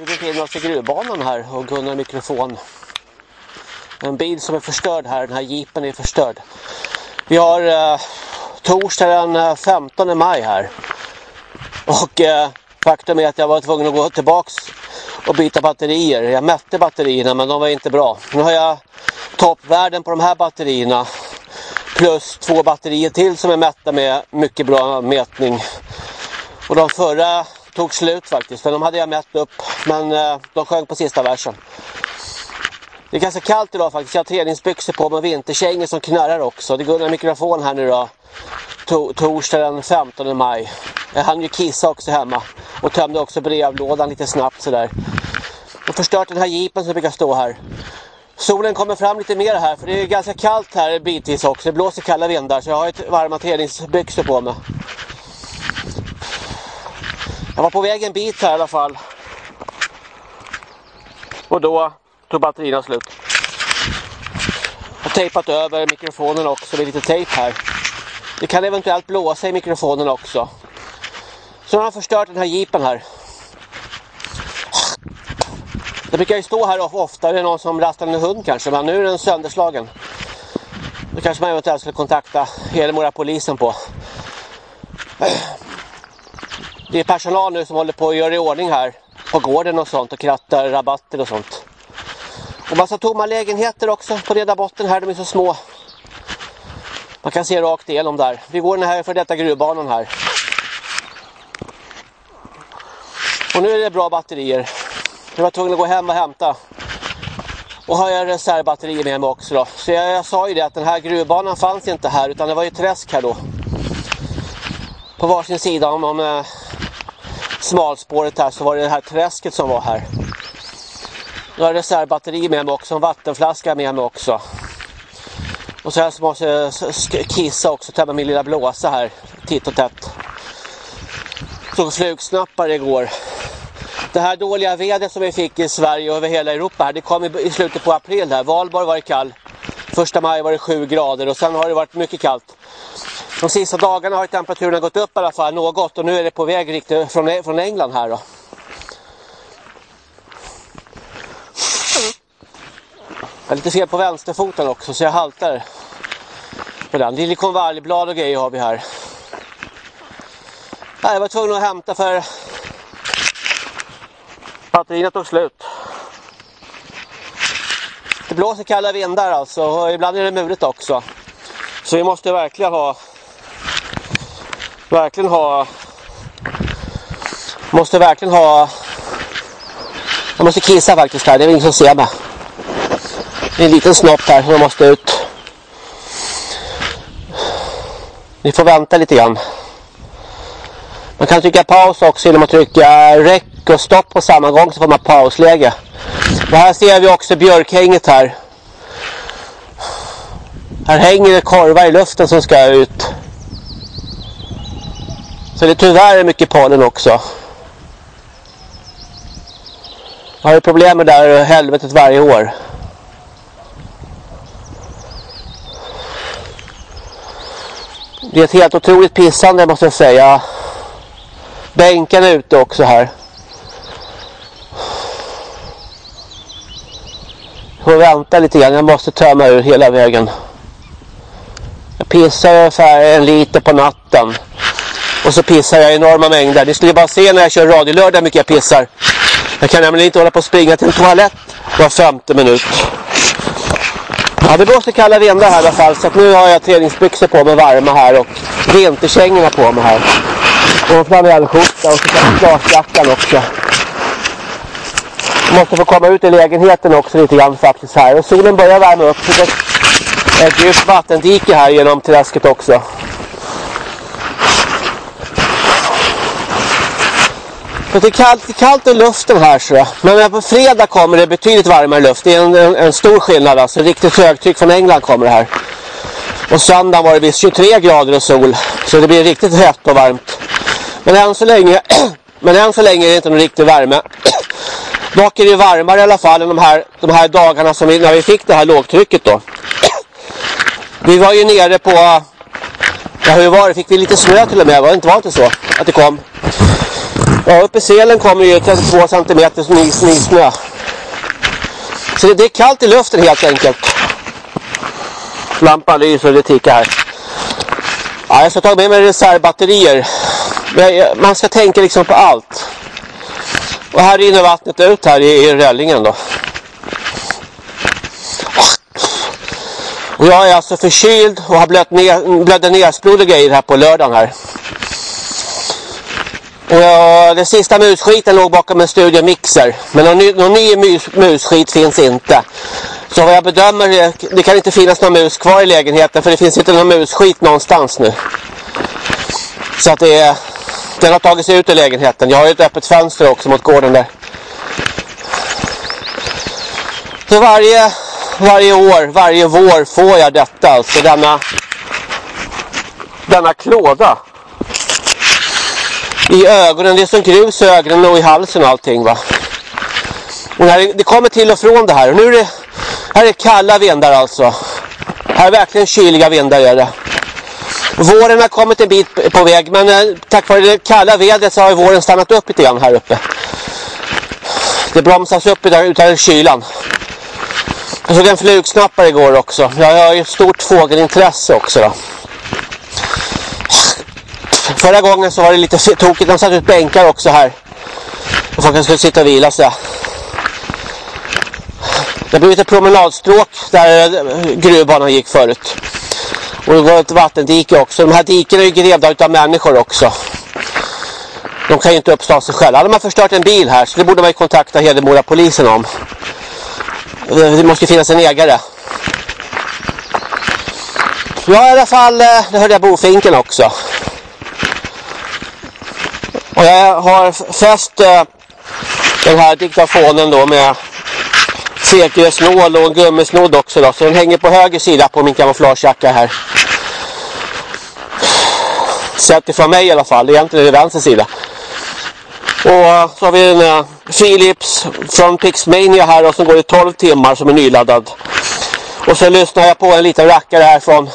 Vi befinner oss i gruvbanan här och Gunnar mikrofon. En bil som är förstörd här, den här jeepen är förstörd. Vi har eh, torsdag den eh, 15 maj här. Och eh, faktum är att jag var tvungen att gå tillbaks och byta batterier. Jag mätte batterierna men de var inte bra. Nu har jag toppvärden på de här batterierna. Plus två batterier till som är mätta med mycket bra mätning. Och de förra tog slut faktiskt. För de hade jag mätt upp. Men eh, de sjönk på sista versen. Det är ganska kallt idag faktiskt. Jag har träningsbyxor på mig vinterkängor som knarrar också. Det går en mikrofon här nu då. To torsdag den 15 maj. Jag hann ju kissa också hemma. Och tömde också brevlådan lite snabbt sådär. Och förstört den här jeepen som brukar stå här. Solen kommer fram lite mer här för det är ganska kallt här bitvis också. Det blåser kalla vindar så jag har ett varma träningsbyxor på mig. Jag var på väg en bit här i alla fall. Och då tog batterierna slut. Jag har tejpat över mikrofonen också med lite tejp här. Det kan eventuellt blåsa i mikrofonen också. Så har jag förstört den här jeepen här. Det brukar ju stå här ofta, det är någon som rastar en hund kanske, men nu är den sönderslagen. Då kanske man eventuellt skulle kontakta Hedemora polisen på. Det är personal nu som håller på att göra i ordning här på gården och sånt och krattar rabatter och sånt. Och massa tomma lägenheter också på reda botten här, de är så små. Man kan se rakt igenom där. Vi går den här för detta gruvbanan här. Och nu är det bra batterier. Jag var tvungen att gå hem och hämta. Och har jag reservbatterier med mig också då. Så jag, jag sa ju det att den här gruvbanan fanns inte här utan det var ju träsk här då. På varsin sida om, om eh, smalspåret här så var det det här träsket som var här. Nu har jag reservbatteri med mig också, en vattenflaska med mig också. Och så här så måste jag kissa också, tömma min lilla blåsa här titt och tätt. Såg flugsnappare igår. Det här dåliga vädret som vi fick i Sverige och över hela Europa här, det kom i slutet på april här. Valborg var det kall. Första maj var det 7 grader och sen har det varit mycket kallt. De sista dagarna har temperaturen gått upp i alla fall något och nu är det på väg riktigt från, från England här då. Jag har lite fel på vänsterfoten också så jag haltar på den. Liljekonvaljblad och grejer har vi här. Jag var tvungen att hämta för batterierna tog slut. Det blåser kalla vindar alltså och ibland är det mulet också. Så vi måste verkligen ha verkligen ha måste verkligen ha jag måste kissa faktiskt här, det är ingen som ser mig. Det är en liten snopp här som jag måste ut. Ni får vänta lite grann. Man kan trycka paus också genom att trycka räck och stopp på samma gång så får man pausläge. Och här ser vi också björkhänget här. Här hänger det korvar i luften som ska ut. Så det är tyvärr mycket pollen också. Jag har ju problem med det där helvetet varje år. Det är ett helt otroligt pissande måste jag säga. Bänken är ute också här. Jag får vänta lite grann. Jag måste tömma ur hela vägen. Jag pissar ungefär en liter på natten. Och så pissar jag enorma mängder. Ni skulle bara se när jag kör radiolördag hur mycket jag pissar. Jag kan nämligen inte hålla på att springa till en toalett var femte minut. Ja, det blåser kalla vindar här i alla fall. Så nu har jag träningsbyxor på mig varma här och vinterkängorna på mig här. Och flanellskjorta och så glasjackan också. Jag måste få komma ut i lägenheten också lite grann faktiskt här. Och solen börjar värma upp. Så det är ett djupt vattendike här genom träsket också. Det är kallt, det är kallt i luften här så. Men på fredag kommer det betydligt varmare luft. Det är en, en, en stor skillnad alltså. Riktigt högtryck från England kommer det här. Och söndag var det visst 23 grader och sol. Så det blir riktigt hett och varmt. Men än så länge, men än så länge är det inte någon riktig värme. Dock är det varmare i alla fall än de här, de här dagarna som vi, när vi fick det här lågtrycket då. Vi var ju nere på, ja hur var det? Fick vi lite snö till och med? Var det inte, var det inte så? Att det kom? Ja, uppe i selen kommer ju 32 cm nysnö. Så det, det är kallt i luften helt enkelt. Lampan lyser och det tickar här. Ja, jag ska ta med mig reservbatterier. Man ska tänka liksom på allt. Och här rinner vattnet ut här i, i rällingen då. Och jag är alltså förkyld och har blött ner, blödde näsblod och grejer här på lördagen här. Och eh, den sista musskiten låg bakom en studiomixer. Men någon ny, någon ny mus, musskit finns inte. Så vad jag bedömer, det, det kan inte finnas någon mus kvar i lägenheten för det finns inte någon musskit någonstans nu. Så att det är, den har tagit sig ut i lägenheten. Jag har ju ett öppet fönster också mot gården där. Så varje, varje år, varje vår får jag detta alltså. Denna, denna klåda. I ögonen, det är som grus i ögonen och i halsen och allting va. Och när det kommer till och från det här. Och nu är det, här är kalla vindar alltså. Här är verkligen kyliga vindar är det. Våren har kommit en bit på väg men eh, tack vare det kalla vädret så har våren stannat upp lite grann här uppe. Det bromsas upp utav kylan. Jag såg en flugsnappare igår också. Jag har ju ett stort fågelintresse också då. Förra gången så var det lite tokigt. De satt ut bänkar också här. Och folk skulle sitta och vila sig. Det har blivit ett promenadstråk där gruvbanan gick förut. Och det var ett vattendike också. De här diken är ju grävda utav människor också. De kan ju inte uppstå sig själva. Hade man förstört en bil här så det borde man ju kontakta Hedemora polisen om. Det måste finnas en ägare. Ja i alla fall, eh, det hörde jag bofinken också. Och jag har fäst eh, den här diktafonen då med säkerhetsnål och en gummisnodd också då. Så den hänger på höger sida på min kamouflagejacka här. Sett ifrån mig i alla fall. Egentligen är det vänster sida. Och eh, så har vi en uh, Philips från Pixmania här och som går i 12 timmar som är nyladdad. Och så lyssnar jag på en liten rackare här från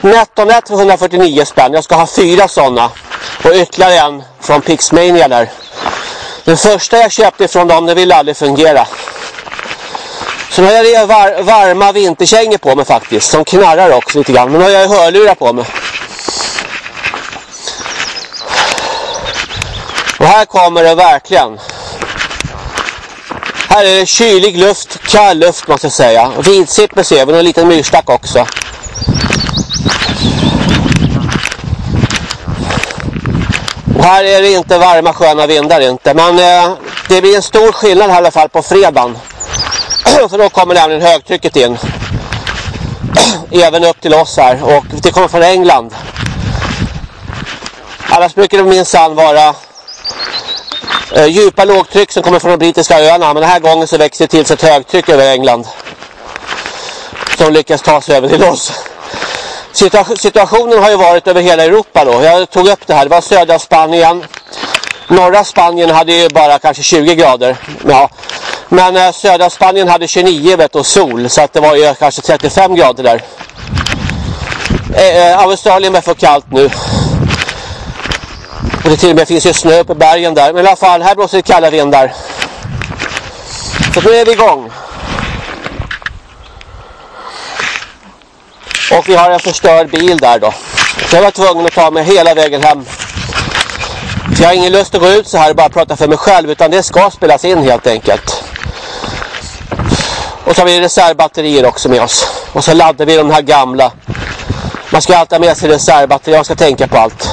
NetOnNet för 149 spänn. Jag ska ha fyra sådana. Och ytterligare en från Pixmania där. Den första jag köpte från dem, den ville aldrig fungera. Så nu har jag var varma vinterkängor på mig faktiskt. Som knarrar också lite grann. Men nu har jag hörlurar på mig. Och här kommer det verkligen. Här är det kylig luft, kall luft måste jag säga. Vitsippor ser vi, och en liten myrstack också. Här är det inte varma sköna vindar inte. Men eh, det blir en stor skillnad i alla fall på fredagen. För då kommer nämligen högtrycket in. Även upp till oss här. Och det kommer från England. Annars brukar det minsann vara eh, djupa lågtryck som kommer från de brittiska öarna. Men den här gången så växer det till sig ett högtryck över England. Som lyckas ta sig över till oss situationen har ju varit över hela Europa då. Jag tog upp det här. Det var södra Spanien. Norra Spanien hade ju bara kanske 20 grader. Ja. Men eh, södra Spanien hade 29 vet, och sol. Så att det var ju kanske 35 grader där. Eh, eh, Australien är för kallt nu. Och det till och med finns ju snö på bergen där. Men i alla fall, här blåser det kalla vindar. Så nu är vi igång. Och vi har en förstörd bil där då. Så jag var tvungen att ta mig hela vägen hem. För jag har ingen lust att gå ut så här och bara prata för mig själv. Utan det ska spelas in helt enkelt. Och så har vi reservbatterier också med oss. Och så laddar vi de här gamla. Man ska alltid ha med sig reservbatterier. Jag ska tänka på allt.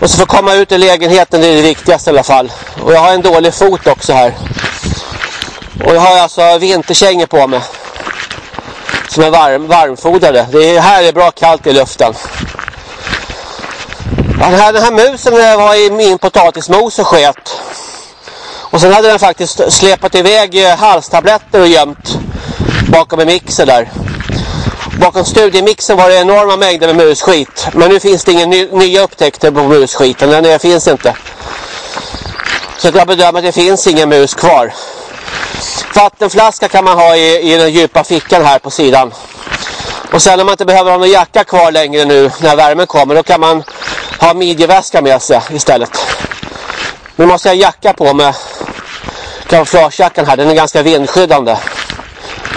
Och så få komma ut i lägenheten, det är det viktigaste i alla fall. Och jag har en dålig fot också här. Och jag har alltså vinterkängor på mig. Som är varm, varmfodrade. Det är, här är bra kallt i luften. Ja, den, här, den här musen var i min potatismos och sket. Och sen hade den faktiskt släpat iväg eh, halstabletter och gömt bakom en mixer där. Bakom studiemixen var det enorma mängder med musskit. Men nu finns det inga ny, nya upptäckter på musskiten. Den finns inte. Så jag bedömer att det finns ingen mus kvar. Vattenflaska kan man ha i, i den djupa fickan här på sidan. Och sen när man inte behöver ha någon jacka kvar längre nu när värmen kommer. Då kan man ha midjeväska med sig istället. Nu måste jag jacka på mig kamouflagejackan här. Den är ganska vindskyddande.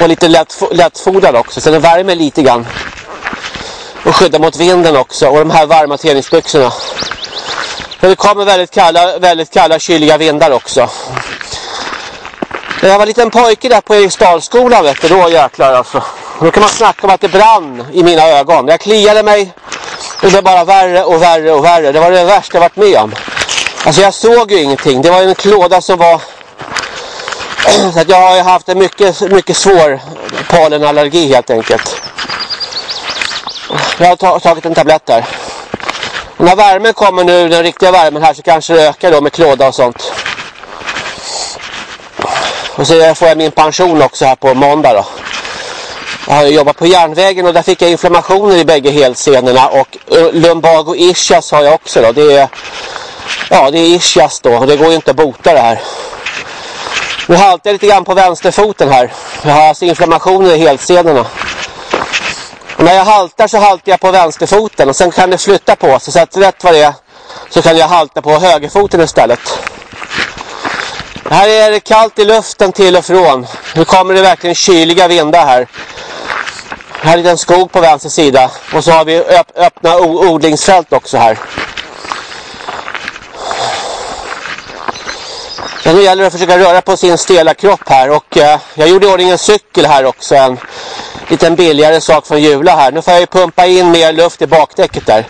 Och lite lätt, lättfodrad också. Så den värmer lite grann. Och skyddar mot vinden också. Och de här varma träningsbyxorna. Men det kommer väldigt kalla, väldigt kalla kyliga vindar också. När jag var liten pojke där på Eriksdalsskolan vet du, då jäklar alltså. Då kan man snacka om att det brann i mina ögon. Jag kliade mig och det bara värre och värre och värre. Det var det värsta jag varit med om. Alltså jag såg ju ingenting. Det var en klåda som var... Så att jag har haft en mycket, mycket svår pollenallergi helt enkelt. Jag har tagit en tablett där. Och när värmen kommer nu, den riktiga värmen här, så kanske det ökar då med klåda och sånt. Och så får jag min pension också här på måndag då. Jag har jobbat på järnvägen och där fick jag inflammationer i bägge helscenerna och eh, lumbago ischias har jag också då. Det är, ja, det är ischias då och det går ju inte att bota det här. Nu haltar jag lite grann på vänsterfoten här. Jag har alltså inflammationer i helscenerna. Och när jag haltar så haltar jag på vänsterfoten och sen kan det flytta på sig. Så att rätt vad det är så kan jag halta på högerfoten istället. Här är det kallt i luften till och från. Nu kommer det verkligen kyliga vindar här. Här är en skog på vänster sida. Och så har vi öpp öppna odlingsfält också här. Men nu gäller det att försöka röra på sin stela kropp här. Och eh, jag gjorde i ordning en cykel här också. En liten billigare sak från Jula här. Nu får jag ju pumpa in mer luft i bakdäcket där.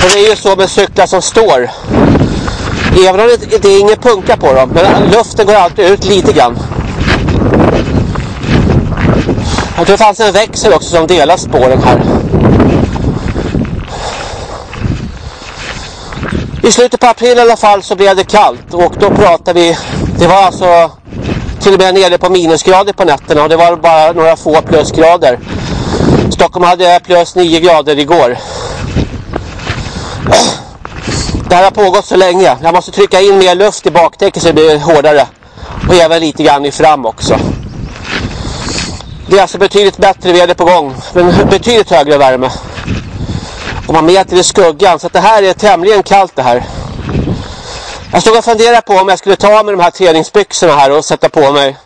För det är ju så med cyklar som står. Även om det, det är ingen punka på dem. Men luften går alltid ut lite grann. Jag tror det fanns en växel också som delar spåren här. I slutet på april i alla fall så blev det kallt och då pratade vi, det var alltså till och med nere på minusgrader på nätterna och det var bara några få plusgrader. Stockholm hade plus 9 grader igår. Det här har pågått så länge. Jag måste trycka in mer luft i bakdäcket så det blir hårdare. Och även lite grann i fram också. Det är alltså betydligt bättre väder på gång. Men betydligt högre värme. Och man mäter i skuggan. Så att det här är tämligen kallt det här. Jag stod och funderade på om jag skulle ta med de här träningsbyxorna här och sätta på mig.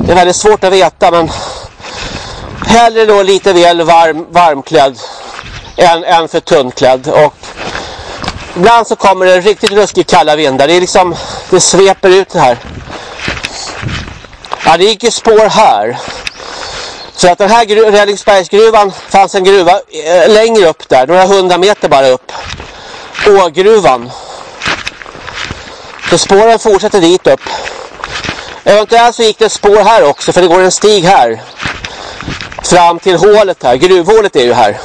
Det är väldigt svårt att veta men hellre då lite väl varm, varmklädd än, än för tunnklädd. Och ibland så kommer det riktigt ruskigt kalla vindar. Det är liksom, det sveper ut det här. Ja, det gick ju spår här. Så att den här Räddningsbergsgruvan fanns en gruva eh, längre upp där, några hundra meter bara upp. Ågruvan. Så spåren fortsätter dit upp. Eventuellt så gick det spår här också för det går en stig här. Fram till hålet här, gruvhålet är ju här.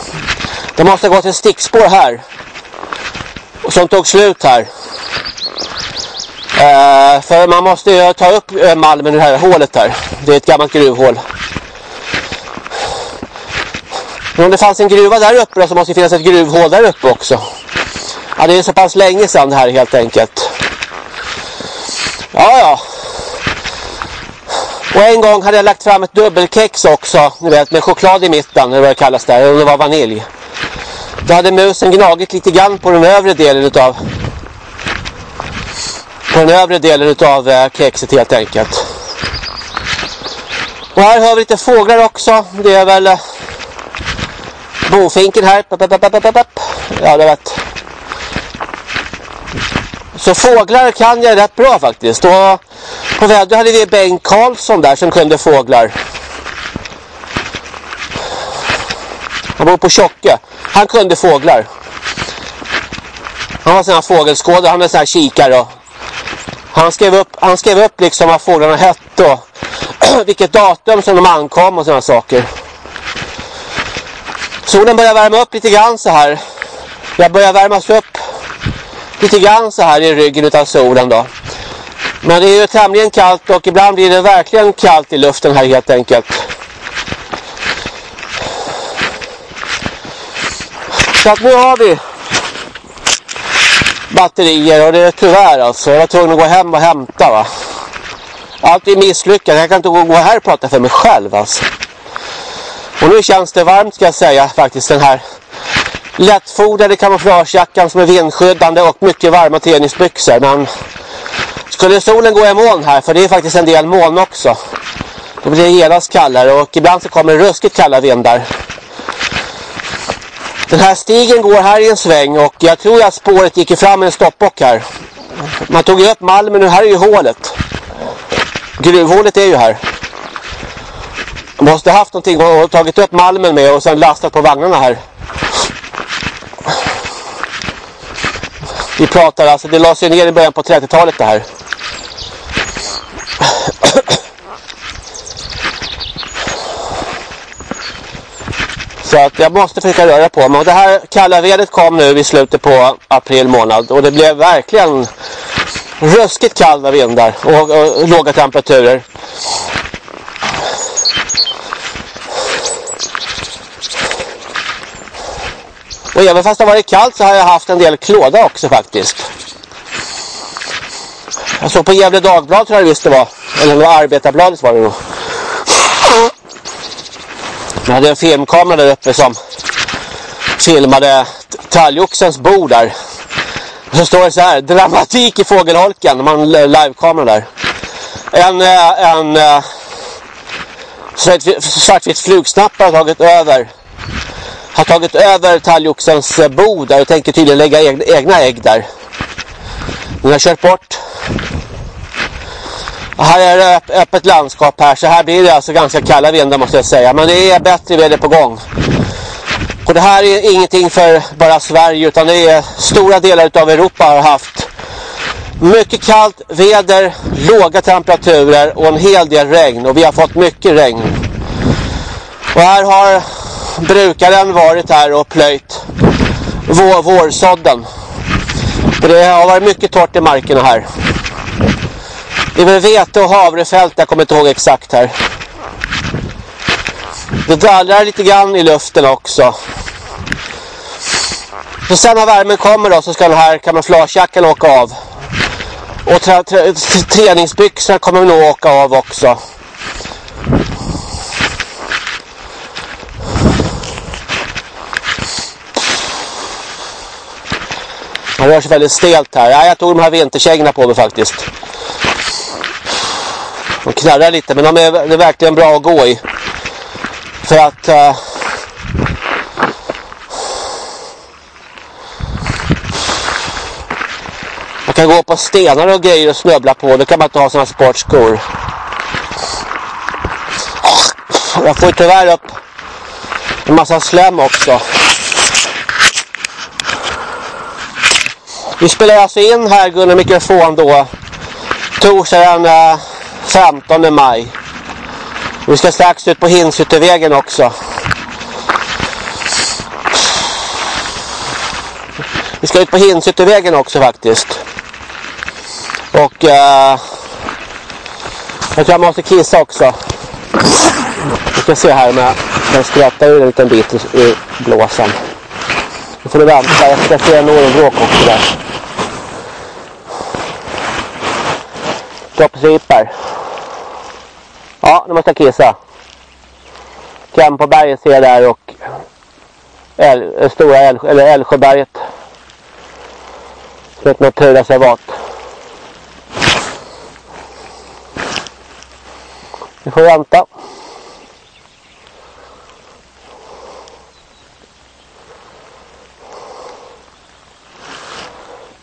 Det måste ha gått ett stickspår här. Som tog slut här. Eh, för man måste ju ta upp eh, malmen ur det här hålet här. Det är ett gammalt gruvhål. Men om det fanns en gruva där uppe så måste det finnas ett gruvhål där uppe också. Ja, det är så pass länge sedan det här helt enkelt. Ja, ja. Och en gång hade jag lagt fram ett dubbelkex också, ni vet, med choklad i mitten, eller vad det kallas där, eller det var vanilj. Då hade musen gnagit lite grann på den övre delen utav på den övre delen utav eh, kexet helt enkelt. Och här har vi lite fåglar också. Det är väl eh, bofinken här. Ja, det vet. Så fåglar kan jag rätt bra faktiskt. Och på vädret hade vi Bengt Karlsson där som kunde fåglar. Han bor på Tjocke. Han kunde fåglar. Han var sån här fågelskådare. Han hade sån här kikare. Han skrev upp, han skrev upp liksom vad fåglarna hette och vilket datum som de ankom och sådana saker. Solen börjar värma upp lite grann så här. Jag börjar värmas upp lite grann så här i ryggen utav solen då. Men det är ju tämligen kallt och ibland blir det verkligen kallt i luften här helt enkelt. Så att nu har vi batterier och det är tyvärr alltså. Jag var tvungen att gå hem och hämta va. Allt är misslyckat. Jag kan inte gå här och prata för mig själv alltså. Och nu känns det varmt ska jag säga faktiskt den här lättfodrade kamouflagejackan som är vindskyddande och mycket varma träningsbyxor. Men skulle solen gå i moln här, för det är faktiskt en del moln också. Då blir det genast kallare och ibland så kommer det ruskigt kalla vindar. Den här stigen går här i en sväng och jag tror att spåret gick fram en stoppbock här. Man tog ju upp malmen och här är ju hålet. Gruvhålet är ju här. Man måste haft någonting och tagit upp malmen med och sen lastat på vagnarna här. Vi pratar alltså, det lades ju ner i början på 30-talet det här. Så att jag måste försöka röra på mig. Och det här kalla vädret kom nu i slutet på april månad. Och det blev verkligen ruskigt kalla vindar och, och, och låga temperaturer. Och även fast det har varit kallt så har jag haft en del klåda också faktiskt. Jag såg på Gävle Dagblad tror jag visst det var. Eller det var Arbetarbladet var det nog. Jag hade en filmkamera där uppe som filmade talgoxens bo där. Och så står det så här, dramatik i fågelholken, man livekamera där. En, eh, en eh, svartvitt svartvit flugsnappare har tagit över har tagit över talgoxens eh, bo där och tänker tydligen lägga egna ägg där. Den har kört bort. Här är det öppet landskap här så här blir det alltså ganska kalla vindar måste jag säga. Men det är bättre väder på gång. Och det här är ingenting för bara Sverige utan det är stora delar av Europa har haft mycket kallt väder, låga temperaturer och en hel del regn. Och vi har fått mycket regn. Och här har brukaren varit här och plöjt vår, vårsådden. Och det har varit mycket torrt i markerna här. Det är väl vete och havrefält, jag kommer inte ihåg exakt här. Det dallrar lite grann i luften också. Så sen när värmen kommer då så ska den här kamouflagejackan åka av. Och träningsbyxorna kommer nog åka av också. Man rör sig väldigt stelt här. Ja, jag tog de här vinterkängorna på mig faktiskt. De knarrar lite men de är, de är verkligen bra att gå i. För att... Uh, man kan gå på stenar och grejer och snöbla på. Då kan man inte ha sådana sportskor. Jag får tyvärr upp en massa slem också. Vi spelar alltså in här Gunnar mikrofon då torsdagen den eh, 15 maj. Vi ska strax ut på Hinsutevägen också. Vi ska ut på Hinsutevägen också faktiskt. Och uh, jag tror jag måste kissa också. Vi ska se här om jag kan skrattar ur en liten bit i blåsan. Nu får du vänta, jag ska se en årenvråk också där. Droppsvipar. Ja, nu måste jag kissa. Kram på berget ser jag där och El, eh, stora El, eller Älvsjöberget. Ett naturreservat. Vi får vänta.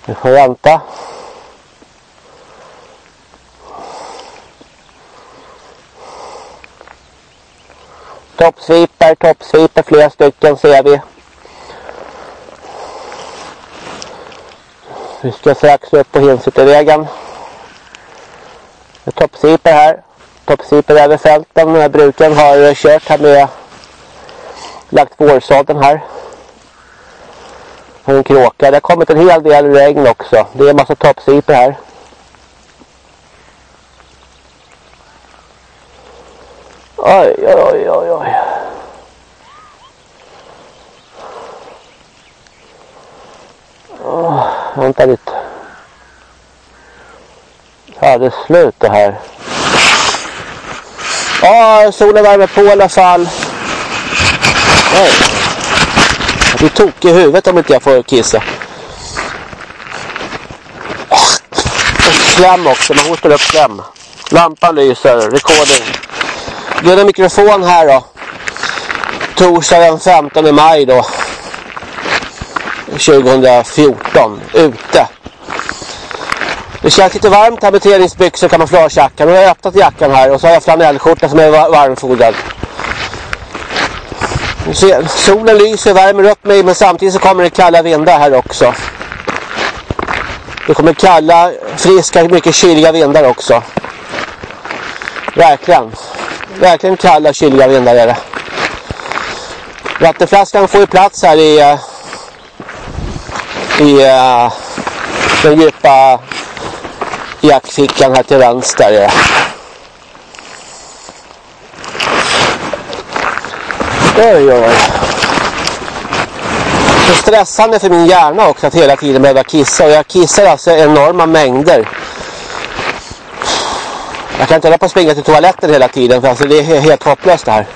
Vi får vänta. Toppsvipar, toppsvipar, flera stycken ser vi. Vi ska strax upp på Hinsutevägen. Toppsvipar här. Toppsvipar över fälten. Bruken har kört här med lagt vårsådden här. En kråka. Det har kommit en hel del regn också. Det är en massa toppsvipar här. Oj, oj, oj, oj. Oh, vänta lite. Ja, det är slut det här. Ja, solen värmer på i alla fall. Nej. Jag blir tokig i huvudet om inte jag får kissa. Och slem också, man hostar upp slem. Lampan lyser, blir det mikrofon här då. Torsdag den 15 maj då. 2014. Ute. Det känns lite varmt här med träningsbyxor och kamouflagejackan. Nu har jag öppnat jackan här och så har jag flanellskjorta som är varmfodrad. Solen lyser och värmer upp mig men samtidigt så kommer det kalla vindar här också. Det kommer kalla, friska, mycket kyliga vindar också. Verkligen. Verkligen kalla, och kyliga vindar är det. Vattenflaskan får ju plats här i, eh, i eh, den djupa jackfickan här till vänster. Oj, oj. Det är stressande för min hjärna också att hela tiden behöva kissa. Och jag kissar alltså enorma mängder. Jag kan inte hålla på att springa till toaletten hela tiden för alltså det är helt hopplöst det här.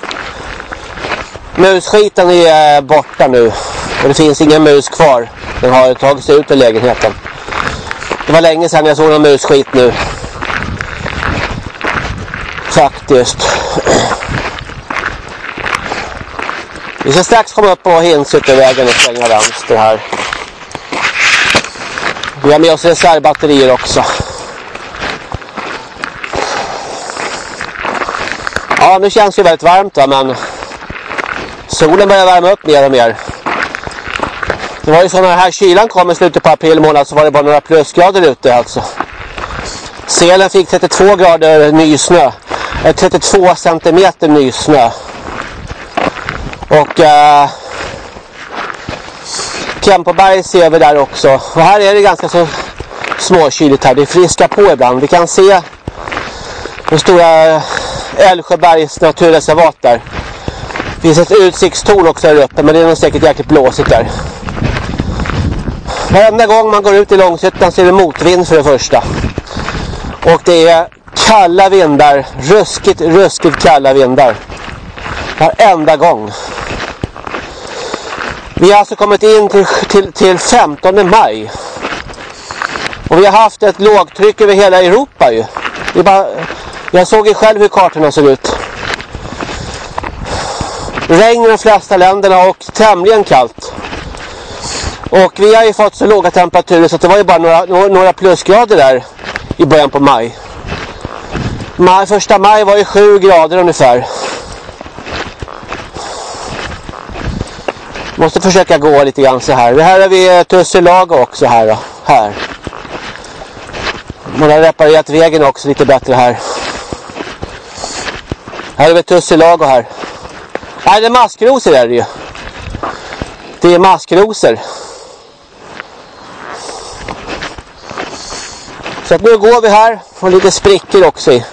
Musskiten är eh, borta nu. Och det finns ingen mus kvar. Den har tagit sig ut ur lägenheten. Det var länge sedan jag såg någon musskit nu. Faktiskt. Vi ska strax komma upp på Hinsyttervägen och svänga vänster här. Vi har med oss reservbatterier också. Ja, nu känns det väldigt varmt va, men solen börjar värma upp mer och mer. Det var ju så när här kylan kom i slutet på april månad så var det bara några plusgrader ute alltså. Selen fick 32 grader nysnö. Eh, 32 centimeter nysnö. Och eh, Kempoberg ser vi där också. Och här är det ganska så småkyligt här. Det friskar på ibland. Vi kan se de stora Älvsjöbergs naturreservat där. Det finns ett utsiktstorn också där uppe men det är nog säkert jäkligt blåsigt där. Varenda gång man går ut i Långshyttan så är det motvind för det första. Och det är kalla vindar. Ruskigt, ruskigt kalla vindar. Varenda gång. Vi har alltså kommit in till, till, till 15 maj. Och vi har haft ett lågtryck över hela Europa ju. Det bara, jag såg ju själv hur kartorna såg ut. Regn i de flesta länderna och tämligen kallt. Och vi har ju fått så låga temperaturer så det var ju bara några, några plusgrader där i början på maj. maj. Första maj var ju 7 grader ungefär. Måste försöka gå lite grann så här. Det här har vi Tusselaga också här då. Här. Man har reparerat vägen också lite bättre här. Här har vi tussilago. här. Nej, det är maskrosor är det ju. Det är maskrosor. Så att nu går vi här och lite sprickor också i.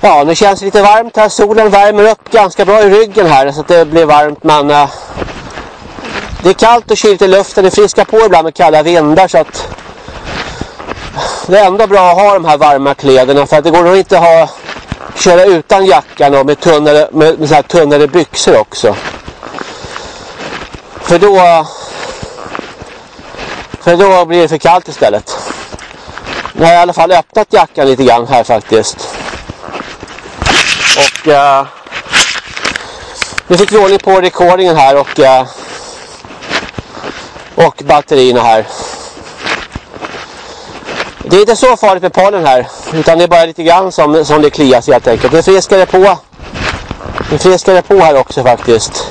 Ja, nu känns det lite varmt här. Solen värmer upp ganska bra i ryggen här så att det blir varmt. Men äh, det är kallt och kyligt i luften. Det friskar på ibland med kalla vindar så att det är ändå bra att ha de här varma kläderna för att det går nog inte att ha, köra utan jackan och med tunnare, med, med så här tunnare byxor också. För då för då blir det för kallt istället. Nu har jag i alla fall öppnat jackan lite grann här faktiskt. Och uh, nu fick vi ordning på rekordingen här och uh, och batterierna här. Det är inte så farligt med pollen här utan det är bara lite grann som, som det klias helt enkelt. Det friskar det på. Det friskar det på här också faktiskt.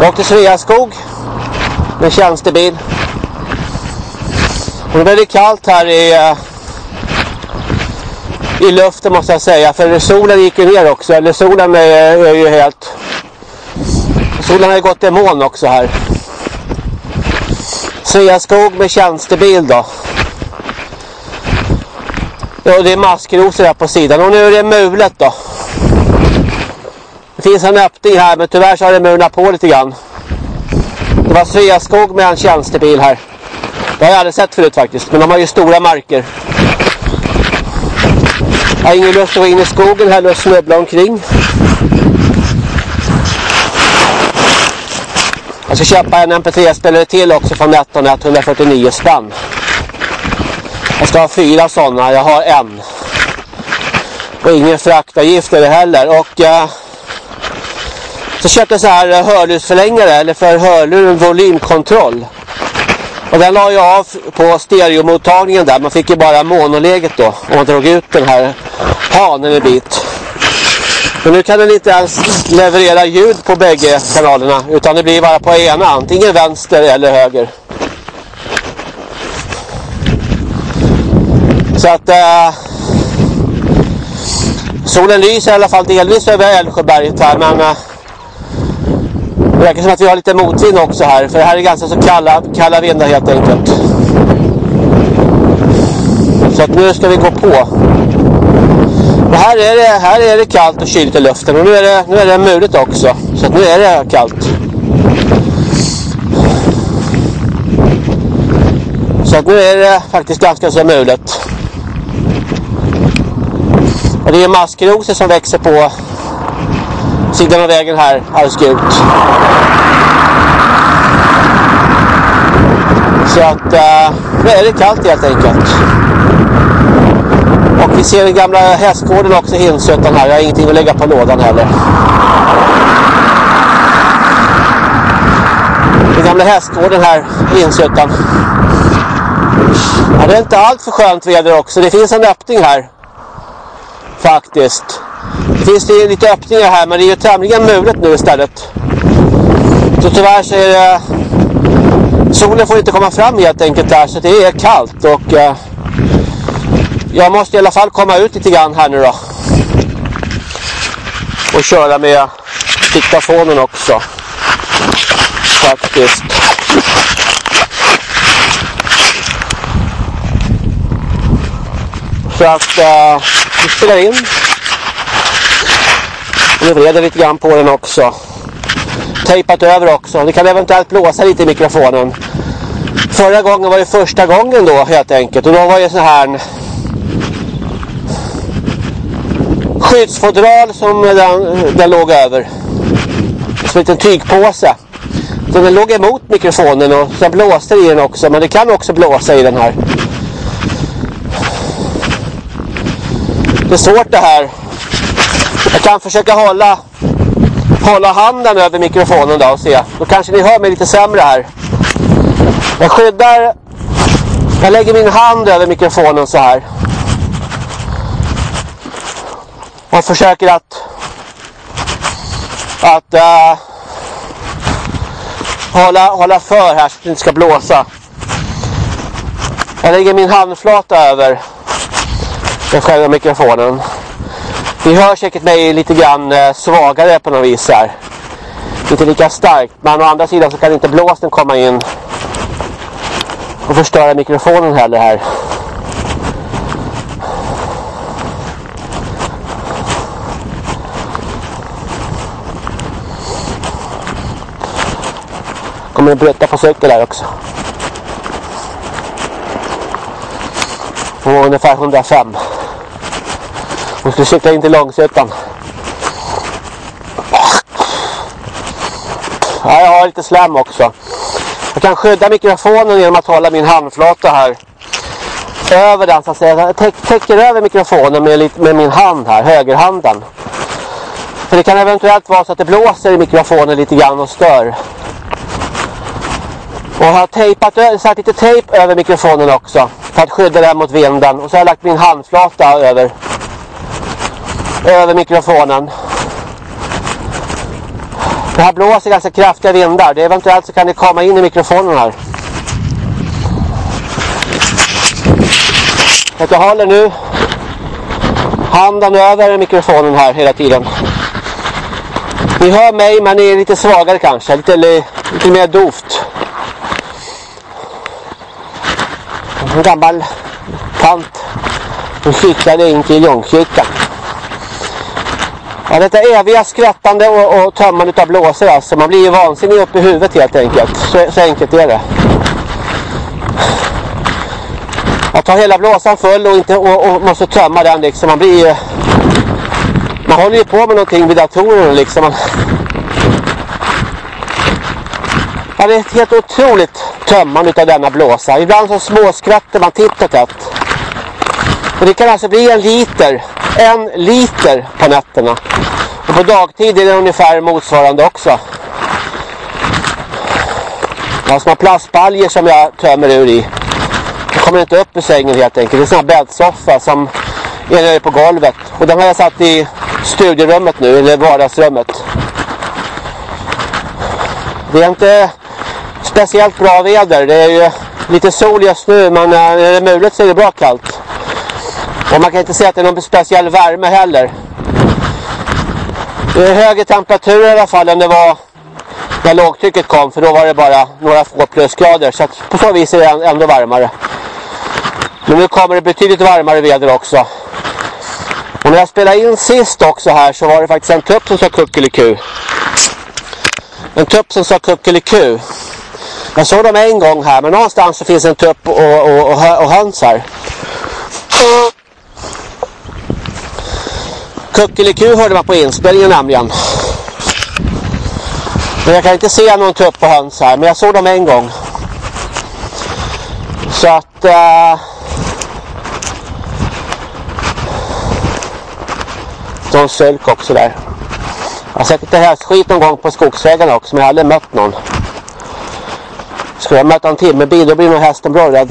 Jag åkte Sveaskog med tjänstebil. Och det är väldigt kallt här i, eh, i luften måste jag säga. För solen gick ju ner också. Eller solen är, är ju helt... Solen har ju gått i moln också här. Sveaskog med tjänstebil då. Och det är maskrosor här på sidan. Och nu är det mulet då. Det finns en öppning här men tyvärr så har det murnat på lite grann. Det var Sveaskog med en tjänstebil här. Det har jag aldrig sett förut faktiskt. Men de har ju stora marker. Jag har ingen lust att gå in i skogen här och snubbla omkring. Jag ska köpa en MP3-spelare till också från NetOnNet, 149 spänn. Jag ska ha fyra sådana, jag har en. Och ingen fraktavgift är det heller. Och eh, så köpte jag så här eh, hörlursförlängare eller för hörluren volymkontroll. Och den la jag av på stereomottagningen där. Man fick ju bara monoläget då. Om man drog ut den här hanen en bit. Men nu kan den inte ens leverera ljud på bägge kanalerna. Utan det blir bara på ena. Antingen vänster eller höger. Så att... Äh, solen lyser i alla fall delvis över Älvsjöberget här. Men... Äh, det verkar som att vi har lite motvind också här. För det här är ganska så kalla, kalla vindar helt enkelt. Så att nu ska vi gå på. Och här är det, här är det kallt och kyligt i luften. Och nu är det, nu är det mulet också. Så att nu är det kallt. Så att nu är det faktiskt ganska så mulet. Och det är maskrosor som växer på sidan av vägen här alldeles gult. Så att eh, nu är det kallt helt enkelt. Och vi ser den gamla hästgården också i Hinsötan här. Jag har ingenting att lägga på lådan heller. Den gamla hästgården här i Hinsötan. Ja, det är inte allt för skönt väder också. Det finns en öppning här. Faktiskt. Det finns det lite öppningar här men det är ju tämligen mulet nu istället. Så tyvärr så är det... Solen får inte komma fram helt enkelt där så det är kallt och... Eh, jag måste i alla fall komma ut lite grann här nu då. Och köra med diktafonen också. Faktiskt. Så att eh, vi spelar in. Vi vreder lite grann på den också. Tejpat över också. Det kan eventuellt blåsa lite i mikrofonen. Förra gången var det första gången då helt enkelt. Och då var det så här skyddsfodral som den, den låg över. Som en liten tygpåse. Så den låg emot mikrofonen och sen blåste det i den också. Men det kan också blåsa i den här. Det är svårt det här. Jag kan försöka hålla hålla handen över mikrofonen då och se. Då kanske ni hör mig lite sämre här. Jag skyddar jag lägger min hand över mikrofonen så här. Och försöker att att uh, hålla, hålla för här så att det inte ska blåsa. Jag lägger min handflata över den själva mikrofonen. Ni hör säkert mig lite grann eh, svagare på något vis här. Inte lika starkt. Men å andra sidan så kan inte blåsten komma in och förstöra mikrofonen heller här. Kommer att bryta på cykel där också. Och ungefär 105. Vi skulle cykla in till Långsötan. Ja, jag har lite slam också. Jag kan skydda mikrofonen genom att hålla min handflata här. Över den så att säga. Jag täcker över mikrofonen med, med min hand här, högerhanden. För det kan eventuellt vara så att det blåser i mikrofonen lite grann och stör. Och jag har tejpat, satt lite tejp över mikrofonen också. För att skydda den mot vinden. Och så har jag lagt min handflata över över mikrofonen. Det här blåser ganska kraftiga vindar. Det eventuellt så kan det komma in i mikrofonen här. jag håller nu handen över mikrofonen här hela tiden. Ni hör mig men ni är lite svagare kanske. Lite, lite mer dovt. En gammal tant. Hon cyklade in till Ljungkyrkan. Ja, detta eviga skrattande och, och tömmande av blåsor alltså. Man blir ju vansinnig upp i huvudet helt enkelt. Så, så enkelt är det. Jag tar hela blåsan full och, inte, och, och måste tömma den liksom. Man blir man håller ju på med någonting vid datorerna liksom. Man, ja, det är ett helt otroligt tömmande av denna blåsa. Ibland så småskrattar man titt och tätt. Och det kan alltså bli en liter, en liter på nätterna. Och på dagtid är det ungefär motsvarande också. Jag har små plastbaljer som jag tömmer ur i. Jag kommer inte upp ur sängen helt enkelt. Det är en sån här bäddsoffa som är nere på golvet. Och den har jag satt i studierummet nu, eller vardagsrummet. Det är inte speciellt bra väder. Det är ju lite sol just nu men eh, när det är mulet så är det bra kallt. Och man kan inte säga att det är någon speciell värme heller. Det är högre temperatur i alla fall än det var när lågtrycket kom för då var det bara några få plusgrader så på så vis är det ändå varmare. Men nu kommer det betydligt varmare väder också. Och när jag spelade in sist också här så var det faktiskt en tupp som sa kuckeliku. En tupp som sa kuckeliku. Jag såg dem en gång här men någonstans så finns en tupp och, och, och, och höns här. Kuckeliku hörde man på inspelningen nämligen. Men jag kan inte se någon tupp på höns här. Men jag såg dem en gång. Så att... Eh, uh, de sölk också där. Jag har sett lite hästskit någon gång på skogsvägarna också. Men jag har aldrig mött någon. Skulle jag möta en timmerbil då blir nog hästen bra rädd.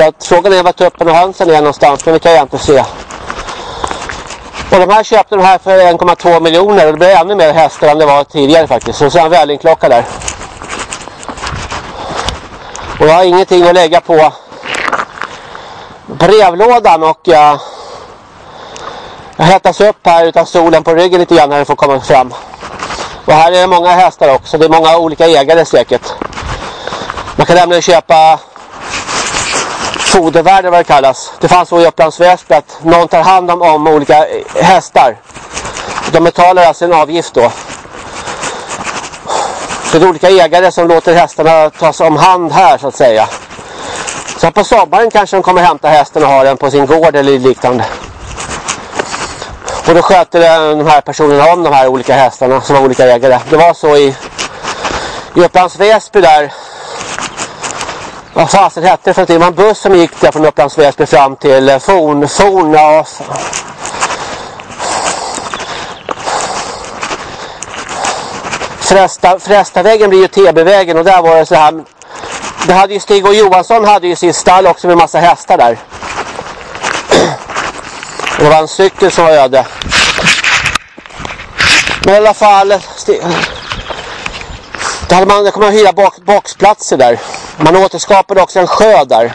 Så att frågan är var tuppen och hönsen är någonstans. Men det kan jag inte se. Och de här köpte de här för 1,2 miljoner och det blir ännu mer hästar än det var tidigare faktiskt. Och så en vällingklocka där. Och jag har ingenting att lägga på brevlådan och jag, jag hettas upp här utan solen på ryggen lite grann när den får komma fram. Och här är det många hästar också. Det är många olika ägare säkert. Man kan nämligen köpa fodervärde vad det kallas. Det fanns så i Upplands Väsby att någon tar hand om, om olika eh, hästar. De betalar alltså en avgift då. Så det är olika ägare som låter hästarna tas om hand här så att säga. Så på sommaren kanske de kommer hämta hästen och ha den på sin gård eller liknande. Och då sköter de här personerna om de här olika hästarna som har olika ägare. Det var så i, i Upplands Väsby där vad fasen hette det för det var en buss som gick där från Upplands Väsby fram till eh, Forn, Forna Frästa, Frästavägen blir ju TB-vägen och där var det så här det hade ju Stig och Johansson hade ju sitt stall också med massa hästar där. Och det var en cykel som var öde. Men i alla fall eh, då hade man, kommer man hyra bak, boxplatser där. Man återskapade också en sjö där.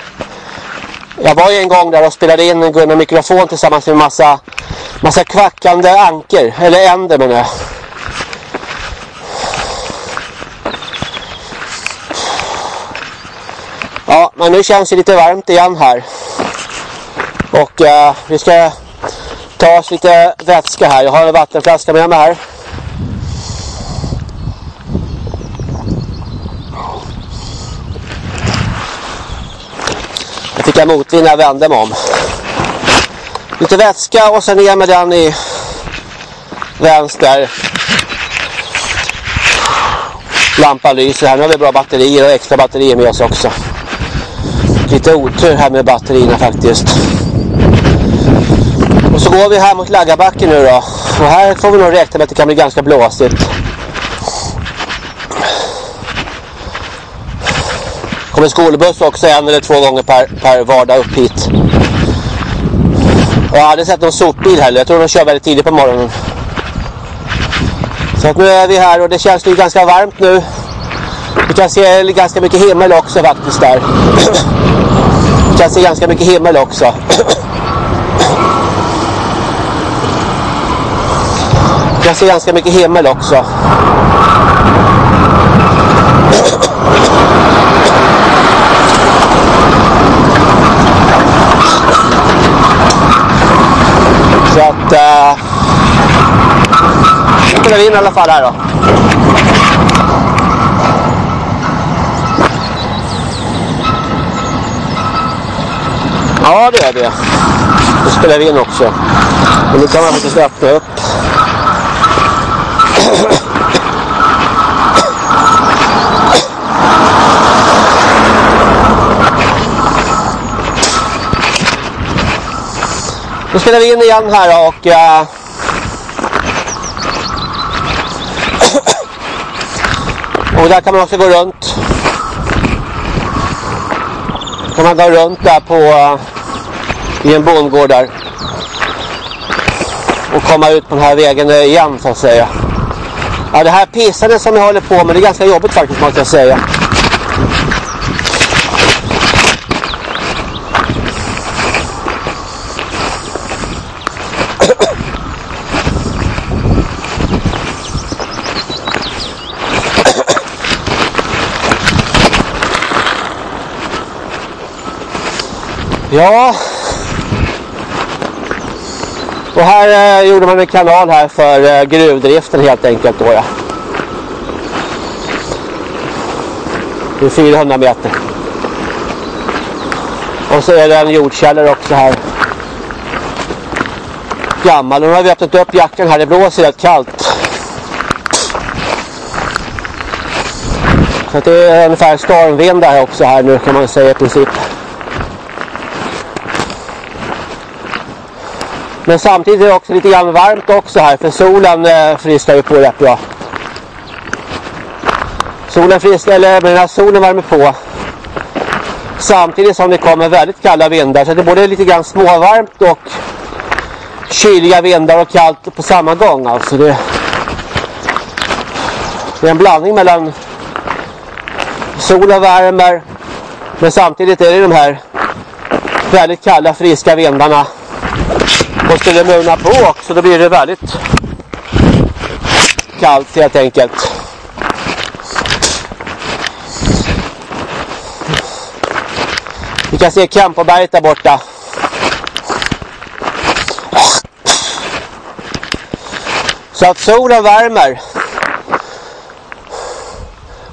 Jag var ju en gång där och spelade in en Gunnar mikrofon tillsammans med massa, massa kvackande anker. Eller änder menar jag. Ja, men nu känns det lite varmt igen här. Och uh, vi ska ta oss lite vätska här. Jag har en vattenflaska med mig här. Fick jag motvind när jag vände mig om. Lite vätska och sen ner med den i vänster. Lampan lyser här. Nu har vi bra batterier och extra batterier med oss också. Lite otur här med batterierna faktiskt. Och så går vi här mot Laggabacken nu då. Och här får vi nog räkna med att det kan bli ganska blåsigt. Kommer skolbuss också en eller två gånger per, per vardag upp hit. Och jag aldrig sett någon sopbil heller. Jag tror de kör väldigt tidigt på morgonen. Så att nu är vi här och det känns ju ganska varmt nu. Vi kan se ganska mycket himmel också faktiskt där. Vi kan se ganska mycket himmel också. Vi kan se ganska mycket himmel också. att eh, spelar in i alla fall här då. Ja, det är det. Då spelar vi in också. Men nu kan man faktiskt öppna upp Nu spelar vi in igen här och... Uh, och där kan man också gå runt. Kan man gå runt där på... Uh, I en bondgård där. Och komma ut på den här vägen eh, igen så att säga. Ja det här pissandet som jag håller på med det är ganska jobbigt faktiskt måste jag säga. Ja. Och här eh, gjorde man en kanal här för eh, gruvdriften helt enkelt då ja. Det är 400 meter. Och så är det en jordkällare också här. Gammal. Nu har vi öppnat upp jackan här. Det blåser rätt kallt. Så det är ungefär stormvind här också här nu kan man säga i princip. Men samtidigt är det också lite grann varmt också här för solen eh, ju på rätt bra. Solen friskar, eller men den här solen värmer på. Samtidigt som det kommer väldigt kalla vindar så det är både lite grann småvarmt och kyliga vindar och kallt på samma gång. Alltså det, det är en blandning mellan solen värmer men samtidigt är det de här väldigt kalla friska vindarna och skulle det mugna på också då blir det väldigt kallt helt enkelt. Vi kan se Kempoberget där borta. Så att solen värmer.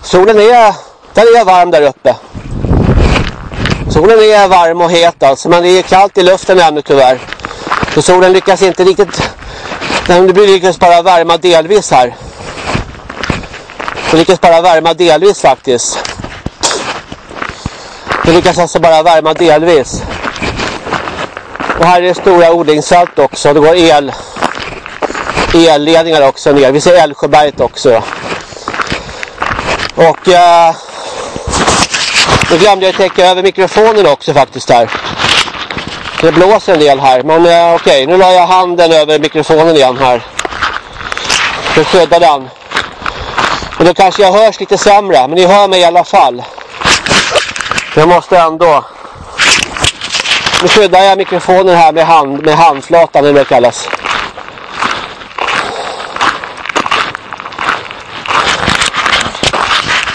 Solen är, den är varm där uppe. Solen är varm och het alltså, men det är kallt i luften ännu tyvärr. Så solen lyckas inte riktigt, den lyckas bara värma delvis här. Den lyckas bara värma delvis faktiskt. Den lyckas alltså bara värma delvis. Och här är det stora odlingsfält också. Det går el, elledningar också ner. Vi ser Älvsjöberget också. Och eh, då glömde jag täcka över mikrofonen också faktiskt här. Det blåser en del här. Men eh, okej, okay, nu la jag handen över mikrofonen igen här. För att skydda den. Och då kanske jag hörs lite sämre. Men ni hör mig i alla fall. Jag måste ändå... Nu skyddar jag mikrofonen här med, hand, med handflatan eller det kallas.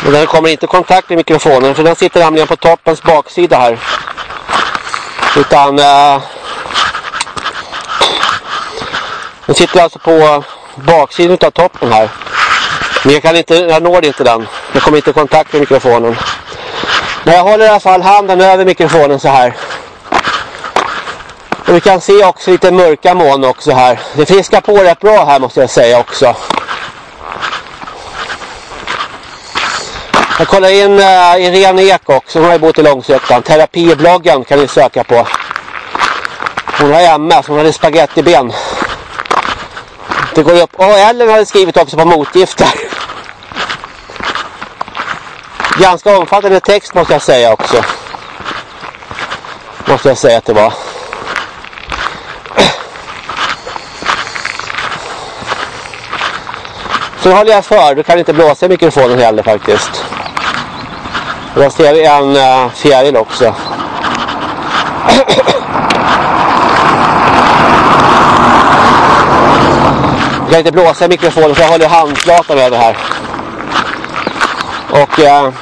Och den kommer inte i kontakt med mikrofonen för den sitter nämligen på toppens baksida här. Utan eh, den sitter alltså på baksidan av toppen här. Men jag kan inte, jag når inte den. Jag kommer inte i kontakt med mikrofonen. Men jag håller i alla fall handen över mikrofonen så här. Och vi kan se också lite mörka moln också här. Det friskar på rätt bra här måste jag säga också. Jag kollar in uh, Irene Ek också. Hon har ju bott i Långsötan. Terapibloggen kan ni söka på. Hon har MS. Hon hade spagettiben. Det går upp. Och Ellen hade skrivit också på motgifter. Ganska omfattande text måste jag säga också. Måste jag säga att det var. Så håller jag för. Du kan inte blåsa i mikrofonen heller faktiskt. Och där ser vi en eh, fjäril också. Jag kan inte blåsa i mikrofonen för jag håller handflatan över här. Och uh,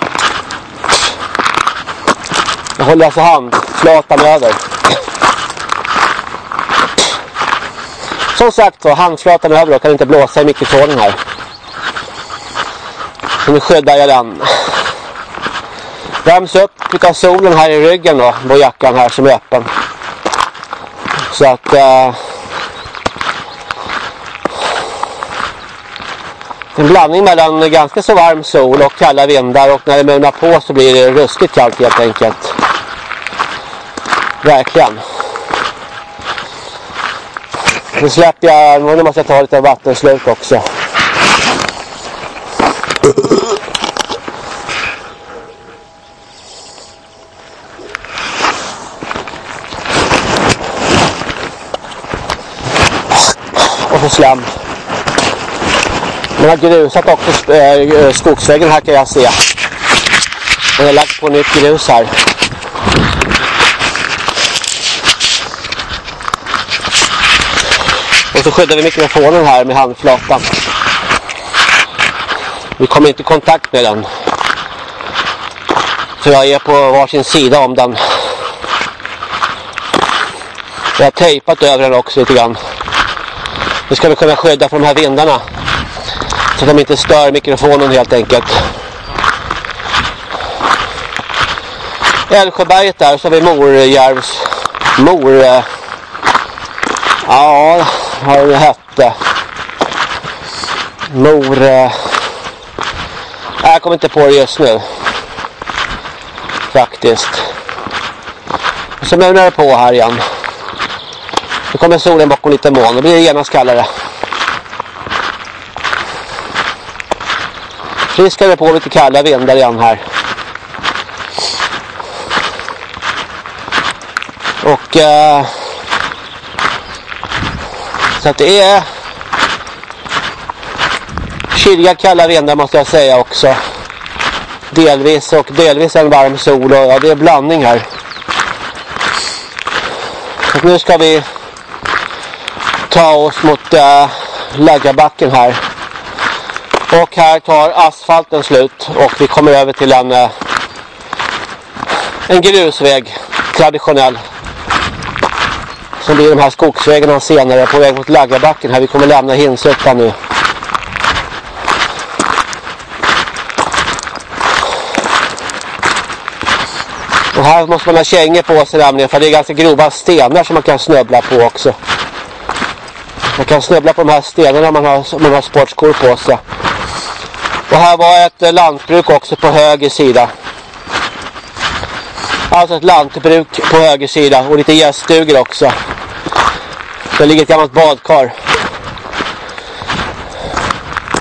jag håller alltså handflatan över. Som sagt så, handflatan över och kan inte blåsa i mikrofonen här. Nu skyddar jag den. Värms upp av solen här i ryggen då. På jackan här som är öppen. Så att... Eh, en blandning mellan ganska så varm sol och kalla vindar och när det mulnar på så blir det ruskigt kallt helt enkelt. Verkligen. Nu släpper jag, nu måste jag ta lite vattensluk också. Och så. Man har grusat också skogsväggen skogsvägen här kan jag se. Man har lagt på nytt grus här. Och så skyddar vi mikrofonen här med handflatan. Vi kommer inte i kontakt med den. För jag är på varsin sida om den. Jag har tejpat över den också lite grann. Nu ska vi kunna skydda från de här vindarna. Så att de inte stör mikrofonen helt enkelt. Älvsjöberget där så har vi Morjärvs... Mor... Ja, vad det hette. Mor... Jag kommer inte på det just nu. Faktiskt. Och så mögnar det på här igen. Nu kommer solen bakom lite moln. Då blir det genast kallare. Friskar vi på lite kalla vindar igen här. Och... Eh, så att det är... Kyliga kalla vindar måste jag säga också. Delvis och delvis en varm sol och ja, det är blandning här. Så nu ska vi ta oss mot eh, äh, Läggabacken här. Och här tar asfalten slut och vi kommer över till en, äh, en grusväg, traditionell. Som blir de här skogsvägarna senare på väg mot Laggabacken här. Vi kommer lämna Hinsuttan nu. Och här måste man ha kängor på sig nämligen för det är ganska grova stenar som man kan snubbla på också. Man kan snubbla på de här stenarna om man har, man har sportskor på sig. Och här var ett eh, lantbruk också på höger sida. Alltså ett lantbruk på höger sida och lite gäststugor också. Det ligger ett gammalt badkar.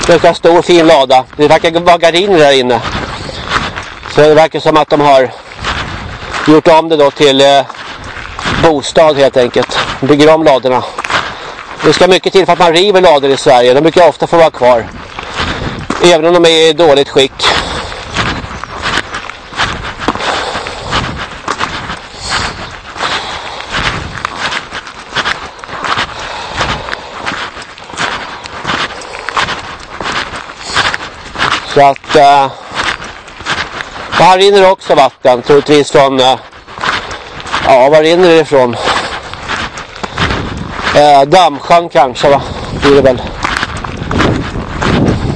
Det är en stor fin lada. Det verkar vara gardiner där inne. Så det verkar som att de har gjort om det då till eh, bostad helt enkelt. Bygger om ladorna. Det ska mycket till för att man river lador i Sverige. De brukar ofta få vara kvar. Även om de är i dåligt skick. Så att... Uh, här rinner också vatten. Troligtvis från... Uh, ja, var rinner det ifrån? Eh, Dammsjön kanske va? Blir det väl.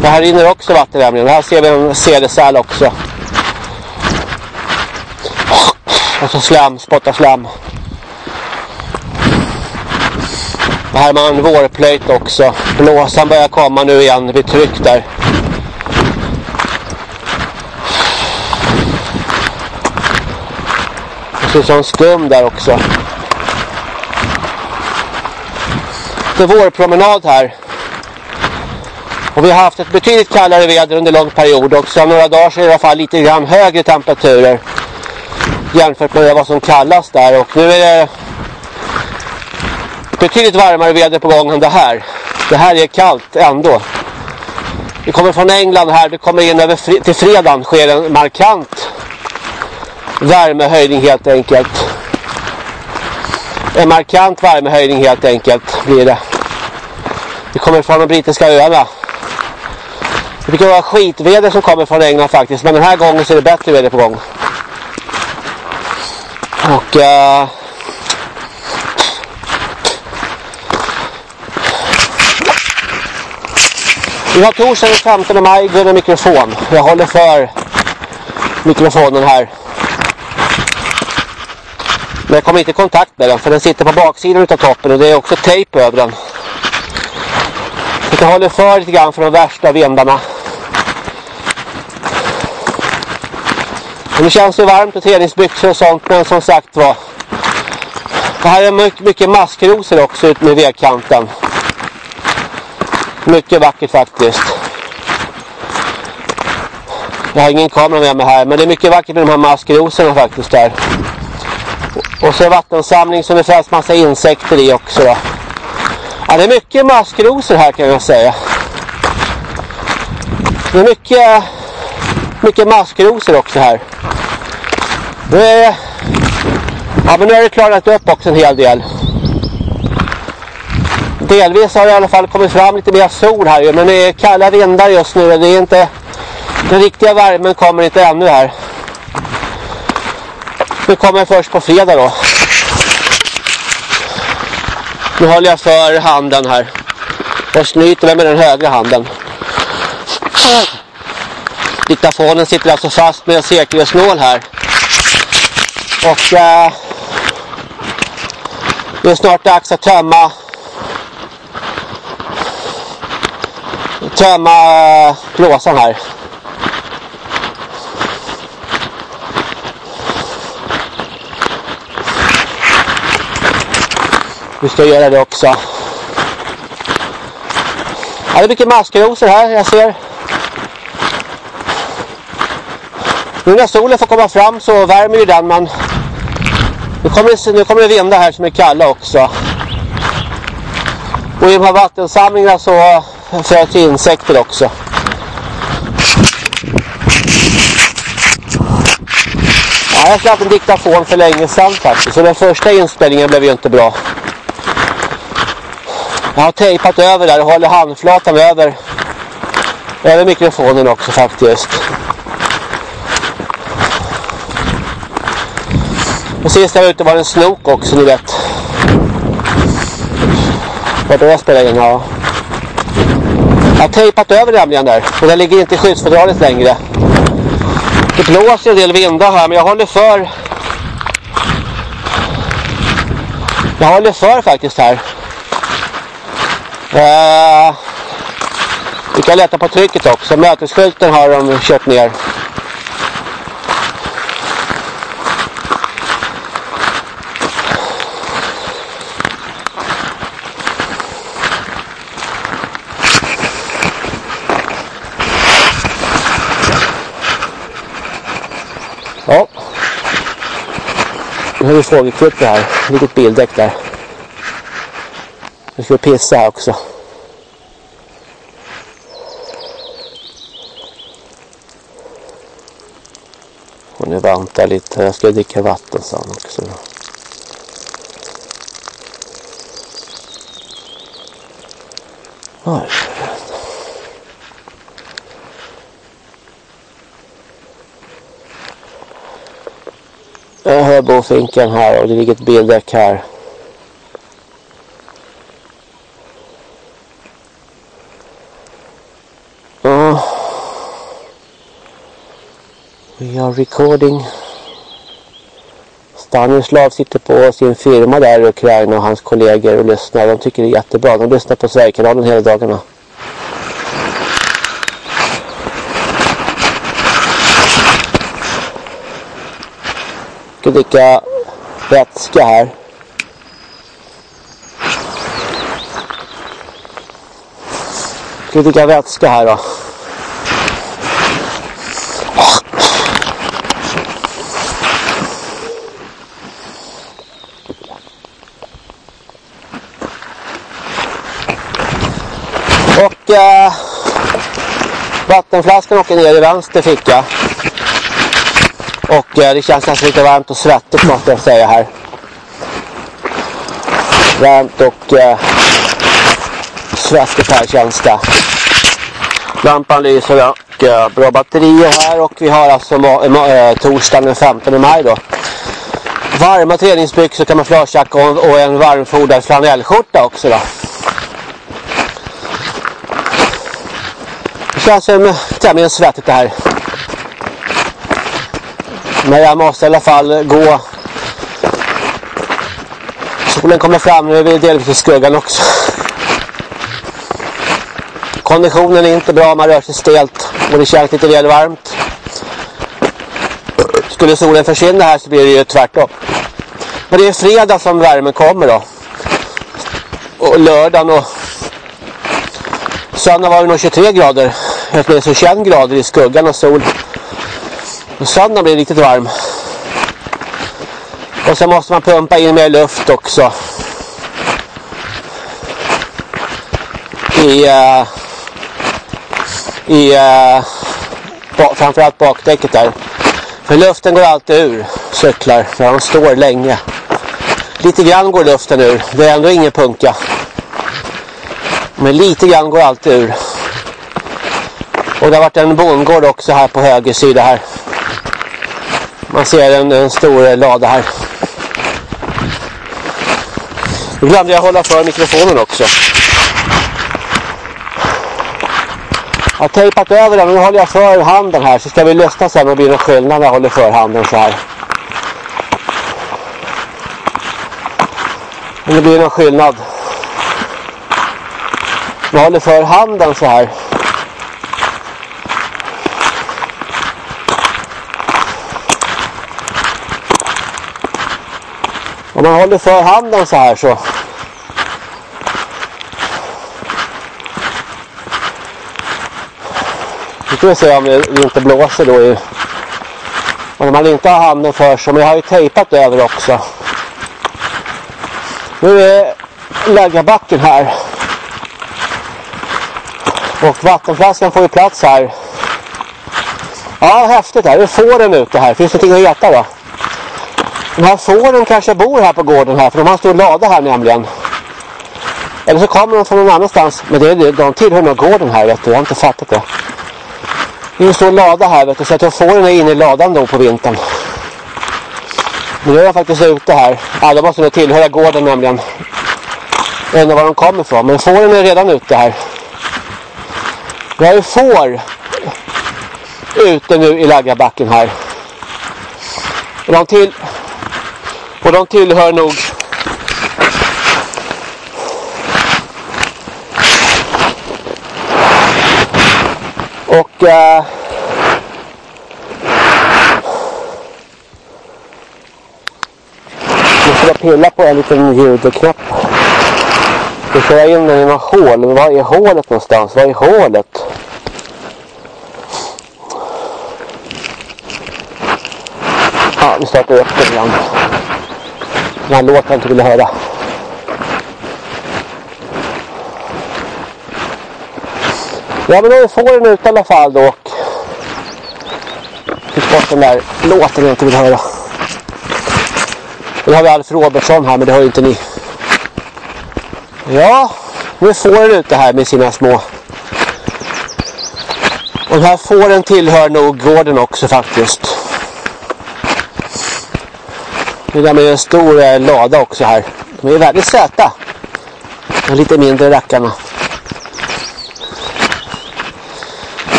Det här rinner också vatten nämligen. Här ser vi en cedersäl också. Och så slam, spotta slam. Och här har man vårplöjt också. Blåsan börjar komma nu igen. vid tryck där. Det ser ut som skum där också. Efter vår vårpromenad här. Och vi har haft ett betydligt kallare väder under lång period och sedan några dagar så är det i alla fall lite grann högre temperaturer jämfört med vad som kallas där och nu är det betydligt varmare väder på gång än det här. Det här är kallt ändå. Vi kommer från England här, vi kommer in över till fredagen sker en markant värmehöjning helt enkelt. En markant värmehöjning helt enkelt blir det. Det kommer från de brittiska öarna. Det brukar vara skitväder som kommer från England faktiskt. Men den här gången så är det bättre väder på gång. Och... Uh, vi har torsdagen den 15 maj, går med mikrofon. Jag håller för mikrofonen här. Men jag kommer inte i kontakt med den för den sitter på baksidan av toppen och det är också tejp över den. Så jag håller för lite grann för de värsta vindarna. Men det känns ju varmt och träningsbyxor och sånt men som sagt var. Det här är mycket, mycket maskrosor också ut med vägkanten. Mycket vackert faktiskt. Jag har ingen kamera med mig här men det är mycket vackert med de här maskrosorna faktiskt där. Och så vattensamling som det fanns massa insekter i också då. Ja, det är mycket maskrosor här kan jag säga. Det är mycket, mycket maskrosor också här. Det är, ja, men nu har det klarat upp också en hel del. Delvis har det i alla fall kommit fram lite mer sol här men det är kalla vindar just nu. Det är inte, den riktiga värmen kommer inte ännu här. Nu kommer först på fredag då. Nu håller jag för handen här. Och snyter mig med den högra handen. Diktafonen sitter alltså fast med en säkerhetsnål här. Och eh, det är snart dags att tömma tömma eh, blåsan här. Vi ska göra det också. Ja, det är mycket maskrosor här, jag ser. Nu när solen får komma fram så värmer ju den, men nu kommer, nu kommer det vinda här som är kalla också. Och i de här vattensamlingarna så föds insekter också. Ja, jag släppte en diktafon för länge sedan faktiskt. Så den första inspelningen blev ju inte bra. Jag har tejpat över där och håller handflatan över över mikrofonen också faktiskt. Och sist jag var ute var det en snok också, ni vet. Vart då jag spelade in, ja. Jag har tejpat över nämligen där. Och den ligger inte i skyddsfodralet längre. Det blåser en del vindar här men jag håller för. Jag håller för faktiskt här. Eh, vi kan lätta på trycket också. Mötesskylten har de kört ner. Ja. Nu har vi fågelkvitter här. Litet bildäck där. Nu ska vi pissa också. Och nu väntar lite. Jag ska dricka vatten sen också. Oj. Jag hör bofinken här och det ligger ett bildäck här. We are recording. Stanislav sitter på sin firma där i Ukraina och hans kollegor och lyssnar. De tycker det är jättebra. De lyssnar på Sverigekanalen hela dagarna. ska dricka vätska här. Ska dricka vätska här då. Och eh, vattenflaskan åker ner i vänster ficka. Och eh, det känns nästan lite varmt och svettigt måste jag säga här. Varmt och eh, svettigt här känns det. Lampan lyser och eh, bra batterier här och vi har alltså eh, torsdagen den 15 maj då. Varma träningsbyxor, kamouflagejacka och, och en varmfodrad flanellskjorta också då. Känns som alltså, tämligen svettigt det här. Men jag måste i alla fall gå. Solen kommer fram nu vid delvis i skuggan också. Konditionen är inte bra, man rör sig stelt och det känns lite väl varmt. Skulle solen försvinna här så blir det ju tvärtom. Men det är fredag som värmen kommer då. Och lördagen och söndag var det nog 23 grader. Det är så 21 grader i skuggan och sol. Och söndagen blir riktigt varm. Och så måste man pumpa in mer luft också. I, uh, i uh, framförallt bakdäcket där. För luften går alltid ur cyklar för de står länge. Lite grann går luften ur. Det är ändå ingen punka. Men lite grann går alltid ur. Och det har varit en bondgård också här på höger sida här. Man ser en, en stor lada här. Nu glömde jag hålla för mikrofonen också. Jag har tejpat över den och nu håller jag för handen här så ska vi lyssna sen om det blir någon skillnad när jag håller för handen så här. Om det blir någon skillnad. Jag håller för handen så här. Om man håller för handen så här så Nu ska vi se om det inte blåser då i och när man inte har handen för sig, men jag har ju tejpat över också. Nu är läggarbacken här. Och vattenflaskan får ju plats här. Ja, häftigt här. Det är fåren ute här. Finns det någonting att äta då? De här fåren kanske bor här på gården här. För de har en stor lada här nämligen. Eller så kommer de från någon annanstans. Men det är, de tillhör nog gården här vet du. Jag har inte fattat det. Det är en stor lada här vet du. Så jag tror fåren är inne i ladan då på vintern. Men nu är jag faktiskt ute här. Alla de måste nog tillhöra gården nämligen. Jag undrar var de kommer ifrån. Men fåren är redan ute här. Vi har ju får ute nu i Laggabacken här. De, till, och de tillhör nog och äh, nu ska jag pilla på en liten ljudknapp. Nu får jag in den i något hål. Men var är hålet någonstans? Var är hålet? Ja, nu startar jag upp den igen. Den här låten jag inte ville höra. Ja men då får den ut i alla fall då. Och fick bort den där låten jag inte vill höra. Nu har vi Alf Robertsson här men det har ju inte ni. Ja, nu får den ute här med sina små. Och den här fåren tillhör nog gården också faktiskt. Det är med en stor eh, lada också här. De är väldigt söta. De lite mindre rackarna.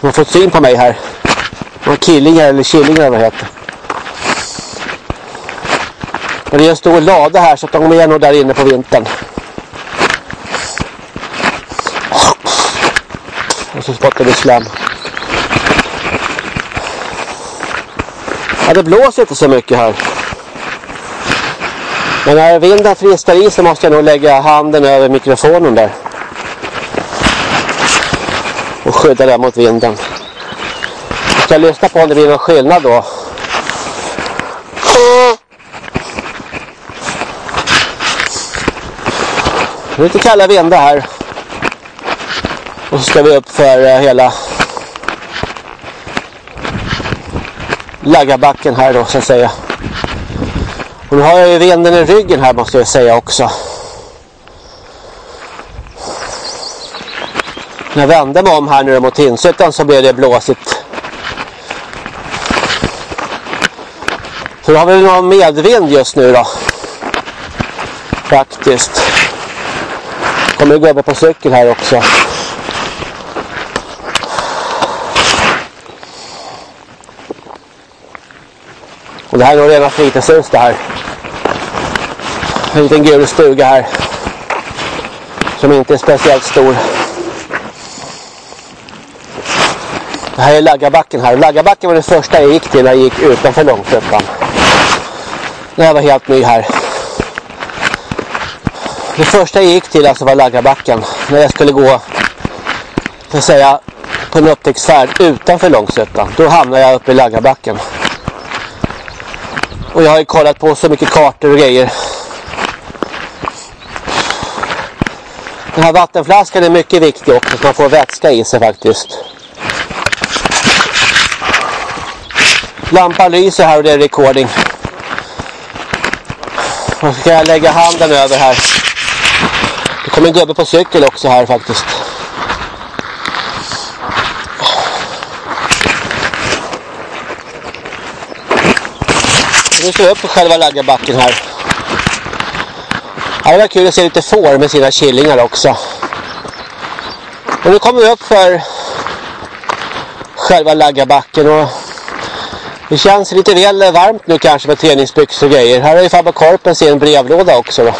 De har fått syn på mig här. De har killingar eller killingar vad heter. Och det är en stor lada här så att de är nog där inne på vintern. Och så spottar vi slem. Ja, det blåser inte så mycket här. Men när vinden fristar i så måste jag nog lägga handen över mikrofonen där. Och skydda den mot vinden. Jag ska lyssna på om det blir någon skillnad då. Det är lite kalla vindar här. Och så ska vi upp för eh, hela Laggabacken här då så att säga. Och nu har jag ju vinden i ryggen här måste jag säga också. När jag vände mig om här nu mot Tingshyttan så blev det blåsigt. Så då har vi någon medvind just nu då. Faktiskt. Kommer gå gubbe på cykel här också. Och det här är nog rena fritidshus det här. En liten gul stuga här. Som inte är speciellt stor. Det här är Laggabacken här. Laggabacken var det första jag gick till när jag gick utanför Långsötan. När jag var helt ny här. Det första jag gick till alltså var Laggabacken. När jag skulle gå, så att säga, på en upptäcktsfärd utanför Långsötan. Då hamnade jag uppe i Laggabacken. Och jag har ju kollat på så mycket kartor och grejer. Den här vattenflaskan är mycket viktig också så man får vätska i sig faktiskt. Lampan lyser här och det är recording. Och ska jag lägga handen över här. Det kommer en gubbe på cykel också här faktiskt. Nu ska vi upp på själva laggarbacken här. Ja, det var kul att se lite får med sina killingar också. Och nu kommer vi upp för själva laggarbacken och det känns lite väl varmt nu kanske med träningsbyxor och grejer. Här har ju Fabbe Korpen sin brevlåda också då.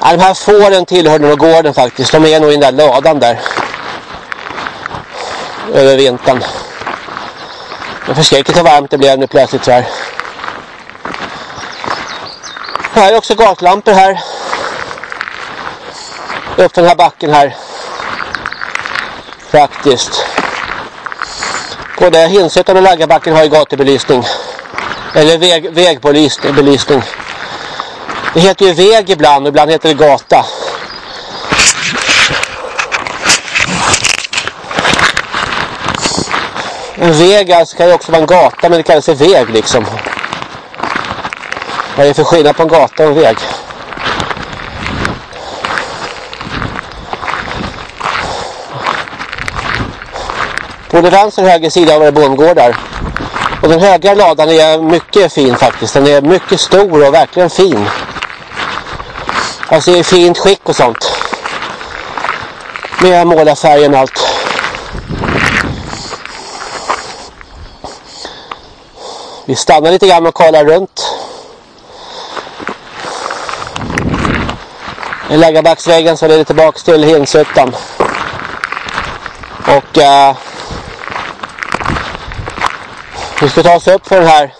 Ja, de här fåren tillhör nog gården faktiskt. De är nog i den där ladan där. Över vintern. Det förskräckligt hur varmt det blev nu plötsligt så här. Här är också gatlampor här. Upp den här backen här. Faktiskt. Både Hinsötan och Laggabacken har ju gatubelysning. Eller väg, vägbelysning. Det heter ju väg ibland och ibland heter det gata. En väg alltså kan ju också vara en gata men det kallas för väg liksom. Vad är det för skillnad på en gata och en väg? På vänster och höger sida var det bondgårdar. Och den högra ladan är mycket fin faktiskt. Den är mycket stor och verkligen fin. Alltså i fint skick och sånt. Med målarfärgen och allt. Vi stannar lite grann och kollar runt. I Läggarbacksvägen så är det tillbaka till Hinshyttan. Och eh, vi ska ta oss upp för den här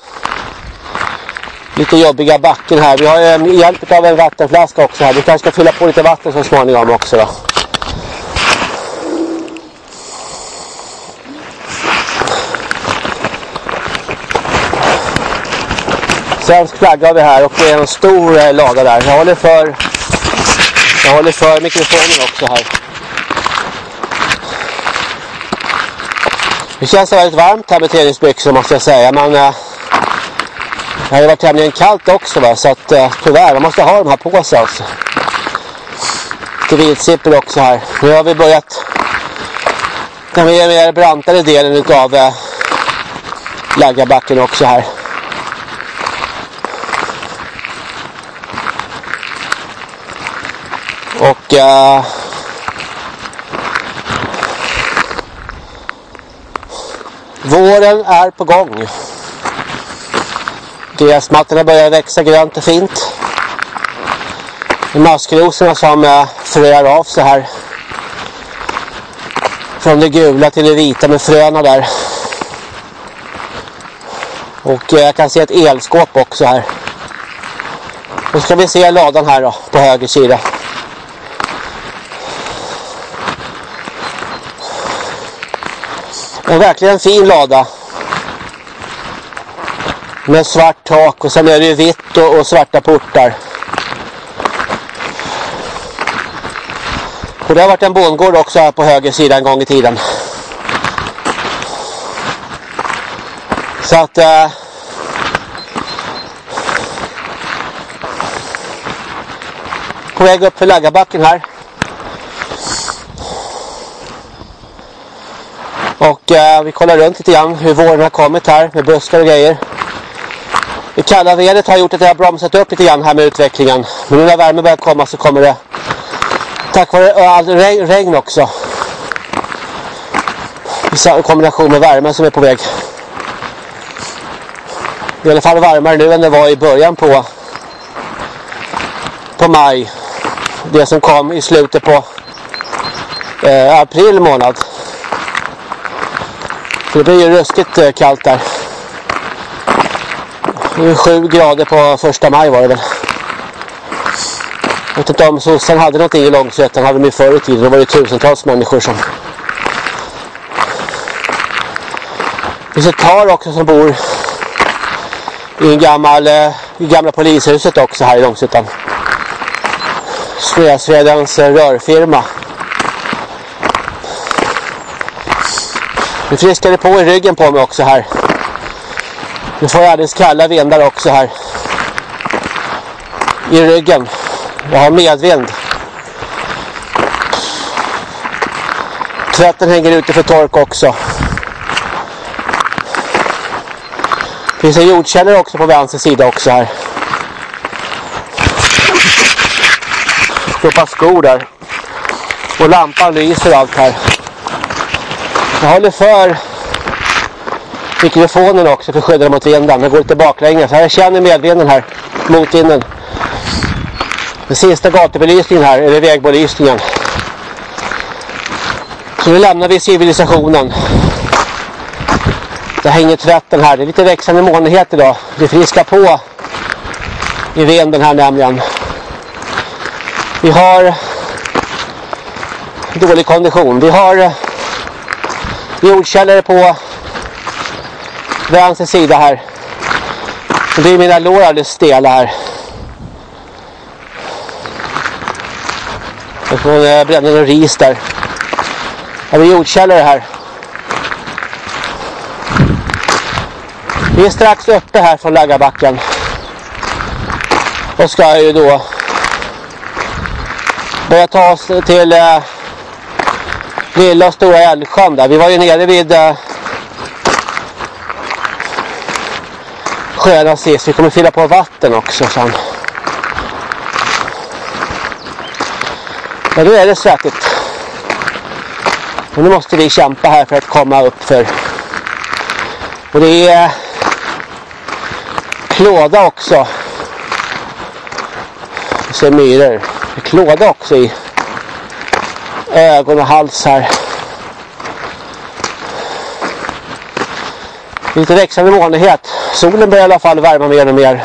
lite jobbiga backen här. Vi har ju hjälp av en vattenflaska också här. Vi kanske ska fylla på lite vatten så småningom också då. Svensk flagga har vi här och det är en stor eh, lada där. Jag håller för jag håller för mikrofonen också här. Det känns väldigt varmt här med träningsbyxor måste jag säga. Men eh, det har ju varit tämligen kallt också va. Så att eh, tyvärr, man måste ha de här på sig alltså. Lite viltsippor också här. Nu har vi börjat den mer, mer brantare delen av eh, Laggarbacken också här. Och uh, våren är på gång. Gräsmattorna börjar växa grönt och fint. Maskrosorna som uh, fröar av så här. Från det gula till det vita med fröna där. Och uh, jag kan se ett elskåp också här. Nu ska vi se ladan här då, på höger sida. En verkligen fin lada. Med svart tak och sen är det ju vitt och, och svarta portar. Och det har varit en bondgård också här på höger sida en gång i tiden. Så att... Eh, på väg upp för Laggarbacken här. Och eh, vi kollar runt lite grann hur våren har kommit här med buskar och grejer. Det kalla vädret har gjort att det har bromsat upp lite grann här med utvecklingen. Men nu när värmen börjar komma så kommer det tack vare eh, all regn, regn också. I kombination med värmen som är på väg. I alla fall varmare nu än det var i början på på maj. Det som kom i slutet på eh, april månad. Det blir ju ruskigt eh, kallt där. Det är 7 grader på första maj var det väl. Jag vet inte om sossarna hade någonting i Långsötan. hade de ju förr i tiden. Då var det tusentals människor som... Det finns ett par också som bor i en gammal, eh, i gamla polishuset också här i Långsötan. Sveasvedens eh, rörfirma. Nu friskar det på i ryggen på mig också här. Nu får jag alldeles kalla vindar också här. I ryggen. Jag har medvind. Tvätten hänger ute för tork också. Det finns en jordkällare också på vänster sida också här. Stoppa skor där. Och lampan lyser allt här. Jag håller för mikrofonen också för att skydda mot vinden. Den går lite baklänges. Jag känner medvinden här. Motvinden. Den sista gatubelysningen här, eller vägbelysningen. Så nu lämnar vi civilisationen. Det hänger tvätten här. Det är lite växande molnighet idag. Det friskar på i vinden här nämligen. Vi har dålig kondition. Vi har jordkällare på vänster sida här. Och det är mina lår alldeles stela här. Jag får bränna någon ris där. Här är jordkällare här. Vi är strax uppe här från Laggabacken. Och ska ju då börja ta oss till eh, Lilla och Stora Älvsjön där. Vi var ju nere vid eh, sjöarna sist. Vi kommer fylla på vatten också sen. Men nu är det svettigt. Och nu måste vi kämpa här för att komma upp för. Och det är eh, klåda också. Vi ser myror. Det är klåda också i ögon och hals här. Lite växande molnighet. Solen börjar i alla fall värma mer och mer.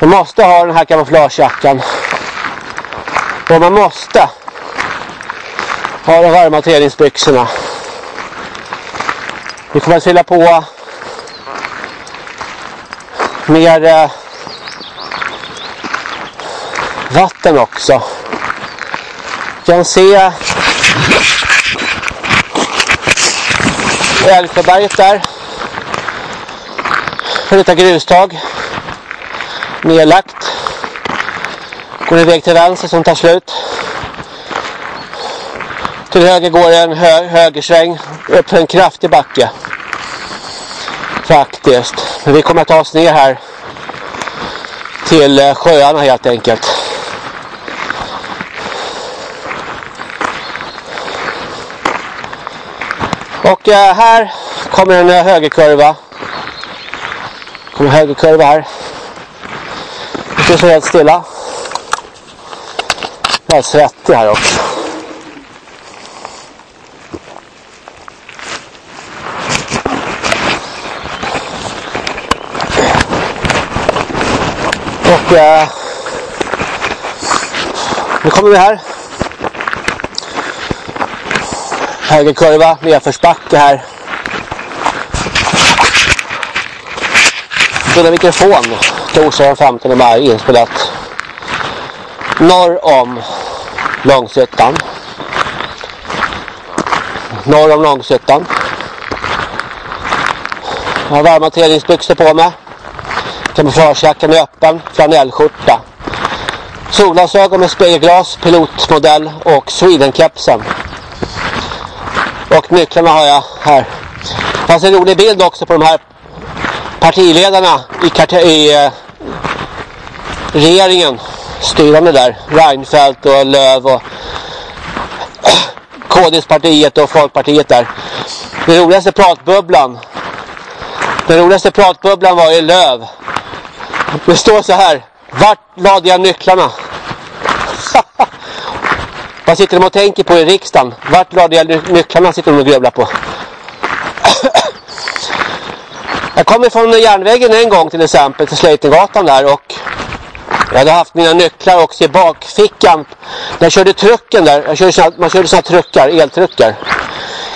Man måste ha den här kamouflagejackan. Och man måste ha de varma träningsbyxorna. Vi kommer att fylla på mer eh, vatten också. Jag kan se Älvsjöberget där. För lite grustag. Nedlagt. Går iväg till vänster som tar slut. Till höger går en hö högersväng upp för en kraftig backe. Faktiskt. Men vi kommer att ta oss ner här till eh, sjöarna helt enkelt. Och eh, här kommer en eh, högerkurva. kommer en högerkurva här. Det står helt stilla. Jag är svettig här också. Och eh, nu kommer vi här. Högerkurva, nedförsbacke här. Denna mikrofon torsdag den 15 maj inspelat norr om Långsötan. Norr om Långsötan. Jag har varma träningsbyxor på mig. Kamouflagejackan är öppen, flanellskjorta. Solglasögon med spegelglas, pilotmodell och Sweden-kepsen. Och nycklarna har jag här. Det fanns en rolig bild också på de här partiledarna i, i eh, regeringen. Styrande där. Reinfeldt och Löv och KDS-partiet och Folkpartiet där. Den roligaste pratbubblan. Den roligaste pratbubblan var i Löv. Det står så här. Vart lade jag nycklarna? Vad sitter de och tänker på i riksdagen? Vart lade jag nycklarna sitter de och grubblar på. jag kom från järnvägen en gång till exempel till Slöjtengatan där och jag hade haft mina nycklar också i bakfickan. När jag körde trucken där, jag körde såna, man körde sådana truckar, eltruckar.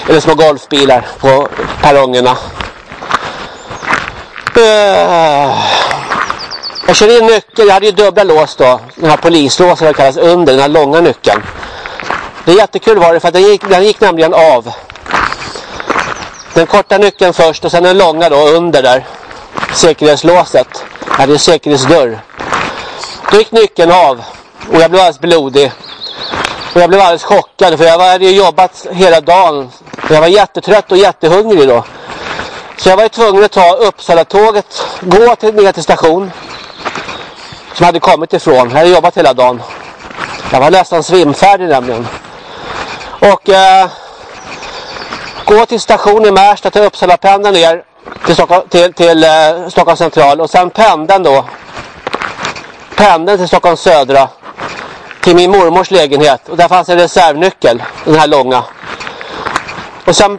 Eller små golfbilar på perrongerna. Eh. Jag körde in nyckeln, jag hade ju dubbla lås då. Den här polislåsen det kallas under, den här långa nyckeln. Det är jättekul var det för att den gick, den gick nämligen av. Den korta nyckeln först och sen den långa då under där. Säkerhetslåset. Jag hade säkerhetsdörr. Då gick nyckeln av. Och jag blev alldeles blodig. Och jag blev alldeles chockad för jag hade jobbat hela dagen. Jag var jättetrött och jättehungrig då. Så jag var tvungen att ta Uppsala-tåget, gå till, ner till station. Som jag hade kommit ifrån. Jag hade jobbat hela dagen. Jag var nästan svimfärdig nämligen. Och eh, gå till station i Märsta till Uppsala pendeln ner till, Stockholm, till, till eh, Stockholms central. Och sen pendeln då pendeln till Stockholms södra till min mormors lägenhet och där fanns en reservnyckel, den här långa. Och sen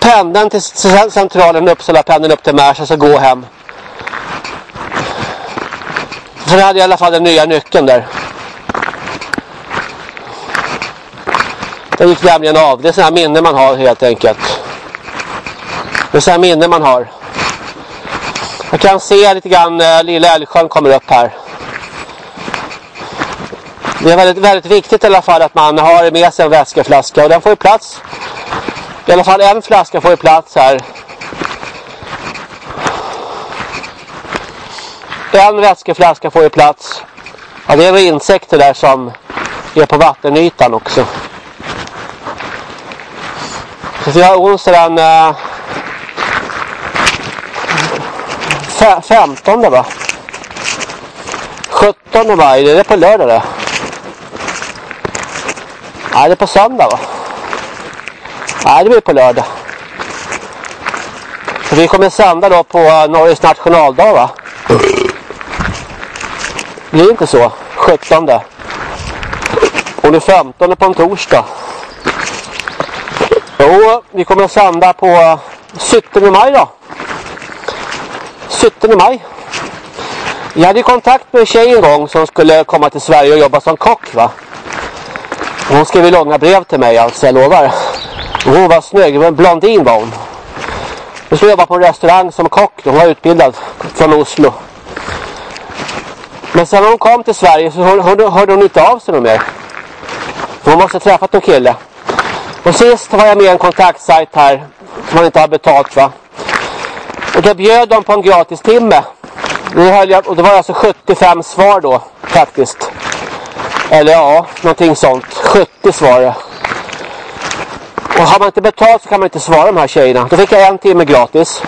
pendeln till centralen Uppsala pendeln upp till Märsta så gå hem. Sen hade jag i alla fall den nya nyckeln där. Den gick nämligen av. Det är sådana minnen man har helt enkelt. Det är sådana minnen man har. Jag kan se lite grann äh, Lilla Älvsjön kommer upp här. Det är väldigt, väldigt viktigt i alla fall att man har med sig en vätskeflaska och den får ju plats. I alla fall en flaska får ju plats här. En vätskeflaska får ju plats. Ja, det är väl insekter där som är på vattenytan också. Så vi har onsdagen eh, 15 va? 17 maj, det är på lördag det. Nej, det är på söndag va? Nej, det blir på lördag. Så vi kommer sända då på eh, Norges nationaldag va? Blir det inte så? 17. Och det 15 på en torsdag. Jo, vi kommer att sända på 17 maj då. 17 maj. Jag hade kontakt med en tjej en gång som skulle komma till Sverige och jobba som kock va. Hon skrev långa brev till mig alltså, jag lovar. Hon var snygg, en blondin var hon. Hon skulle jobba på en restaurang som kock. Hon var utbildad från Oslo. Men sen när hon kom till Sverige så hörde, hörde hon inte av sig någon mer. Hon måste ha träffat någon kille. Och sist var jag med i en kontaktsajt här som man inte har betalt va. Och då bjöd de på en gratis timme. Och det var alltså 75 svar då faktiskt. Eller ja, någonting sånt. 70 svar. Och har man inte betalt så kan man inte svara de här tjejerna. Då fick jag en timme gratis.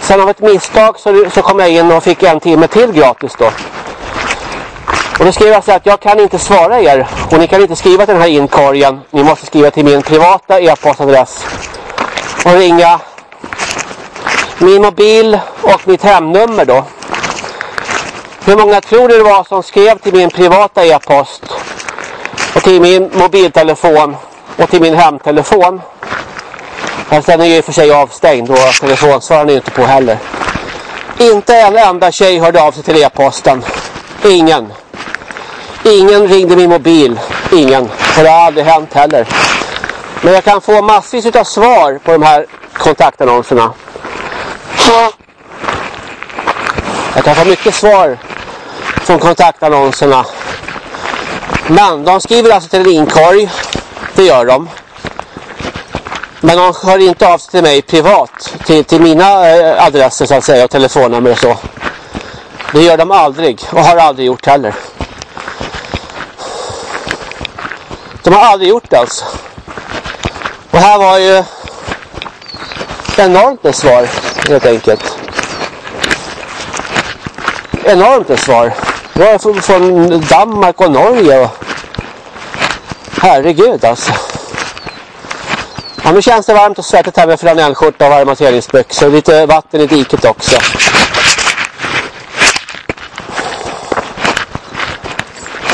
Sen av ett misstag så, så kom jag in och fick en timme till gratis då. Och då skrev jag så att jag kan inte svara er. Och ni kan inte skriva till den här inkorgen. Ni måste skriva till min privata e-postadress. Och ringa min mobil och mitt hemnummer då. Hur många tror ni det var som skrev till min privata e-post och till min mobiltelefon och till min hemtelefon? Fast den är ju i och för sig avstängd och telefonsvararen är inte på heller. Inte en enda tjej hörde av sig till e-posten. Ingen. Ingen ringde min mobil. Ingen. Och det har aldrig hänt heller. Men jag kan få massvis av svar på de här kontaktannonserna. Jag kan få mycket svar från kontaktannonserna. Men de skriver alltså till en inkorg. Det gör de. Men de hör inte av sig till mig privat. Till, till mina eh, adresser så att säga och telefonnummer och så. Det gör de aldrig och har aldrig gjort heller. De har aldrig gjort det alltså. Och här var ju enormt med svar helt enkelt. Enormt med svar. Det var från Danmark och Norge. Herregud alltså. Ja, nu känns det varmt och svettigt här med flanellskjorta och varma träningsbyxor. Lite vatten i diket också.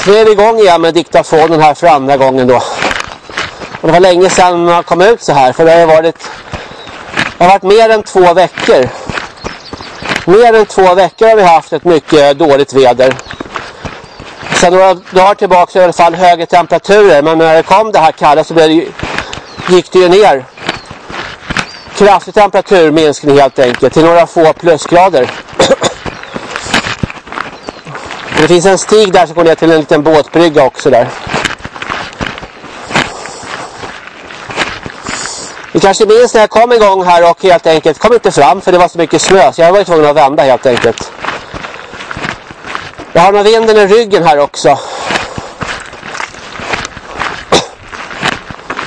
Nu är vi igång igen med diktafonen här för andra gången då. Och det var länge sedan man kom ut så här. För det har varit, det har varit mer än två veckor. Mer än två veckor har vi haft ett mycket dåligt väder. Sen några dagar tillbaka i alla fall högre temperaturer. Men när det kom det här kalla så blev det, gick det ju ner. Kraftig temperaturminskning helt enkelt. Till några få plusgrader. Det finns en stig där som går ner till en liten båtbrygga också där. Ni kanske minns när jag kom igång här och helt enkelt kom inte fram för det var så mycket snö så jag var tvungen att vända helt enkelt. Jag har någon vinden i ryggen här också.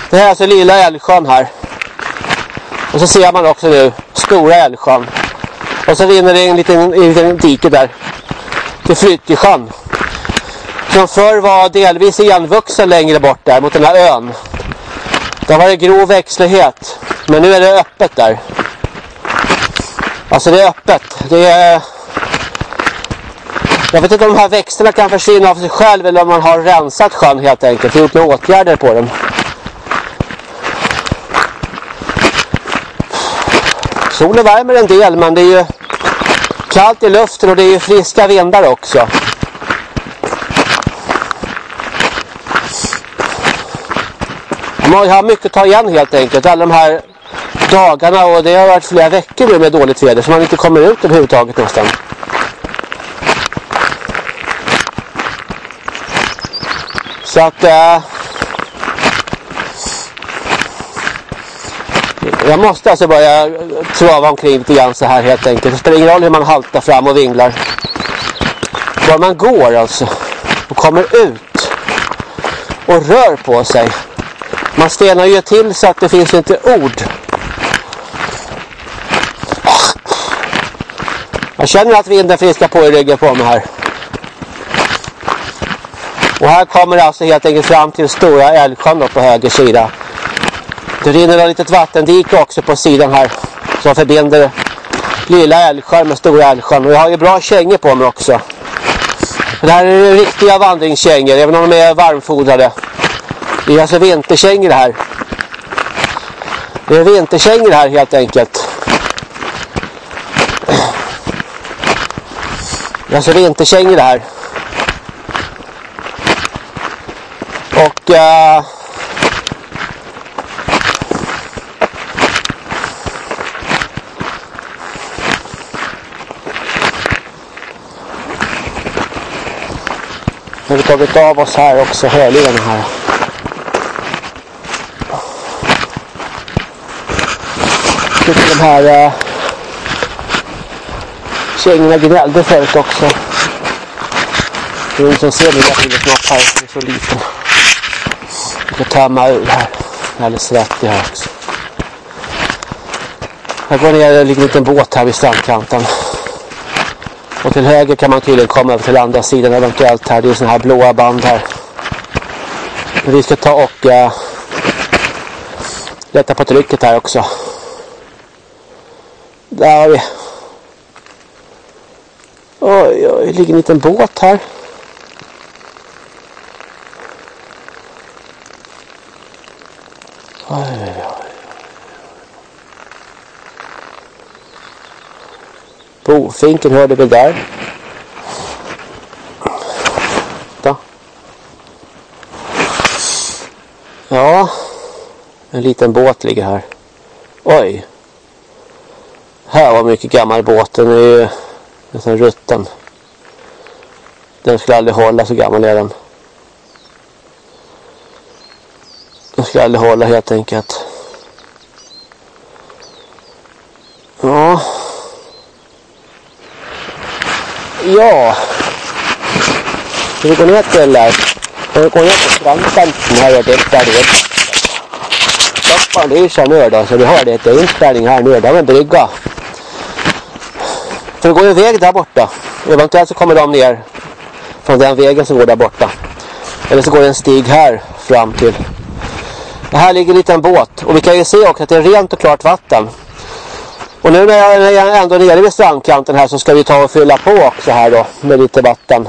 Det här är alltså lilla Älvsjön här. Och så ser man också nu stora Älvsjön. Och så rinner det en liten, en liten dike där till Flyttjesjön. Som förr var delvis igenvuxen längre bort där mot den här ön. Där var det grov växtlighet. Men nu är det öppet där. Alltså det är öppet. Det är... Jag vet inte om de här växterna kan försvinna av sig själv eller om man har rensat sjön helt enkelt. Gjort några åtgärder på den. Solen värmer en del men det är ju kallt i luften och det är ju friska vindar också. Man har mycket att ta igen helt enkelt. Alla de här dagarna och det har varit flera veckor nu med dåligt väder så man inte kommer ut överhuvudtaget nästan. Så att... Äh, jag måste alltså börja trava omkring lite grann så här helt enkelt. Det spelar ingen roll hur man haltar fram och vinglar. Bara man går alltså. Och kommer ut. Och rör på sig. Man stenar ju till så att det finns inte ord. Jag känner att vinden friskar på i ryggen på mig här. Och här kommer det alltså helt enkelt fram till stora Älvsjön på höger sida. Det rinner ett litet vattendike också på sidan här. Som förbinder lilla Älvsjön med stora Älvsjön. Och jag har ju bra kängor på mig också. Det här är riktiga vandringskängor även om de är varmfodrade. Det är alltså vinterkängor här. Det är vinterkängor här helt enkelt. Det är alltså vinterkängor här. Och... Uh, Nu har vi tagit av oss här också hörlurarna här. tycker de här äh, kängorna gnällde förut också. Det är ingen som ser min lilla snart här, den är så liten. Jag får tömma ur här. Jag är alldeles svettig här också. Jag går ner, det ligger en liten båt här vid strandkanten. Och till höger kan man tydligen komma över till andra sidan eventuellt här. Det är sådana här blåa band här. Men vi ska ta och eh, uh, lätta på trycket här också. Där har vi. Oj, oj, det ligger en liten båt här. Oj, oj, oj. Bofinken hörde vi där. Da. Ja, en liten båt ligger här. Oj. Här var mycket gammal båt. Den är ju nästan rutten. Den skulle aldrig hålla så gammal är den. Den skulle aldrig hålla helt enkelt. Ja. Ja. Ska vi gå ner till där? Ska vi gå ner till strandkanten här och titta det? Stoppa lyser nu då så vi har lite inspelning här nu. Det är en brygga. För det går ju en väg där borta. Eventuellt så kommer de ner från den vägen som går där borta. Eller så går det en stig här fram till. Här ligger en liten båt och vi kan ju se också att det är rent och klart vatten. Och nu när jag är ändå nere vid strandkanten här så ska vi ta och fylla på också här då med lite vatten.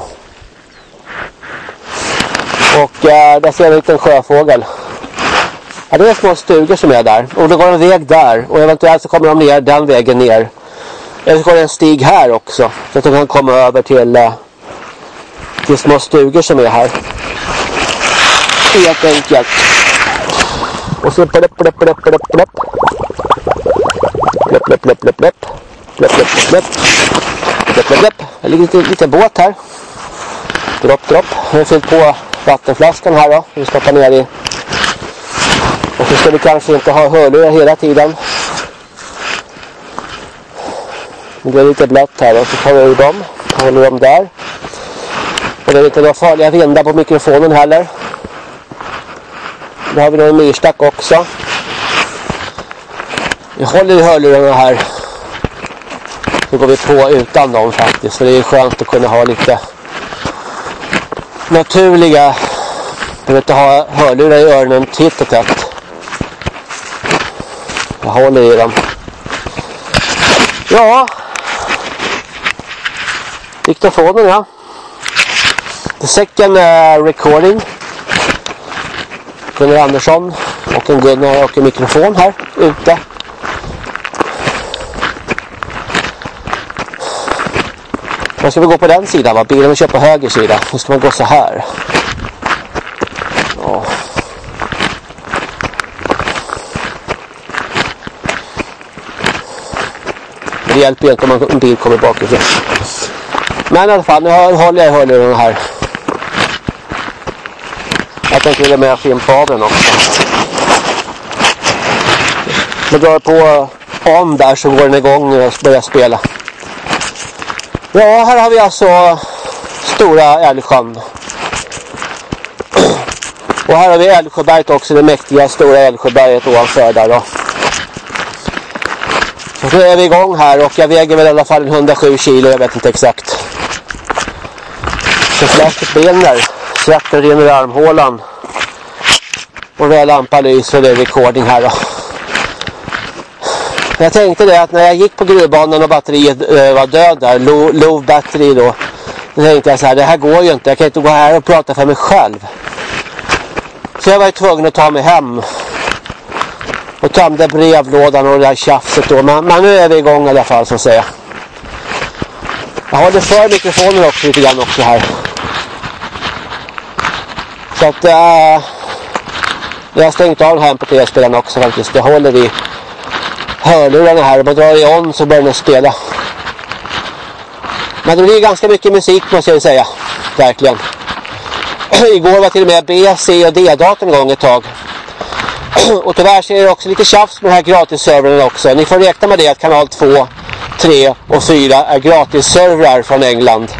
Och eh, där ser vi en liten sjöfågel. Ja, det är små stugor som är där. Och det går en väg där. Och eventuellt så kommer de ner den vägen ner. Eller så går det en stig här också. Så att de kan komma över till, eh, till små stugor som är här. Helt enkelt. Och så plopp, plopp, plopp, plopp, plopp. Plopp, plopp, plopp, plopp, plopp. Plopp, plopp, plopp, plopp. Plopp, plopp. Det ligger en liten båt här. Dropp, dropp. Nu har fyllt på vattenflaskan här då. Vi stoppar ner i. Och så ska vi kanske inte ha hörlurar hela tiden. Det är lite blött här och så tar vi ur dem. Håller dem där. Och det är inte några farliga vindar på mikrofonen heller. Då har vi en myrstack också. Vi håller i hörlurarna här. Nu går vi på utan dem faktiskt. För det är skönt att kunna ha lite naturliga. Behöver inte ha hörlurar i öronen titt och tätt. Jag håller i dem. Ja. Diktafonen ja. The second uh, recording. Gunnar Andersson och en Gunnar och en mikrofon här ute. Man ska vi gå på den sidan va? Bilen kör på höger sida. Då ska man gå så här. Ja. Det hjälper ju inte om en bil kommer bakifrån. Men i alla fall, nu håller jag i hörlurarna här. Jag tänkte vilja med filmkabeln också. Nu också. Jag drar på om där så går den igång och börjar spela. Ja, här har vi alltså Stora Älvsjön. Och här har vi Älvsjöberget också, det mäktiga Stora Älvsjöberget ovanför där då. Så nu är vi igång här och jag väger väl i alla fall 107 kilo, jag vet inte exakt. Så fläsket brinner, svetten rinner i armhålan. Och röd lampa lyser det är recording här då. Jag tänkte det att när jag gick på gruvbanan och batteriet eh, var död där, low, low battery då. Då tänkte jag så här, det här går ju inte. Jag kan inte gå här och prata för mig själv. Så jag var ju tvungen att ta mig hem. Och tömde brevlådan och det där tjafset då. Men, men nu är vi igång i alla fall så att säga. Jag håller för mikrofonen också lite grann också här. Så att äh, jag har stängt av den här mp3-spelaren också faktiskt. Jag håller i hörlurarna här. Om man drar i on så börjar den spela. Men det blir ganska mycket musik måste jag säga. Verkligen. Igår var till och med B, C och D-datorn igång ett tag. och tyvärr så är det också lite tjafs med de här gratisservrarna också. Ni får räkna med det att kanal 2, 3 och 4 är gratisservrar från England.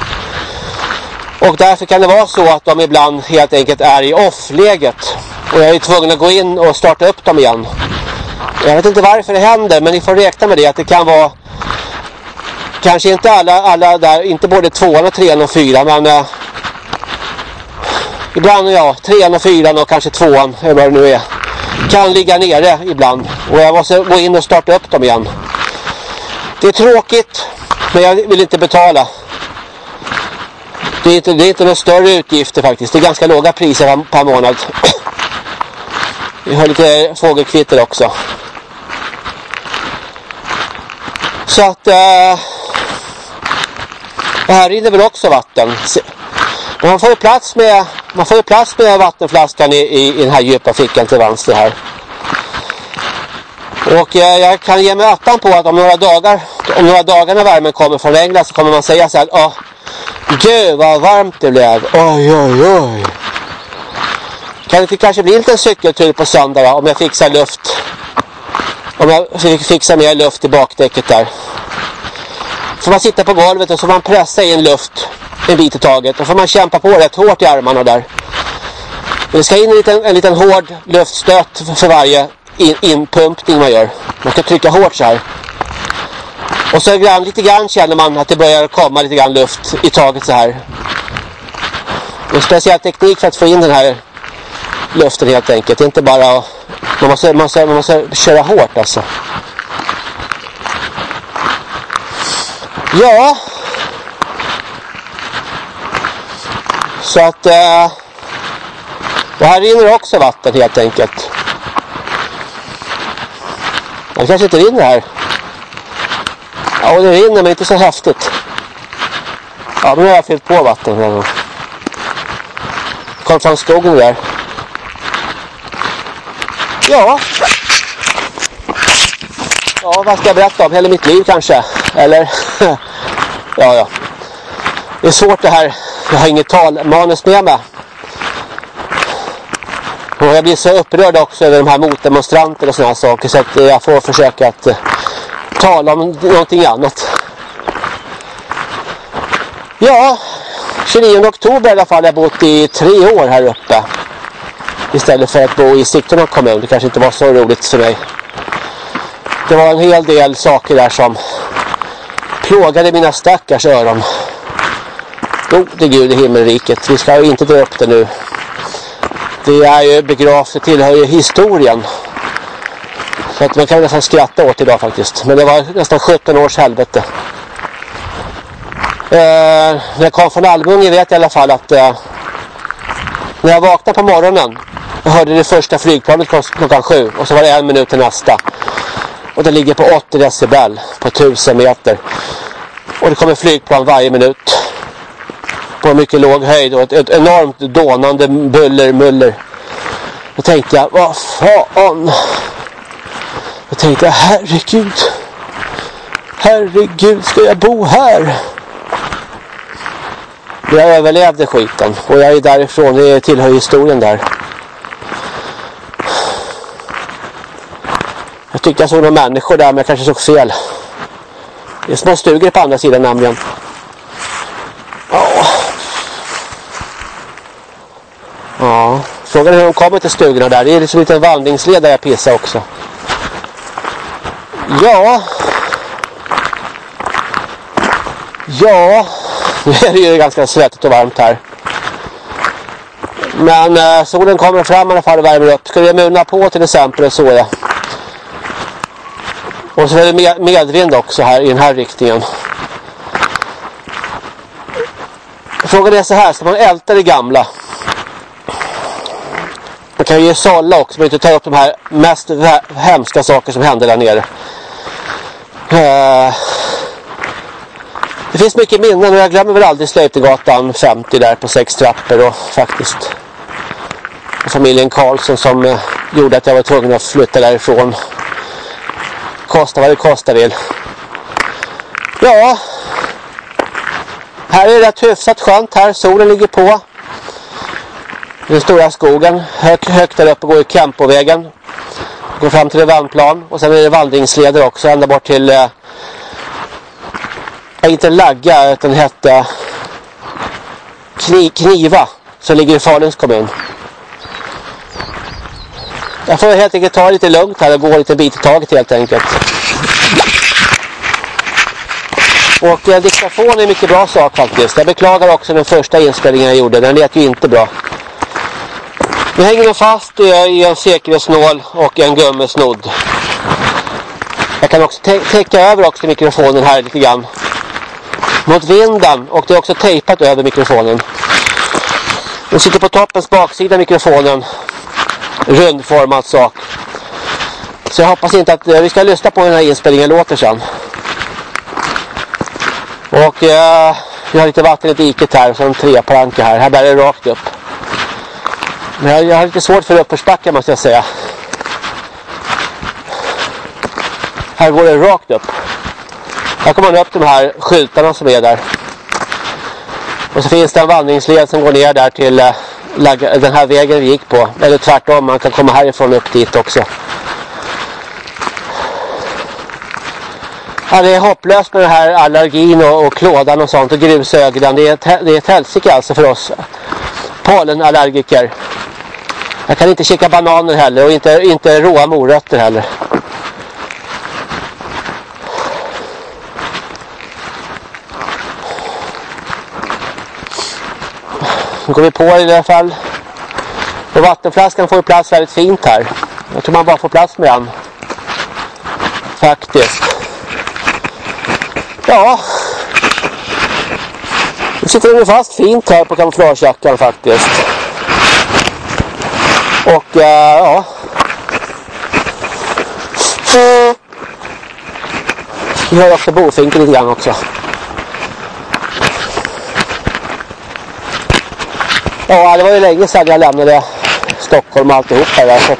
Och därför kan det vara så att de ibland helt enkelt är i off-läget. Och jag är tvungen att gå in och starta upp dem igen. Jag vet inte varför det händer men ni får räkna med det att det kan vara kanske inte alla, alla där, inte både tvåan och trean och fyran men eh, ibland ja, trean och fyran och kanske tvåan eller vad det nu är kan ligga nere ibland och jag måste gå in och starta upp dem igen. Det är tråkigt men jag vill inte betala. Det är inte, det är inte några större utgifter faktiskt. Det är ganska låga priser per månad. Vi har lite fågelkvitter också. Så att äh, här rinner väl också vatten. Man får ju plats med man får ju plats med vattenflaskan i, i, i den här djupa fickan till vänster här. Och äh, jag kan ge mig attan på att om några dagar om några dagar när värmen kommer från England så kommer man säga så här. Åh, gud vad varmt det blev. Oj oj oj. Kan det kanske bli en liten cykeltur på söndag då, om jag fixar luft. Om jag fixar mer luft i bakdäcket där. Får man sitta på golvet och så får man pressa in luft en bit i taget. Och får man kämpa på rätt hårt i armarna där. Det ska in en liten, en liten hård luftstöt för varje in, inpumpning man gör. Man ska trycka hårt så här. Och så grann, lite grann känner man att det börjar komma lite grann luft i taget så här. En speciell teknik för att få in den här luften helt enkelt. Det är inte bara... Man måste, man måste, man måste köra hårt alltså. Ja. Så att... Eh, det här rinner också vatten helt enkelt. Det kanske inte rinner här. Ja, det rinner men inte så häftigt. Ja, nu har jag fyllt på vatten. Här. Kom från skogen där. Ja. Ja, vad ska jag berätta om? Hela mitt liv kanske. Eller? ja, ja. Det är svårt det här. Jag har inget talmanus med mig. Och jag blir så upprörd också över de här motdemonstranter och sådana saker. Så att jag får försöka att uh, tala om någonting annat. Ja, 29 oktober i alla fall har jag bott i tre år här uppe. Istället för att bo i Sigtuna kommun. Det kanske inte var så roligt för mig. Det var en hel del saker där som plågade mina stackars öron. Gode Gud i himmelriket. Vi ska inte dra upp det nu. Det är ju begravt, det tillhör ju historien. Så att man kan nästan skratta åt idag faktiskt. Men det var nästan 17 års helvete. Eh, när jag kom från Almunge vet jag i alla fall att eh, när jag vaknade på morgonen och hörde det första flygplanet klockan sju och så var det en minut till nästa. Och det ligger på 80 decibel på 1000 meter. Och det kommer flygplan varje minut. På en mycket låg höjd och ett, ett enormt dånande buller, muller. Då tänkte jag, vad fan. Då tänkte jag, herregud. Herregud, ska jag bo här? Jag överlevde skiten och jag är därifrån, det tillhör historien där. Jag tyckte jag såg några människor där men jag kanske såg fel. Det är små stugor på andra sidan nämligen. Ja. Ja. Frågan är hur de kommer till stugorna där. Det är liksom en liten vandringsled där jag pissar också. Ja. Ja. Nu är det ju ganska svettigt och varmt här. Men eh, solen kommer fram i alla fall och värmer upp. Ska vi muna på till exempel så så ja. Och så är det medvind också här i den här riktningen. Frågan är så här, ska man älta det gamla? Man kan ju sålla också, men inte ta upp de här mest hemska saker som hände där nere. Eh, finns mycket minnen och jag glömmer väl aldrig Slöjtegatan 50 där på sex trappor och faktiskt och familjen Karlsson som eh, gjorde att jag var tvungen att flytta därifrån. Kosta vad det kostar vill. Ja. Här är det rätt hyfsat skönt här. Solen ligger på. Den stora skogen. Högt, högt där uppe går ju Kempovägen. Går fram till en vandplan. Och sen är det vandringsleder också ända bort till eh, inte Lagga utan hette Kni, Kniva som ligger i Faluns kommun. Jag får helt enkelt ta lite lugnt här och gå lite bit i taget helt enkelt. Och eh, diktafon är en mycket bra sak faktiskt. Jag beklagar också den första inspelningen jag gjorde. Den lät ju inte bra. Nu hänger den fast i en säkerhetsnål och en gummisnodd. Jag kan också täcka över också mikrofonen här lite grann. Mot vinden och det är också tejpat över mikrofonen. Den sitter på toppens baksida mikrofonen. Rundformat sak. Så jag hoppas inte att eh, vi ska lyssna på den här inspelningen låter sen. Och eh, vi har lite vatten i diket här. Så en treplanka här. Här bär det rakt upp. Men jag, jag har lite svårt för uppförsbackar måste jag säga. Här går det rakt upp. Här kommer man upp de här skyltarna som är där. Och så finns det en vandringsled som går ner där till eh, den här vägen vi gick på. Eller tvärtom, man kan komma härifrån upp dit också. Ja, det är hopplöst med den här allergin och, och klådan och sånt och grusöglan. Det är ett, det är ett helsike alltså för oss pollenallergiker. Jag kan inte kika bananer heller och inte, inte råa morötter heller. Nu går vi på i alla fall. Och vattenflaskan får ju plats väldigt fint här. Jag tror man bara får plats med den. Faktiskt. Ja. Nu sitter den fast fint här på kamouflagejackan faktiskt. Och uh, ja. Vi har också bofinken lite grann också. Ja, det var ju länge sedan jag lämnade Stockholm och alltihop här. Så att...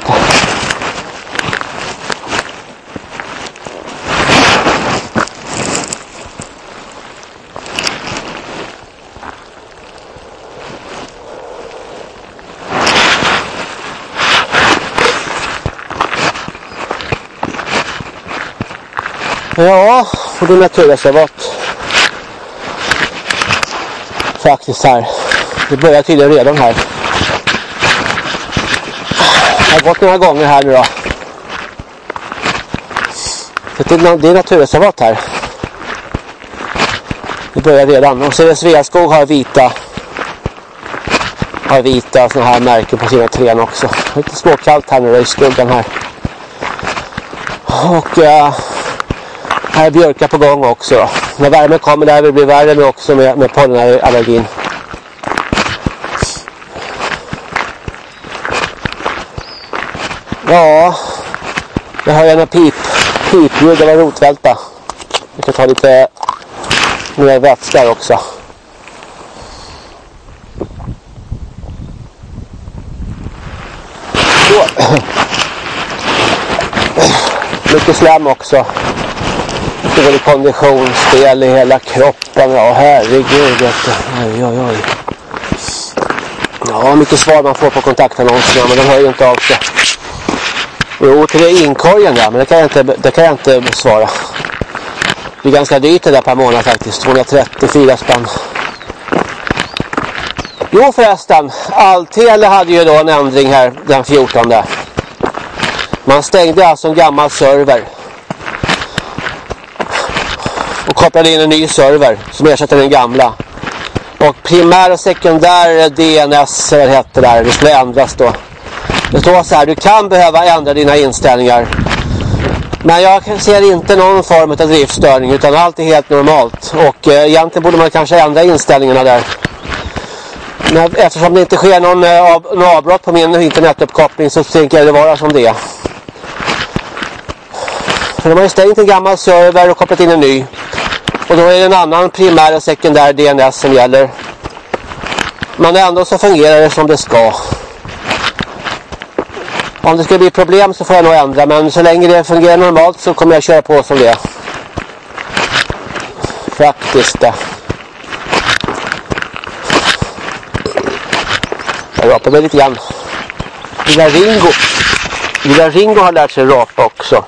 Ja, och det är naturreservat. Faktiskt här. Det börjar tydligen redan här. Jag har gått några gånger här nu då. Det är naturreservat här. Det börjar redan. Och så är det Sveaskog har vita har vita sådana här märken på sina trän också. Lite småkallt här nu då, i skuggan här. Och uh, här är björkar på gång också. Då. När värmen kommer där det värre nu också med, med pollenallergin. Ja, jag har gärna pip, pipljud, eller rotvälta. Jag ska ta lite mer vätska också. Så. Mycket slem också. Dålig konditionsspel i hela kroppen. Ja, herregud. Oj, oj, oj. Ja, mycket svar man får på kontaktannonserna, men de hör ju inte av sig. Jo, till inkorgen ja, men det kan jag inte, det kan jag inte svara. Det är ganska dyrt det där per månad faktiskt. 234 spänn. Jo förresten, Altele hade ju då en ändring här den 14. Man stängde alltså en gammal server. Och kopplade in en ny server som ersätter den gamla. Och primär och sekundär DNS hette det där, det skulle ändras då. Det står så här, du kan behöva ändra dina inställningar. Men jag ser inte någon form av driftstörning utan allt är helt normalt. Och eh, egentligen borde man kanske ändra inställningarna där. Men eftersom det inte sker någon, eh, av, någon avbrott på min internetuppkoppling så tänker jag det vara som det är. För de har ju stängt en gammal server och kopplat in en ny. Och då är det en annan primär och sekundär DNS som gäller. Men ändå så fungerar det som det ska. Om det skulle bli problem så får jag nog ändra. Men så länge det fungerar normalt så kommer jag köra på som det. Faktiskt det. Jag rapar mig lite grann. Lilla Ringo. Lilla Ringo har lärt sig rapa också.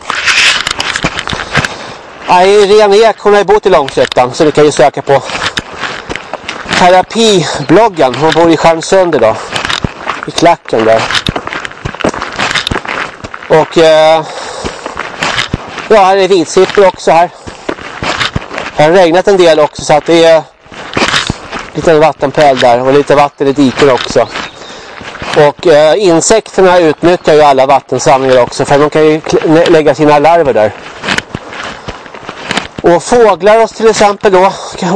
Nej, Ek, hon har ju bott i Långsötan så ni kan ju söka på terapibloggen. Hon bor i Stjärnsund idag. I klacken där. Och eh, ja, här är vitsippor också här. Det har regnat en del också så att det är lite vattenpöl där och lite vatten i diken också. Och eh, insekterna utnyttjar ju alla vattensamlingar också för de kan ju lägga sina larver där. Och fåglar och till exempel då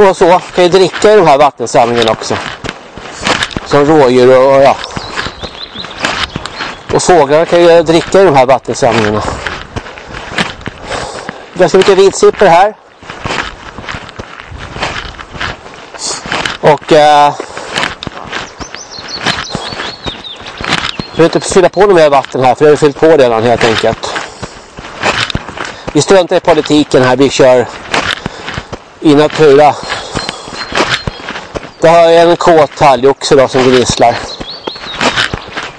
och så kan ju dricka i de här vattensamlingarna också. Som rådjur och, och ja, och fåglarna kan ju dricka i de här vattensamlingarna. Ganska mycket vitsippor här. Och eh, jag vill inte fylla på något mer vatten här för jag har fyllt på redan helt enkelt. Vi struntar i politiken här, vi kör i natura. Det har en kåt talgoxe då som gnisslar.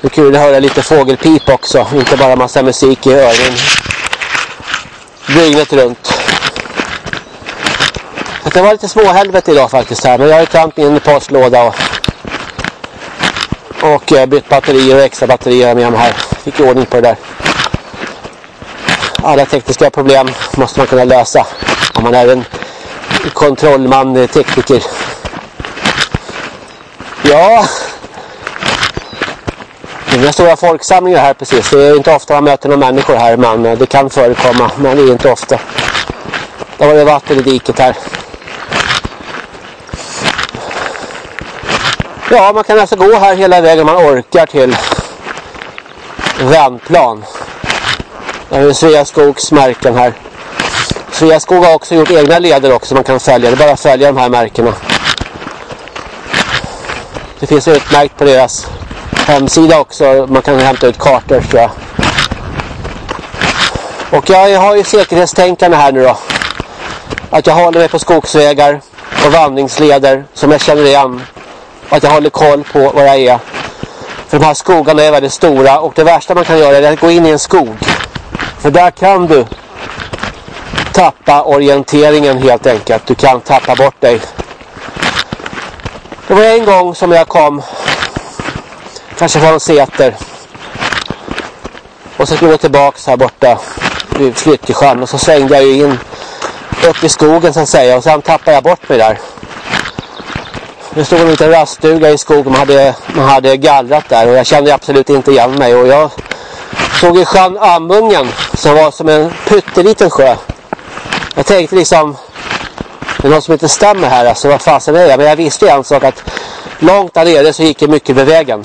Det är kul att höra lite fågelpip också. Inte bara massa musik i öronen. Dygnet runt. Det var lite småhelvete idag faktiskt här. Men jag har ju tömt min postlåda och, och eh, bytt batterier och extra batterier med mig här. Fick ordning på det där. Alla tekniska problem måste man kunna lösa. Om man är en kontrollman, eh, tekniker. Ja, Inga stora folksamlingar här precis. Det är inte ofta man möter några människor här men eh, det kan förekomma. Men det är inte ofta. Där var det vatten i diket här. Ja, man kan alltså gå här hela vägen om man orkar till Vändplan. Det är Sveaskogs märken här. Sveaskog har också gjort egna leder också man kan följa. Det är bara att följa de här märkena. Det finns utmärkt på deras hemsida också. Man kan hämta ut kartor tror jag. Och jag har ju säkerhetstänkande här nu då. Att jag håller mig på skogsvägar och vandringsleder som jag känner igen. Att jag håller koll på var jag är. För de här skogarna är väldigt stora och det värsta man kan göra är att gå in i en skog. För där kan du tappa orienteringen helt enkelt. Du kan tappa bort dig. Det var en gång som jag kom kanske från Säter och så skulle jag tillbaka här borta vid Flyttesjön och så svängde jag ju in upp i skogen så att säga och sen tappade jag bort mig där. Det stod en liten raststuga i skogen man hade, man hade gallrat där och jag kände absolut inte igen mig och jag såg i sjön Amungen som var som en pytteliten sjö. Jag tänkte liksom det är något som inte stämmer här alltså vad fasen är jag? Men jag visste ju en sak att långt där nere så gick det mycket vid vägen.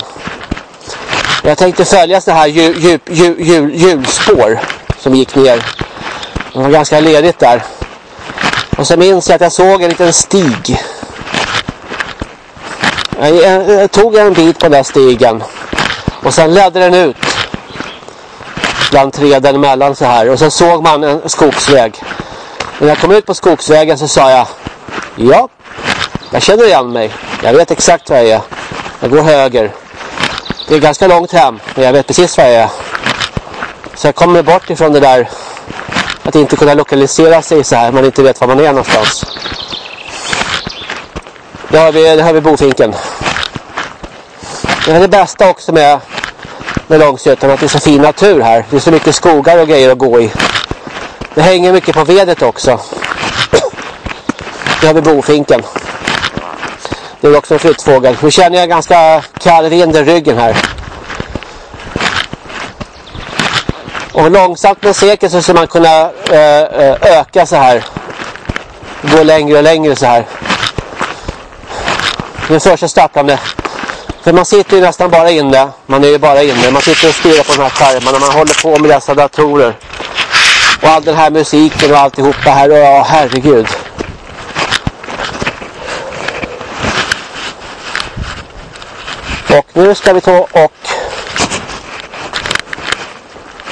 Jag tänkte följa sådana här hjul, hjul, hjul, hjulspår som gick ner. Det var ganska ledigt där. Och så minns jag att jag såg en liten stig. Jag, jag, jag tog en bit på den där stigen. Och sen ledde den ut. Bland träden emellan så här. Och sen såg man en skogsväg. När jag kom ut på skogsvägen så sa jag. Ja, jag känner igen mig. Jag vet exakt var jag är. Jag går höger. Det är ganska långt hem. Men jag vet precis var jag är. Så jag kommer bort ifrån det där. Att inte kunna lokalisera sig så här. Man inte vet var man är någonstans. Det har vi, det har vi bofinken. Det är det bästa också med, med Långsjötan, Att det är så fin natur här. Det är så mycket skogar och grejer att gå i. Det hänger mycket på vedet också. Det har vi bofinken. Det är också en flyttfågel. Nu känner jag ganska kall vind i ryggen här. Och långsamt men säkert så ska man kunna eh, eh, öka så här. Gå längre och längre så här. Den första stapplande. För man sitter ju nästan bara inne. Man är ju bara inne. Man sitter och stirrar på de här skärmarna. Man håller på med dessa datorer. Och all den här musiken och alltihopa här. Åh herregud. Och nu ska vi ta och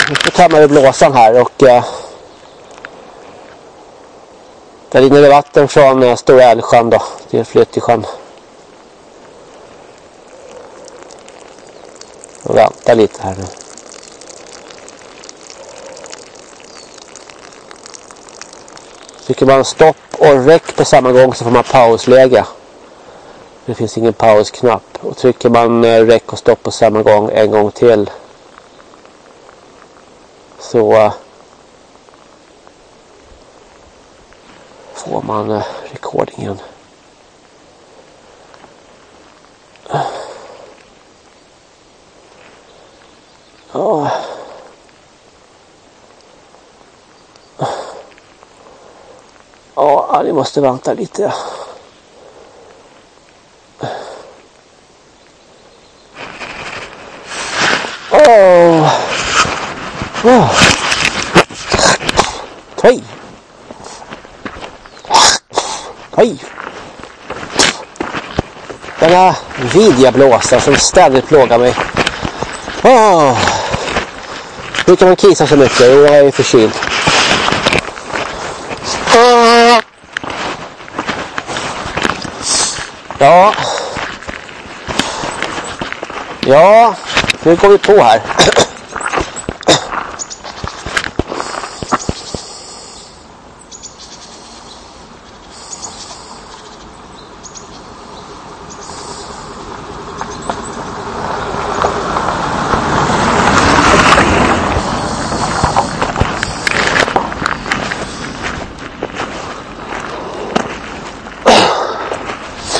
nu ska vi ur blåsan här och eh, där rinner det vatten från eh, Stora Älvsjön då till Flyttisjön. Och vänta lite här nu. Trycker man stopp och räck på samma gång så får man pausläge. Det finns ingen pausknapp. Och trycker man eh, räck och stopp på samma gång en gång till. Så eh, får man eh, rekordingen. Ja. Ja, ni måste vänta lite. Oh. Oh. Hej! Hej! Denna vidriga blåsa som ständigt plågar mig. Oh. Hur kan man kisa så mycket? Jo, jag är förkyld. Ja. Ja, nu går vi på här.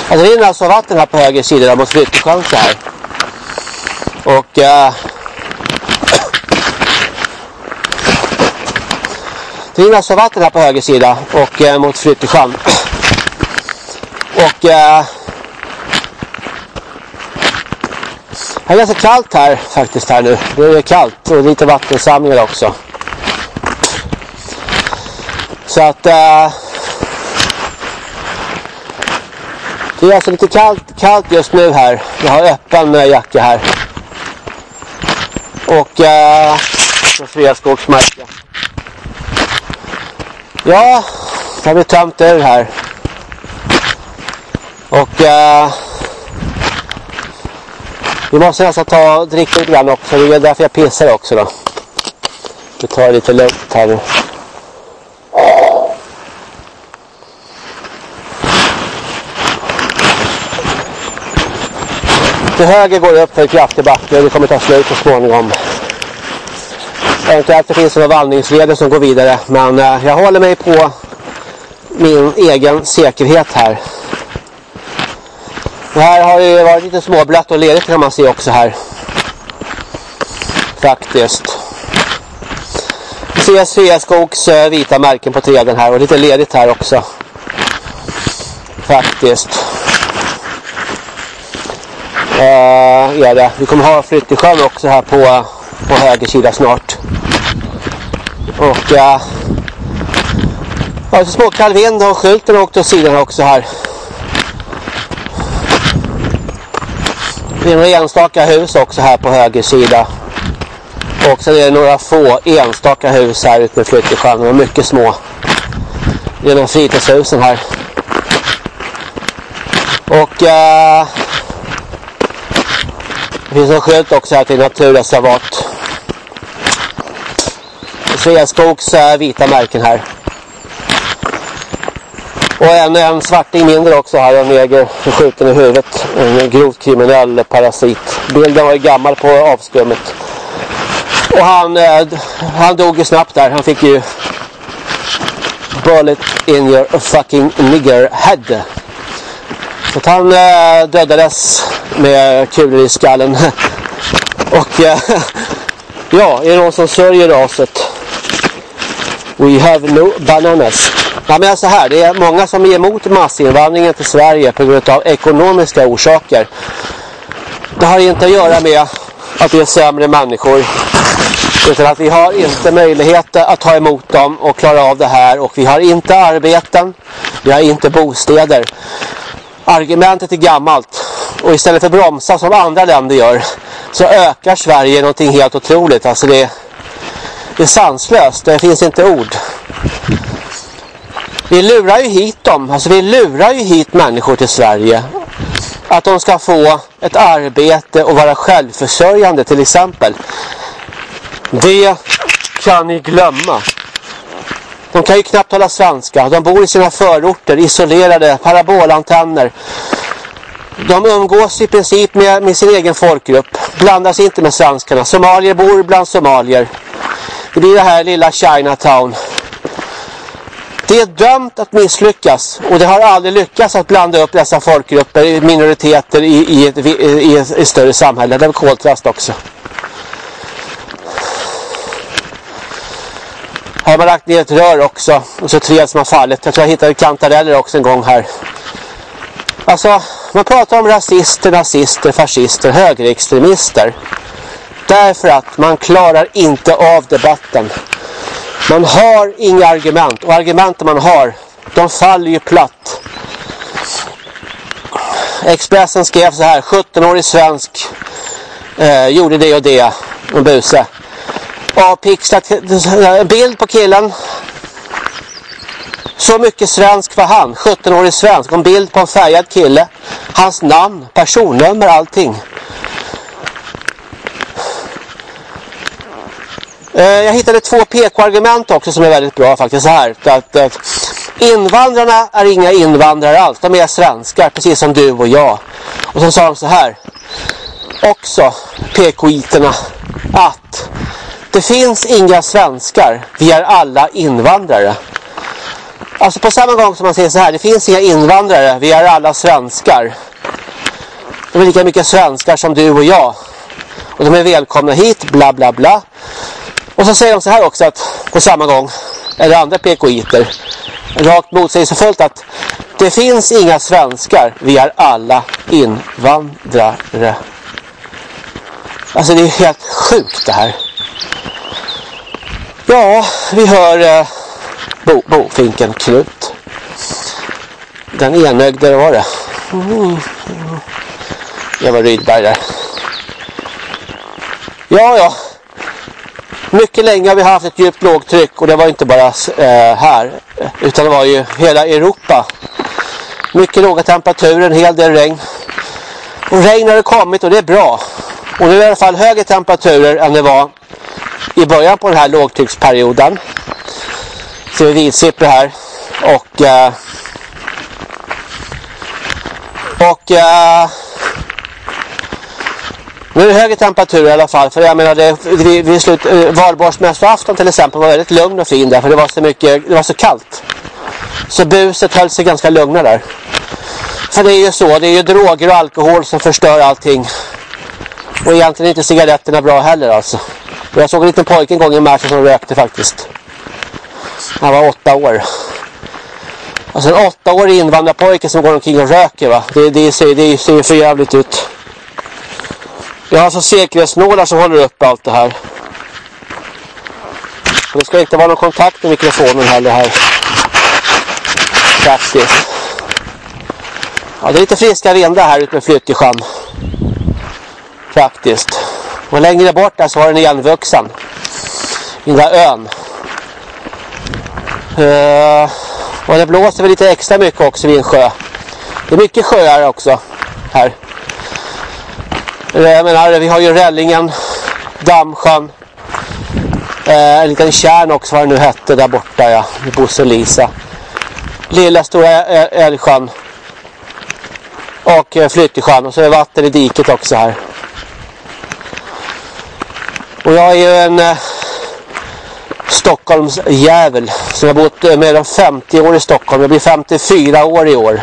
Alltså det rinner alltså vatten här på höger sida mot Flyttesjön här. Och eh, det är massa vatten här på höger sida och eh, mot Flyttesjön. Och eh, det är ganska kallt här faktiskt här nu. Det är kallt och lite vattensamlingar också. Så att eh, det är alltså lite kallt, kallt just nu här. Jag har öppen eh, jacka här. Och eh, Sveaskogsmarken. Ja, det har vi tömt ur här. Och eh, vi måste nästan ta och dricka lite grann också. Det är därför jag pissar också då. Vi tar lite lugnt här nu. Till höger går det upp för en kraftig backe och det kommer ta slut så småningom. Eventuellt det finns några vandringsleder som går vidare men eh, jag håller mig på min egen säkerhet här. Det här har ju varit lite småblött och ledigt kan man se också här. Faktiskt. Vi ser Sveaskogs eh, vita märken på träden här och lite ledigt här också. Faktiskt. Eh, är det. Vi kommer ha Flyttesjön också här på, på höger sida snart. Och eh, ja, så småkall vind och skylten åkte åt sidan också här. Det är några enstaka hus också här på höger sida. Och sen är det några få enstaka hus här ute med Flyttesjön. De är mycket små. Det är de fritidshusen här. Och eh, det finns en skylt också här till naturreservat. Sveaskogs eh, vita märken här. Och en, en svarting mindre också här. En neger skjuten i huvudet. En grovt kriminell parasit. Bilden var ju gammal på avskummet. Och han, eh, han dog ju snabbt där. Han fick ju bullet in your fucking nigger head. Så att han eh, dödades med kulor i skallen. Och eh, ja, är det någon som sörjer raset? We have no bananas. Ja, men så här, det är många som är emot massinvandringen till Sverige på grund av ekonomiska orsaker. Det har inte att göra med att vi är sämre människor. Utan att vi har inte möjlighet att ta emot dem och klara av det här. Och vi har inte arbeten. Vi har inte bostäder. Argumentet är gammalt. Och istället för bromsa som andra länder gör så ökar Sverige någonting helt otroligt. Alltså det, det är sanslöst. Det finns inte ord. Vi lurar ju hit dem. Alltså vi lurar ju hit människor till Sverige. Att de ska få ett arbete och vara självförsörjande till exempel. Det kan ni glömma. De kan ju knappt tala svenska. De bor i sina förorter, isolerade, parabolantenner. De umgås i princip med, med sin egen folkgrupp. Blandas inte med svenskarna. Somalier bor bland somalier. Det blir det här lilla Chinatown. Det är dömt att misslyckas. Och det har aldrig lyckats att blanda upp dessa folkgrupper, minoriteter i, i, ett, i, i ett större samhälle. Det är koltrast också. Har man lagt ner ett rör också. Och så träd som har fallit. Jag tror jag hittade kantareller också en gång här. Alltså, man pratar om rasister, nazister, fascister, högerextremister. Därför att man klarar inte av debatten. Man har inga argument. Och argumenten man har, de faller ju platt. Expressen skrev så här. 17-årig svensk eh, gjorde det och det. En buse. Avpixlat. En bild på killen. Så mycket svensk var han. 17-årig svensk. En bild på en färgad kille. Hans namn, personnummer, allting. Eh, jag hittade två PK-argument också som är väldigt bra faktiskt. Så här. Att, att invandrarna är inga invandrare alls. De är svenskar, precis som du och jag. Och så sa de så här. Också PK-iterna. Att det finns inga svenskar. Vi är alla invandrare. Alltså på samma gång som man säger så här. Det finns inga invandrare. Vi är alla svenskar. De är lika mycket svenskar som du och jag. Och de är välkomna hit, bla bla bla. Och så säger de så här också att på samma gång, eller andra PKIter, rakt motsägelsefullt att det finns inga svenskar, vi är alla invandrare. Alltså det är helt sjukt det här. Ja, vi hör eh, bo, bofinken Knut. Den enögde var det. Mm. Eva Rydberg där. Ja, ja. Mycket länge har vi haft ett djupt lågtryck och det var inte bara eh, här utan det var ju hela Europa. Mycket låga temperaturer, en hel del regn. Och regn har det kommit och det är bra. Och nu är det i alla fall högre temperaturer än det var i början på den här lågtrycksperioden. Ser vi vitsippor här. Och eh, och eh, nu är det högre temperatur i alla fall. För jag menar, det, vid, vid slut, eh, valborgsmässoafton till exempel var väldigt lugn och fin där. För det var så mycket, det var så kallt. Så buset höll sig ganska lugna där. För det är ju så, det är ju droger och alkohol som förstör allting. Och egentligen är inte cigaretterna bra heller alltså. Jag såg en liten pojke en gång i Märsta som rökte faktiskt. Han var åtta år. Alltså en åttaårig invandrarpojke som går omkring och röker va. Det, det, ser, det ser för jävligt ut. Jag har alltså säkerhetsnålar som håller upp allt det här. Och det ska inte vara någon kontakt med mikrofonen heller här. Faktiskt. Ja, det är lite friska vindar här ute med Flyttjesjön. Faktiskt. Och längre bort där så har den igenvuxen. I den där ön. Uh, och det blåser väl lite extra mycket också vid en sjö. Det är mycket sjöar också här. Eh, jag menar, vi har ju Rällingen, Dammsjön, eh, en liten kärn också vad det nu hette där borta ja, Bosse och Lisa. Lilla stora Älgsjön och eh, Flyttesjön och så är det vatten i diket också här. Och jag är ju en eh, Stockholms jävel Jag har bott eh, mer än 50 år i Stockholm. Jag blir 54 år i år.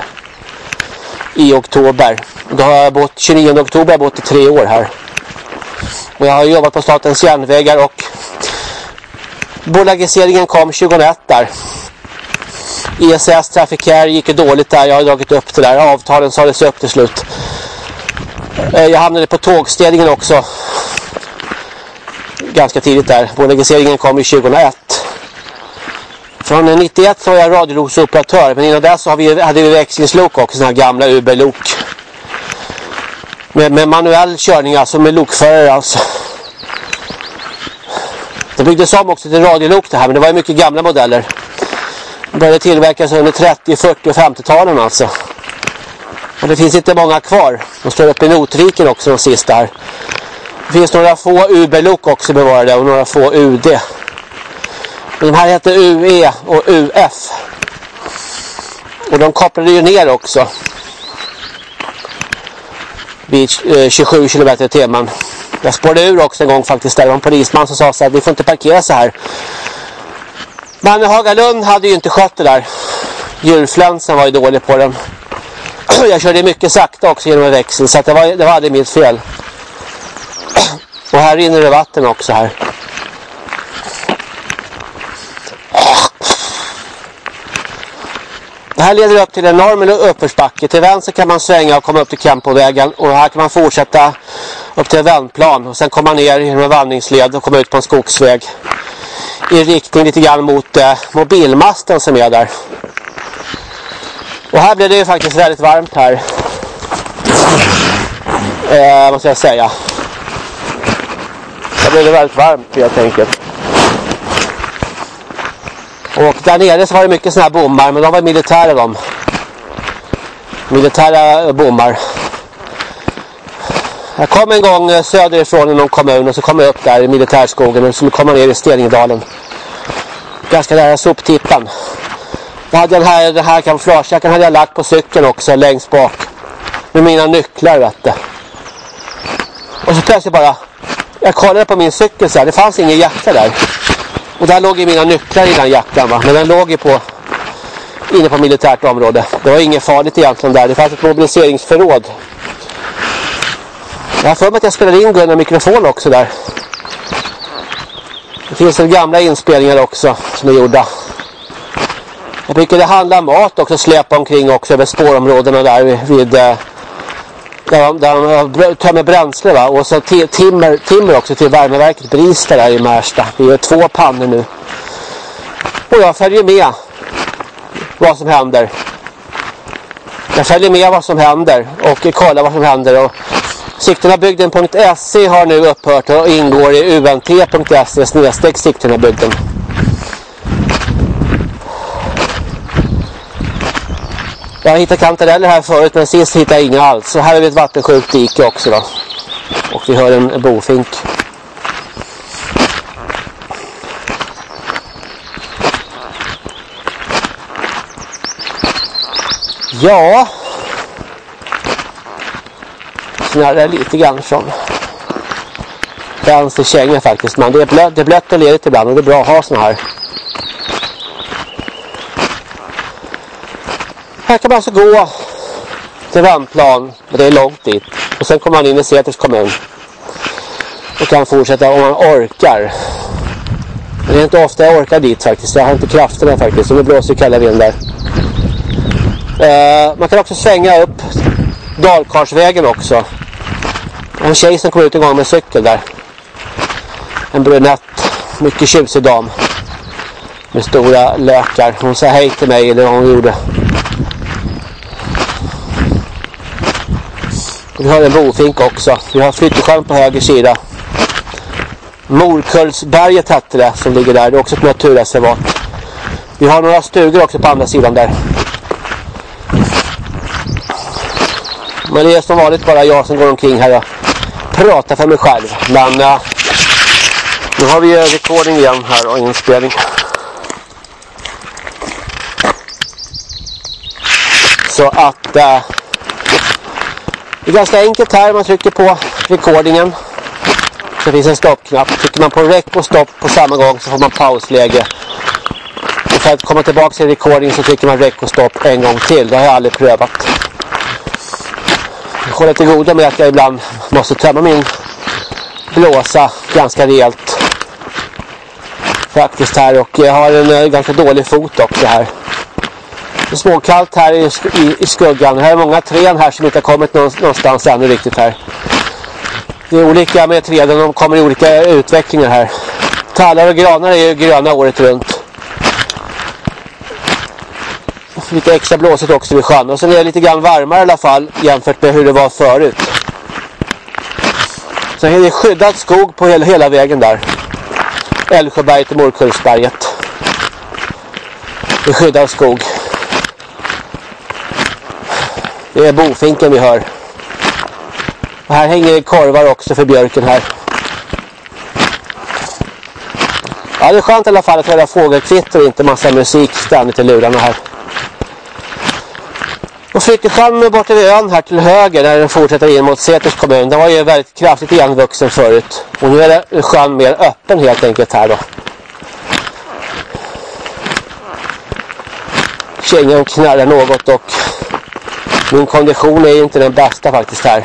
I oktober. Då har jag bott 29 oktober har jag bott i tre år här. Och jag har jobbat på Statens järnvägar och bolagiseringen kom 2001 där. ISS Trafikär gick ju dåligt där. Jag har dragit upp det där. Avtalen sades upp till slut. Eh, jag hamnade på tågstädningen också ganska tidigt där. Bolagiseringen kom i 2001. Från 91 så var jag radioloksoperatör men innan dess så vi, hade vi växlingslok också, sådana här gamla Uber-lok. Med, med, manuell körning alltså med lokförare alltså. Det byggdes om också till radiolok det här men det var ju mycket gamla modeller. Det började tillverkas under 30, 40 och 50-talen alltså. Och det finns inte många kvar. De står uppe i Notviken också de sista här. Det finns några få UB-lok också bevarade och några få UD. Men de här heter UE och UF. Och de kopplade ju ner också. Vid eh, 27 km i timmen. Jag spårade ur också en gång faktiskt. Där det var en polisman som sa så här. Vi får inte parkera så här. Men Hagalund hade ju inte skött det där. Djurflänsen var ju dålig på den. Jag körde mycket sakta också genom en växel. Så det var, det var aldrig mitt fel. Och här rinner det vatten också här. Det här leder upp till en enorm uppförsbacke. Till vänster kan man svänga och komma upp till Kempovägen. Och här kan man fortsätta upp till en vändplan. Och sen komma ner genom en vandringsled och komma ut på en skogsväg. I riktning lite grann mot eh, mobilmasten som är där. Och här blir det ju faktiskt väldigt varmt här. Eh, måste jag säga. Här blev det väldigt varmt helt enkelt. Och där nere så var det mycket sådana här bommar. Men de var militära de. Militära bommar. Jag kom en gång eh, söderifrån i någon kommun och så kom jag upp där i militärskogen och skulle komma ner i Steningdalen. Ganska nära soptippan. Jag hade den här, den här kamouflagejackan hade jag lagt på cykeln också längst bak. Med mina nycklar vet du. Och så plötsligt bara jag kollade på min cykel så här, det fanns ingen jacka där. Och där låg ju mina nycklar i den jackan va. Men den låg ju på inne på militärt område. Det var inget farligt egentligen där. Det fanns ett mobiliseringsförråd. Jag har för mig att jag spelade in Gunnar mikrofon också där. Det finns en gamla inspelningar också som är gjorda. Jag brukade handla mat också, släpa omkring också över spårområdena där vid vid där de, där de tömmer bränsle va? och så timmer, timmer också till värmeverket Brista där i Märsta. Vi gör två pannor nu. Och jag följer med vad som händer. Jag följer med vad som händer och kollar vad som händer. Och Sigtunabygden.se har nu upphört och ingår i unt.se snedstreck Sigtunabygden. Jag har hittat kantareller här förut men sist hittade jag inga alls. Så här har vi ett vattensjukt dike också då. Och vi hör en bofink. Ja. Snarare lite grann från vänster känga faktiskt. Men det är blött, det är blött och ledigt ibland och det är bra att ha såna här. Här kan man alltså gå till Värmplan, men det är långt dit. Och sen kommer man in i Säters kommun. Och kan fortsätta om man orkar. Men det är inte ofta jag orkar dit faktiskt. Jag har inte krafterna faktiskt. Så det blåser kalla vindar. Eh, man kan också svänga upp Dalkarsvägen också. En tjej som kom ut en gång med cykel där. En brunett. Mycket tjusig dam. Med stora lökar. Hon sa hej till mig eller vad hon gjorde. Vi har en bofink också. Vi har Flyttesjön på höger sida. Morkullsberget hette det som ligger där. Det är också ett naturreservat. Vi har några stugor också på andra sidan där. Men det är som vanligt bara jag som går omkring här och pratar för mig själv. Men eh, nu har vi ju recording igen här och inspelning. Så att eh, det är ganska enkelt här. Man trycker på recordingen. Så finns en stoppknapp. Trycker man på rec och stopp på samma gång så får man pausläge. Och för att komma tillbaka till recording så trycker man rec och stopp en gång till. Det har jag aldrig prövat. Jag håller till goda med att jag ibland måste tömma min blåsa ganska rejält. Faktiskt här och jag har en eh, ganska dålig fot också här. Det är småkallt här i, i, i skuggan. Här är många träd här som inte har kommit någonstans ännu riktigt här. Det är olika med träden, de kommer i olika utvecklingar här. Tallar och granar är ju gröna året runt. Lite extra blåsigt också vid sjön. Och sen är det lite grann varmare i alla fall jämfört med hur det var förut. Sen är det skyddad skog på hela, hela vägen där. Älvsjöberget till Morkullsberget. Det är skyddad skog. Det är bofinken vi hör. Och här hänger korvar också för björken här. Ja, det är skönt i alla fall att höra fågelkvitter och inte massa musik ständigt i lurarna här. Och Flyttesjön bort vid ön här till höger där den fortsätter in mot Säters kommun. Den var ju väldigt kraftigt igenvuxen förut. Och nu är sjön mer öppen helt enkelt här då. Kängen knarrar något och min kondition är inte den bästa faktiskt här.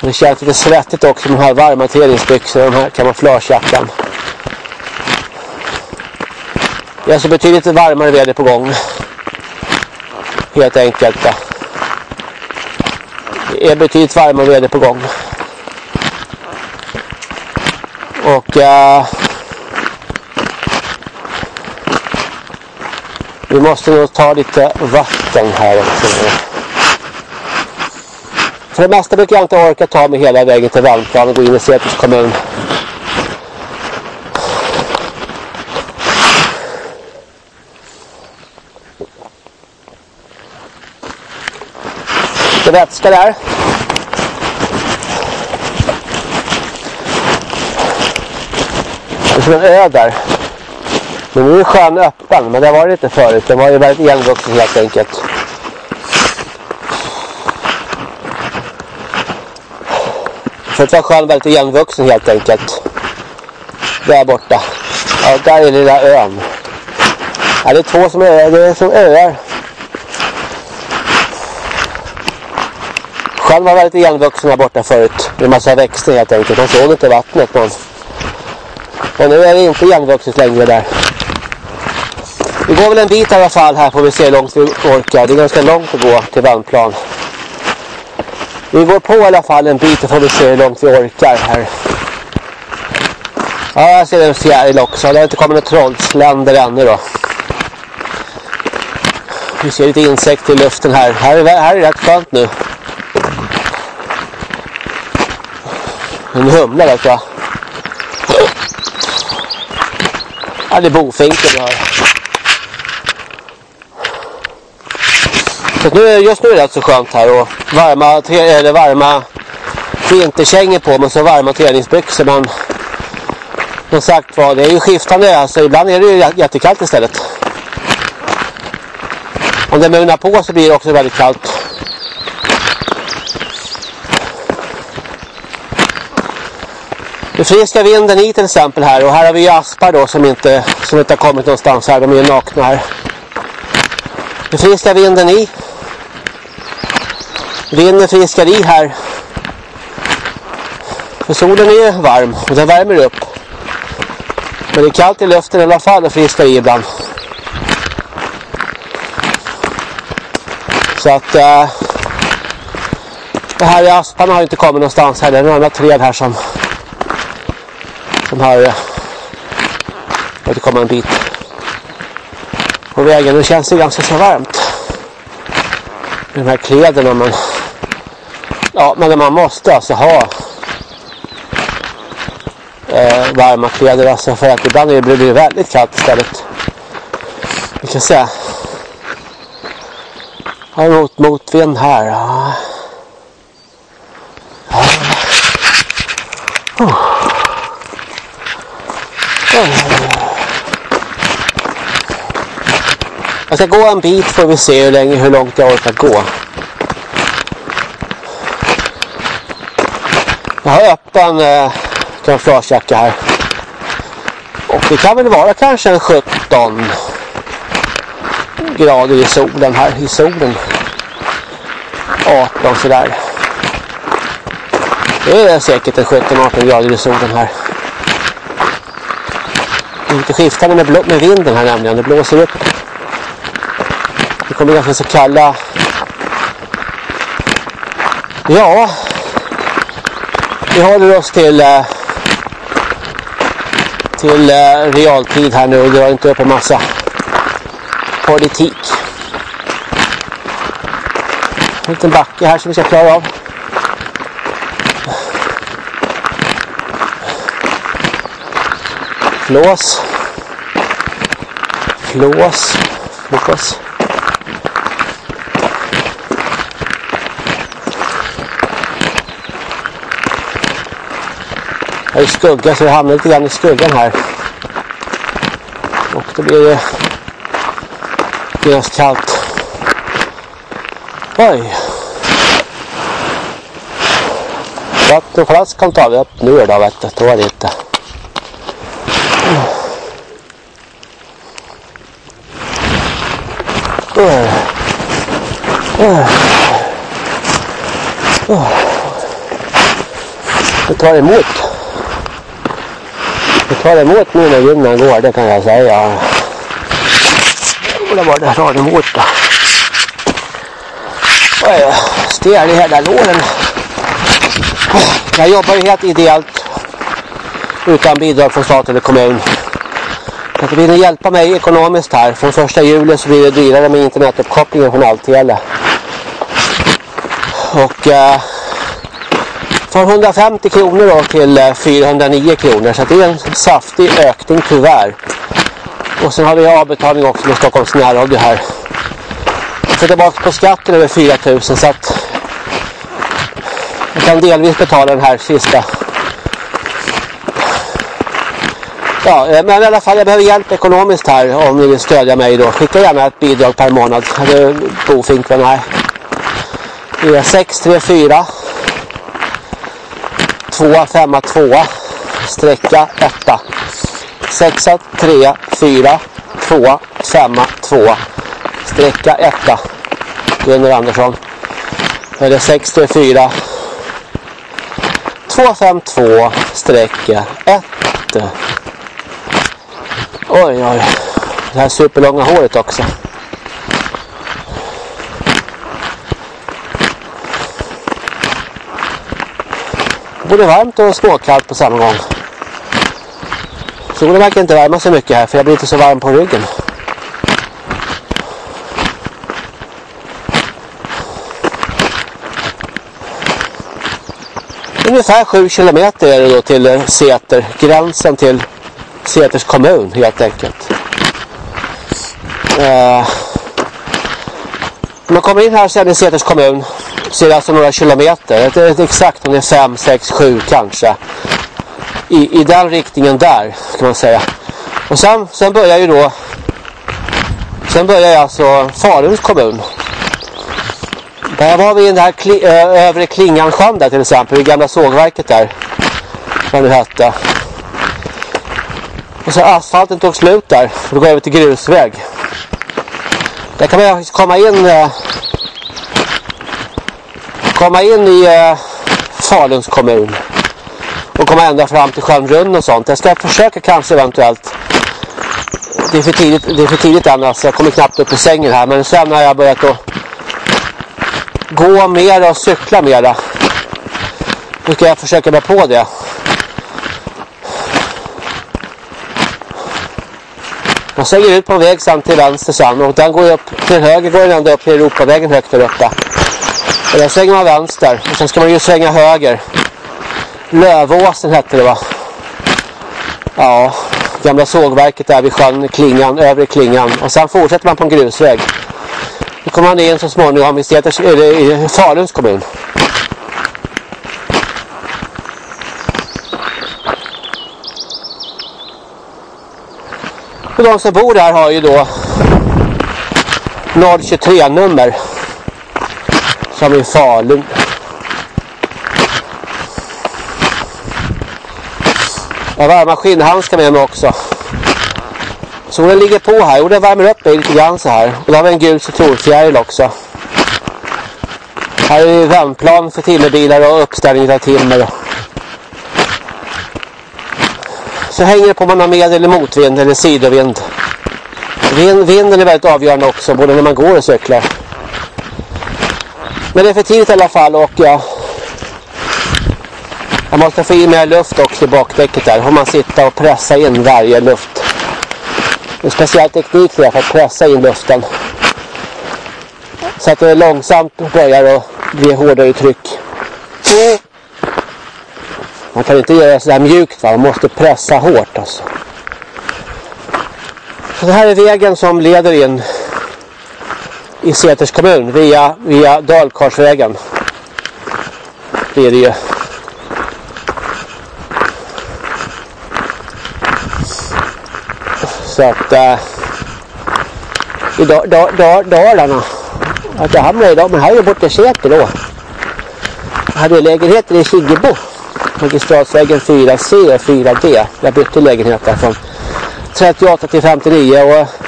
Det känns lite svettigt också med de här varma träningsbyxorna och den här kamouflagejackan. Det är alltså betydligt varmare väder på gång. Helt enkelt. Det är betydligt varmare väder på gång. Och... Uh, Vi måste nog ta lite vatten här också. För det mesta brukar jag inte orka ta mig hela vägen till Vallplan och gå in i Säters kommun. Lite vätska där. Det är som en ö där. Nu är sjön öppen, men det var det inte förut. Den var ju väldigt igenvuxen helt enkelt. Förut var sjön väldigt igenvuxen helt enkelt. Där borta. Ja, där är lilla ön. Ja, det är två som är, det är som öar. Sjön var väldigt igenvuxen här borta förut. Med massa växter helt enkelt. Man såg inte vattnet men... Och nu är det inte igenvuxet längre där. Vi går väl en bit i alla fall här får vi se hur långt vi orkar. Det är ganska långt att gå till Värmplan. Vi går på i alla fall en bit och får vi se hur långt vi orkar här. Ja, jag ser en fjäril också. Det har inte kommit något trollsländer ännu då. Vi ser lite insekter i luften här. Här är, här är rätt skönt nu. En humla vet jag. Ja, det är bofinken vi har. Så nu, just nu är det rätt så skönt här och varma, eller varma vinterkängor på mig så varma träningsbyxor men som sagt var det är ju skiftande alltså ibland är det ju jättekallt istället. Om det munar på så blir det också väldigt kallt. Den friska vinden i till exempel här och här har vi ju aspar då som inte, som inte har kommit någonstans här. De är ju nakna här. Den friska vinden i. Vinden friskar i här. För solen är ju varm och den värmer upp. Men det är kallt i luften i alla fall och friskar i ibland. Så att äh, det här i asparna har inte kommit någonstans heller. Det är några träd här som som har eh, äh, det komma en bit på vägen. Nu känns det ganska så varmt. Med de här kläderna man ja men man måste alltså ha eh, varma kläder alltså för att ibland blir det väldigt kallt istället. Vi kan se. Har mot motvind här. Ja. Ja. Oh. Jag ska gå en bit får vi se hur länge hur långt jag orkar gå. Jag har öppen eh, kamouflagejacka här. Och det kan väl vara kanske en 17 grader i solen här. I solen. 18 sådär. Det är säkert en 17-18 grader i solen här. Det är lite skiftande med, med vinden här nämligen. Det blåser upp. Det kommer ganska så kalla. Ja. Vi håller oss till eh, till eh, realtid här nu och drar inte upp en massa politik. En liten backe här som vi ska klara av. Flås. Flås. Flås. Är är skugga så jag hamnar lite grann i skuggan här. Och då blir det ganska kallt. Oj. Vattenflaskan tar vi upp nu då vet du. Då är det inte. Det tar emot. Det tar emot nu när vinden går, det kan jag säga. Och det var det tar emot då. Oj, stel i hela låren. Jag jobbar ju helt ideellt. Utan bidrag från stat eller kommun. Så vill ni hjälpa mig ekonomiskt här. Från första juli så blir det dyrare med internetuppkopplingen från Alltele. Och eh, från 150 kronor då till eh, 409 kronor. Så det är en saftig ökning tyvärr. Och sen har vi avbetalning också med Stockholms närradio här. Jag får tillbaka på skatten över 4000 så att jag kan delvis betala den här sista. Ja, eh, men i alla fall jag behöver hjälp ekonomiskt här om ni vill stödja mig då. Skicka gärna ett bidrag per månad. Det är bofinken här. Det är 634 2 5 2 sträcka 1 6 3 4 2 5 2 sträcka etta. Gunnar Andersson. Eller 64 252 sträcka 1 Oj oj. Det här superlånga håret också. Både varmt och småkallt på samma gång. Solen verkar inte värma så mycket här för jag blir inte så varm på ryggen. Ungefär 7 kilometer är det då till Säter, gränsen till Säters kommun helt enkelt. Eh, när man kommer in här sen i Säters kommun så är det alltså några kilometer. Det är exakt om det är 5, 6, 7 kanske. I, I den riktningen där kan man säga. Och sen, sen börjar ju då Sen börjar alltså Faluns kommun där var vi i den här kli, ö, övre Klingansjön där till exempel, i gamla sågverket där. Vad det hette. Och så asfalten tog slut där. Och då går över till grusväg. Där kan man komma in eh, komma in i eh, Faluns kommun. Och komma ända fram till sjön Runn och sånt. Jag ska försöka kanske eventuellt. Det är för tidigt, det är för tidigt än alltså. Jag kommer knappt upp i sängen här. Men sen har jag börjat att gå mera och cykla mera. Nu ska jag försöka mig på det. Jag svänger ut på en väg sen till vänster sen och den går upp till höger går den ända upp till Europavägen högt där uppe. Och där svänger man vänster och sen ska man ju svänga höger. Lövåsen hette det va? Ja, gamla sågverket där vid sjön Klingan, övre Klingan. Och sen fortsätter man på en grusväg. Då kommer man in så småningom i, Stäters, i Faluns kommun. Och de som bor där har ju då 023 nummer som i Falun. Jag har varma skinnhandskar med mig också. Solen ligger på här och den värmer upp mig lite grann så här. Och då har vi en gul citronfjäril också. Här är vändplan för timmerbilar och uppställning av timmer. Så hänger det på om man har med eller motvind eller sidovind. Vind, vinden är väldigt avgörande också, både när man går och cyklar. Men det är för tidigt i alla fall och ja, jag måste få in mer luft också i bakdäcket där. Får man sitta och pressa in varje luft en speciell teknik för att pressa in luften. Så att det långsamt börjar att bli hårdare tryck. Man kan inte göra det sådär mjukt va? man måste pressa hårt alltså. Så det här är vägen som leder in i Säters kommun via, via Dalkarsvägen. Det är det ju. Så att eh, i da, da, da, Dalarna att jag hamnade idag, men här är jag borta i Säter då. Jag hade lägenheter i Kiggebo, Magistratsvägen 4C och 4D. Jag bytte lägenhet där från 38 till 59 och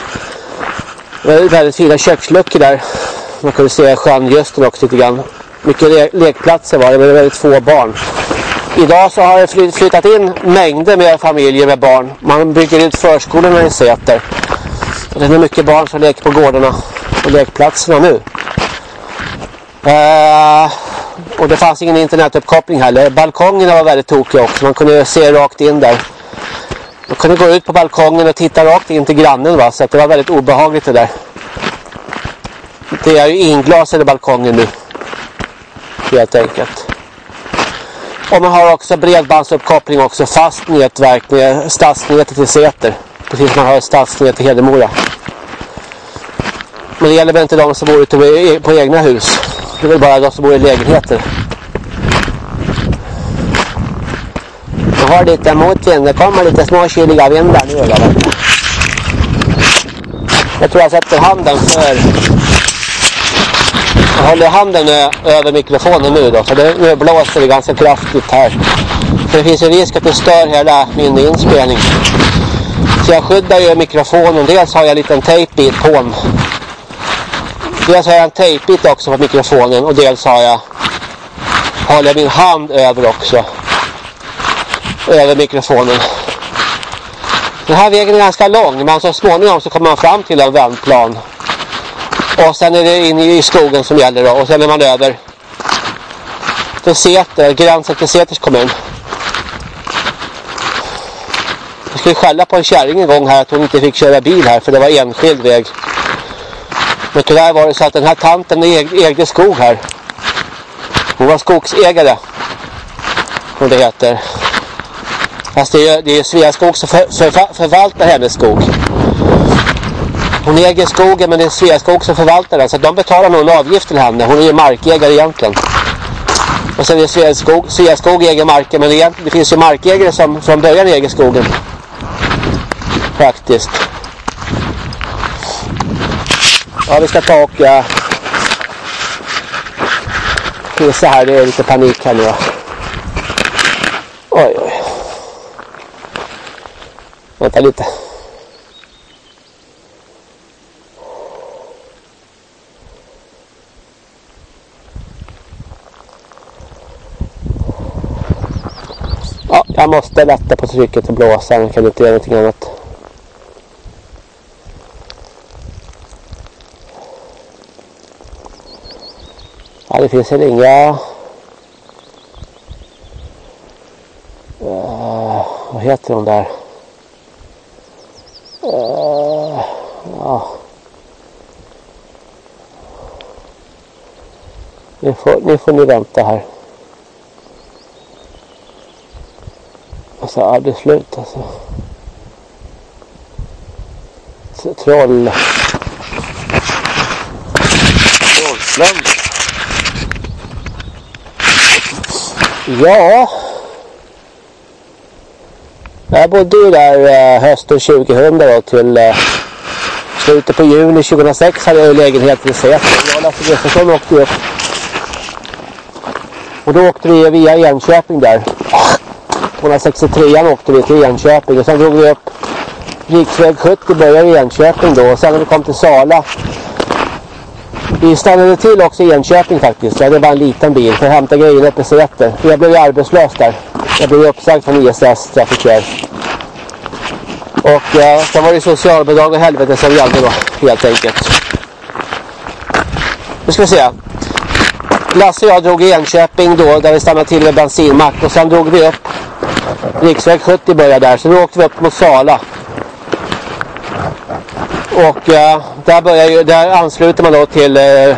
det var väldigt fina köksluckor där. Man kunde se sjön Gösten också lite grann. Mycket le lekplatser var det, men det var väldigt få barn. Idag så har det flyttat in mängder med familjer med barn. Man bygger ut förskolorna i Säter. Det är mycket barn som leker på gårdarna och lekplatserna nu. Uh, och det fanns ingen internetuppkoppling heller. Balkongerna var väldigt tokiga också. Man kunde se rakt in där. Då kunde gå ut på balkongen och titta rakt in till grannen va. Så det var väldigt obehagligt det där. Det är ju inglasade balkonger nu. Helt enkelt. Och man har också bredbandsuppkoppling också fast nätverk med stadsnätet i Säter. Precis som man har stadsnät i Hedemora. Men det gäller väl inte de som bor ute på egna hus. Det är väl bara de som bor i lägenheter. Jag har lite motvind. Det kommer lite små kyliga vindar nu. Eller? Jag tror jag sätter handen för jag håller handen över mikrofonen nu då, för det, nu blåser det ganska kraftigt här. För det finns en risk att det stör hela min inspelning. Så jag skyddar ju mikrofonen. Dels har jag en liten tejpbit på den. Dels har jag en tejpbit också på mikrofonen och dels har jag håller jag min hand över också. Över mikrofonen. Den här vägen är ganska lång men så småningom så kommer man fram till en vändplan. Och sen är det inne i skogen som gäller då. Och sen är man över till Säter, gränsen till Säters kommun. Jag skulle skälla på en kärring en gång här att hon inte fick köra bil här för det var enskild väg. Men tyvärr var det så att den här tanten ägde skog här. Hon var skogsägare. Som det heter. Fast det är, det är Sveaskog som för, för, förvaltar hennes skog. Hon äger skogen men det är Sveaskog som förvaltar den. Så de betalar nog en avgift till henne. Hon är ju markägare egentligen. Och sen är det Sveaskog, Sveaskog äger marken. Men det, det finns ju markägare som från början äger skogen. Faktiskt. Ja, vi ska ta och eh, uh, kissa här. Det är lite panik här nu. Oj, oj. Vänta lite. Ja, jag måste lätta på trycket och blåsa. Jag kan inte göra någonting annat. Ja, det finns väl inga... Uh, eh, vad heter de där? Uh, ja. Nu får, nu får ni vänta här. Alltså aldrig slut alltså. Troll. Trollslömmen. Ja. Jag bodde ju där eh, hösten 2000 då till eh, slutet på juni 2006 hade jag lägenhet i Säter. Jag och Lasse Gustafsson åkte upp. Och då åkte vi via Enköping där. 263 åkte vi till Enköping och sen drog vi upp riksväg 70 började i Enköping då och sen när vi kom till Sala vi stannade till också i Enköping faktiskt. Jag hade bara en liten bil för att hämta grejerna på i För Jag blev ju arbetslös där. Jag blev uppsagd från ISS Trafikör. Och eh, sen var det socialbidrag och helvete som gällde då helt enkelt. Nu ska vi se. Lasse och jag drog i Enköping då där vi stannade till med bensinmack och sen drog vi upp riksväg 70 började där. Så då åkte vi upp mot Sala. Och eh, där, börjar ju, där ansluter man då till eh,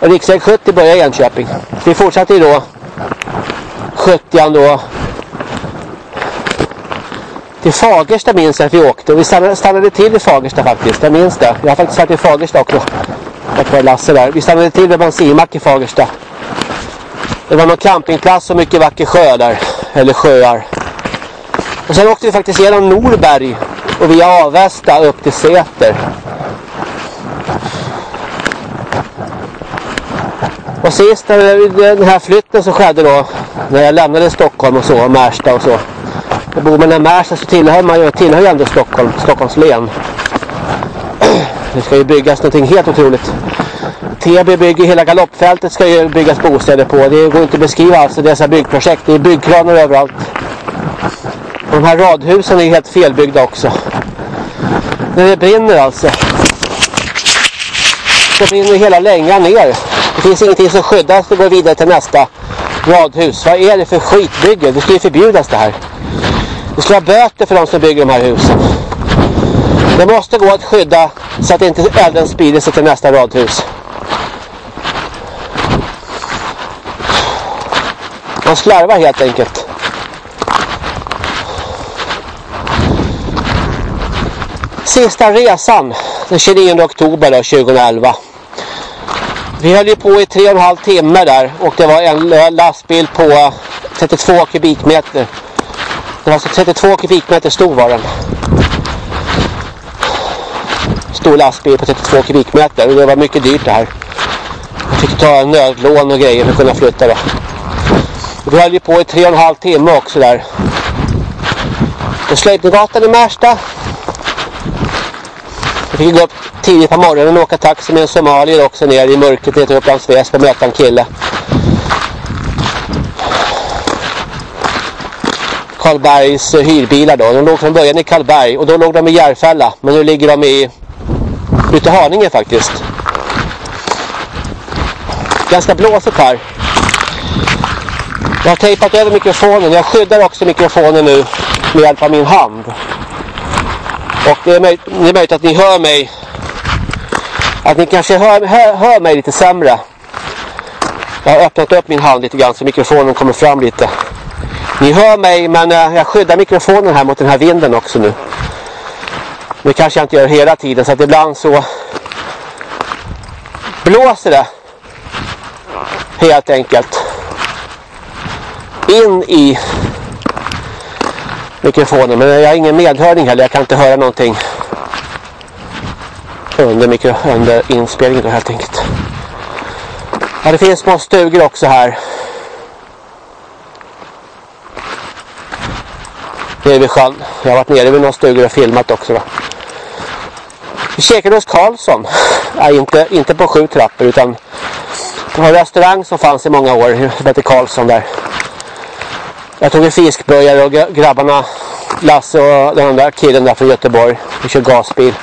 riksväg 70 börjar i Enköping. Vi fortsatte ju då 70 då till Fagersta minns jag att vi åkte. Och vi stannade, stannade till i Fagersta faktiskt. Jag minns det. Jag har faktiskt varit i Fagersta också. Jag tror Lasse där. Vi stannade till vid bensinmack i Fagersta. Det var någon campingplats och mycket vacker sjö där. Eller sjöar. Och sen åkte vi faktiskt genom Norberg och via Avesta upp till Säter. Och sist när den här flytten som skedde då, när jag lämnade Stockholm och så, Märsta och så. Och bor man i Märsta så tillhör man ju, tillhör ju ändå Stockholm, Stockholms län. Det ska ju byggas någonting helt otroligt. TB bygger hela galoppfältet ska ju byggas bostäder på. Det går inte att beskriva alltså dessa byggprojekt. Det är byggkranar överallt. Och de här radhusen är helt felbyggda också. När det brinner alltså. Så brinner hela längan ner. Det finns ingenting som skyddar att gå vidare till nästa radhus. Vad är det för skitbygge? Det ska ju förbjudas det här. Det ska vara böter för de som bygger de här husen. Det måste gå att skydda så att inte elden sprider sig till nästa radhus. Man slarvar helt enkelt. Sista resan den 29 oktober 2011. Vi höll ju på i tre och en halv timme där och det var en lastbil på 32 kubikmeter. Det var alltså 32 kubikmeter stor var den. Stor lastbil på 32 kubikmeter och det var mycket dyrt det här. Jag fick ta nödlån och grejer för att kunna flytta det. Vi höll ju på i tre och en halv timme också där. På Slöjdgatan i Märsta jag fick gå upp tidigt på morgonen och åka taxi med en somalier också ner i mörkret ner till Upplands Väsby och möta en kille. Karlbergs eh, hyrbilar då. De låg från början i Karlberg och då låg de i Järfälla. Men nu ligger de i ute i Haninge faktiskt. Ganska blåsigt här. Jag har tejpat över mikrofonen. Jag skyddar också mikrofonen nu med hjälp av min hand. Och det är, möjligt, det är möjligt att ni hör mig. Att ni kanske hör, hör, hör mig lite sämre. Jag har öppnat upp min hand lite grann så mikrofonen kommer fram lite. Ni hör mig men eh, jag skyddar mikrofonen här mot den här vinden också nu. Det kanske jag inte gör hela tiden så att ibland så blåser det helt enkelt in i mikrofonen men jag har ingen medhörning heller, jag kan inte höra någonting under, mikro, under inspelningen helt enkelt. Ja, det finns små stugor också här. Nere vid sjön. Jag har varit nere vid några stugor och filmat också. Va? Vi käkade hos Karlsson. Nej, inte, inte på sju trappor utan det var en restaurang som fanns i många år. Som hette Karlsson där. Jag tog en fiskböjare och grabbarna Lasse och den andra killen där från Göteborg. Vi kör gasbil.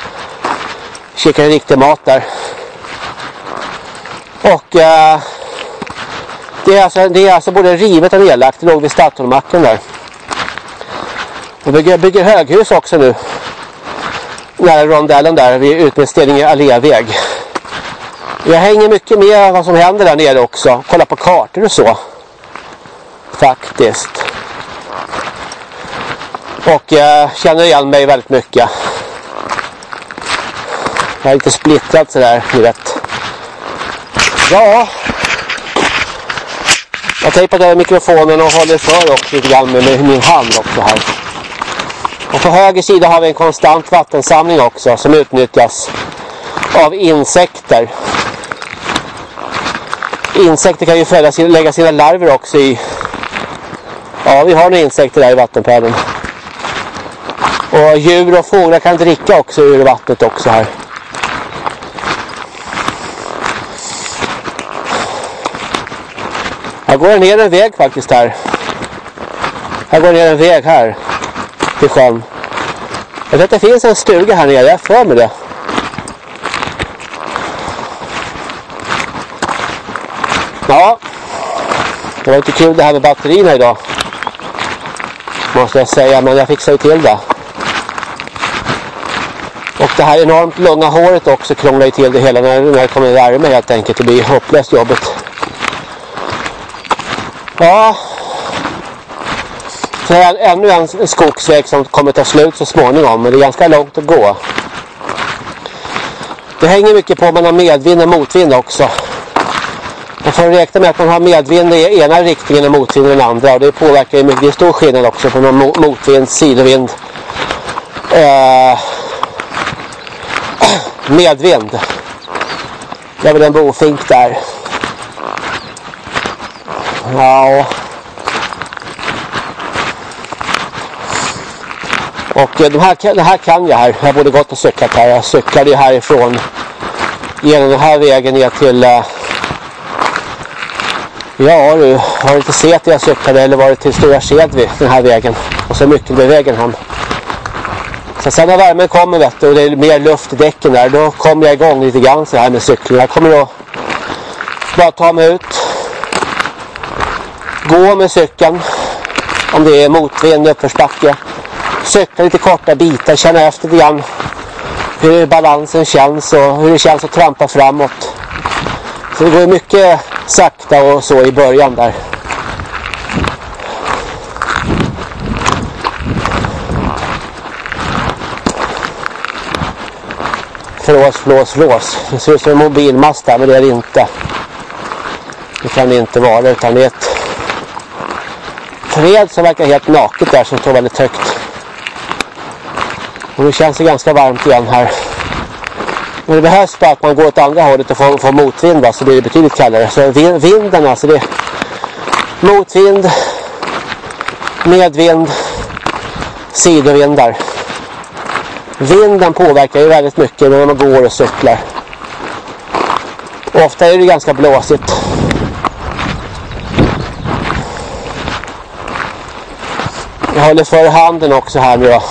Kikade riktig mat där. Och eh, det, är alltså, det är alltså både rivet och nedlagt. Det låg vid Statoilmacken där. Och bygger, bygger höghus också nu. Nära rondellen där vid utmed Alléväg. Jag hänger mycket med vad som händer där nere också. Kolla på kartor och så. Faktiskt. Och jag känner igen mig väldigt mycket. Jag är lite splittrad sådär, ni vet. Ja. Jag tejpade över mikrofonen och håller för också lite grann med min hand också här. Och på höger sida har vi en konstant vattensamling också som utnyttjas av insekter. Insekter kan ju föda lägga sina larver också i... Ja, vi har några insekter där i vattenpölen. Och djur och fåglar kan dricka också ur vattnet också här. Här går det ner en väg faktiskt här. Här går ner en väg här. Till sjön. Jag vet att det finns en stuga här nere. Jag för mig det. Ja. Det var inte kul det här med batterierna idag. Måste jag säga. Men jag fixar ju till det. Och det här enormt långa håret också krånglar ju till det hela när, när det kommer värme helt enkelt. Det blir hopplöst jobbigt. Ja. Så är ännu en skogsväg som kommer ta slut så småningom. Men det är ganska långt att gå. Det hänger mycket på om man har medvind och motvind också. Man får räkna med att man har medvind i ena riktningen och motvind i den andra. Och det påverkar ju mycket. Det är stor skillnad också på motvind, sidovind. Eh, medvind. Det är väl en bofink där. Ja. Och eh, de här, det här kan jag här. Jag borde gått och cyklat här. Jag cyklade ju härifrån genom den här vägen ner till... Eh, ja du, var det till Säter jag cyklade eller var det till Stora Kedvi den här vägen? Och så mycket med vägen hem. Men sen när värmen kommer vet du, och det är mer luft i däcken där, då kommer jag igång lite grann så här med cykling. Jag kommer att bara ta mig ut. Gå med cykeln. Om det är motvind, uppförsbacke. Cykla lite korta bitar, känna efter lite grann hur balansen känns och hur det känns att trampa framåt. Så det går mycket sakta och så i början där. Flås, flås, flås. Det ser ut som en mobilmast där, men det är det inte. Det kan det inte vara, utan det är ett träd som verkar helt naket där som står väldigt högt. Och nu känns det ganska varmt igen här. Men det behövs bara att man går åt andra hållet och får, får motvind va, så blir det betydligt kallare. Så vinden alltså det är motvind, medvind, sidovindar. Vinden påverkar ju väldigt mycket när man går och cyklar. Och ofta är det ganska blåsigt. Jag håller för handen också här nu då.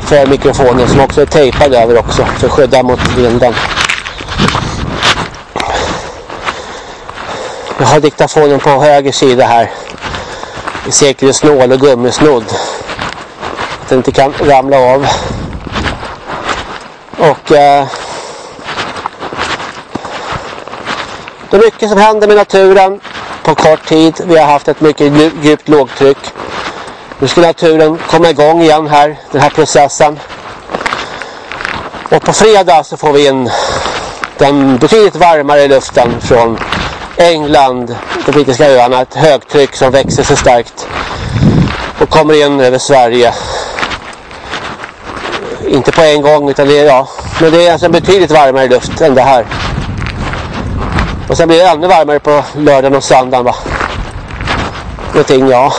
För mikrofonen som också är tejpad över också för att skydda mot vinden. Jag har diktafonen på höger sida här. I säkerhetsnål och gummisnodd. Att den inte kan ramla av. Och eh, det är mycket som händer med naturen på kort tid. Vi har haft ett mycket djupt lågtryck. Nu ska naturen komma igång igen här, den här processen. Och på fredag så får vi in den betydligt varmare luften från England, de brittiska öarna. Ett högtryck som växer så starkt och kommer in över Sverige. Inte på en gång utan det är, ja, men det är alltså betydligt varmare luft än det här. Och sen blir det ännu varmare på lördagen och söndagen va. Någonting, ja.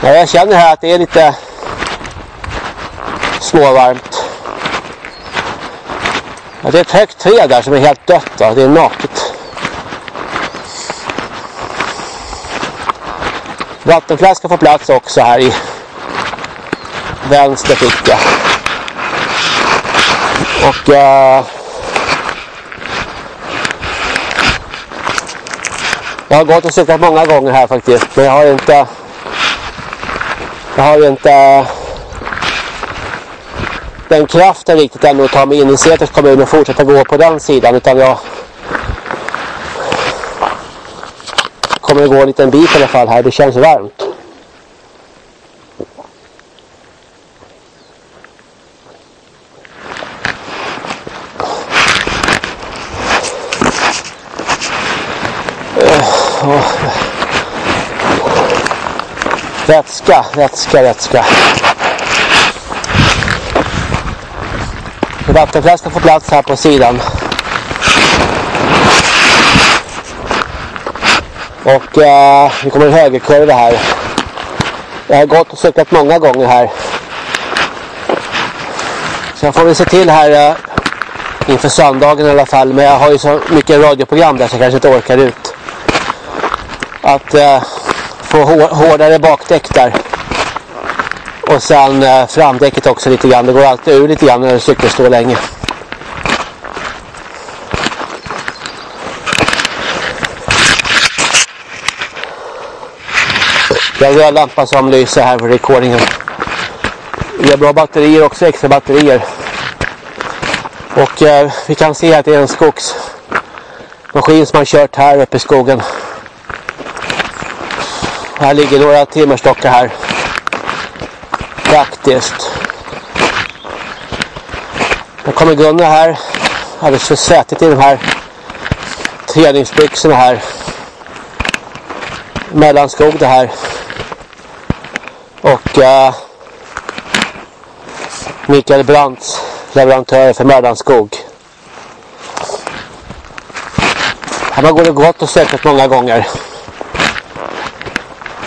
ja. Jag känner här att det är lite småvarmt. Ja, det är ett högt träd där som är helt dött va. Det är naket. Vattenflaska får plats också här i vänster ficka. Och uh, jag har gått och cyklat många gånger här faktiskt. Men jag har inte jag har inte den kraften riktigt ännu att ta mig in i Säters kommun och fortsätta gå på den sidan. Utan jag kommer att gå en liten bit i alla fall här. Det känns varmt. Eh, vätska, vätska, vätska. Vattenflaskan får plats här på sidan. Och eh, det kommer en högerkurva här. Jag har gått och cyklat många gånger här. Så jag får väl se till här eh, inför söndagen i alla fall. Men jag har ju så mycket radioprogram där så jag kanske inte orkar ut. Att eh, få hårdare bakdäck där. Och sen eh, framdäcket också lite grann. Det går alltid ur lite grann när cykeln står länge. Det är en röd lampa som lyser här för recordingen. Vi har bra batterier också, extra batterier. Och eh, vi kan se att det är en skogsmaskin som har kört här uppe i skogen. Här ligger några timmerstockar här. Praktiskt. Nu kommer Gunnar här. Alldeles för svettigt i de här träningsbyxorna här. Mellanskog det här. Och eh, Mikael Brandts leverantör för Mellanskog. Han har gått gott och sökt många gånger.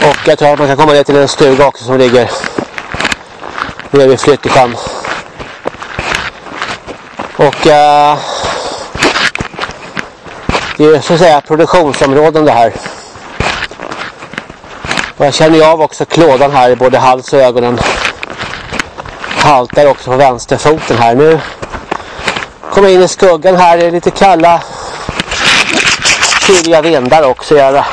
Och jag tror att man kan komma ner till en stuga också som ligger nere vid Flyttesjön. Och eh, det är så att säga produktionsområden det här. Och jag känner av också klådan här i både hals och ögonen. Haltar också på vänsterfoten här. Nu kommer jag in i skuggan här. Det är lite kalla kyliga vindar också. Göra.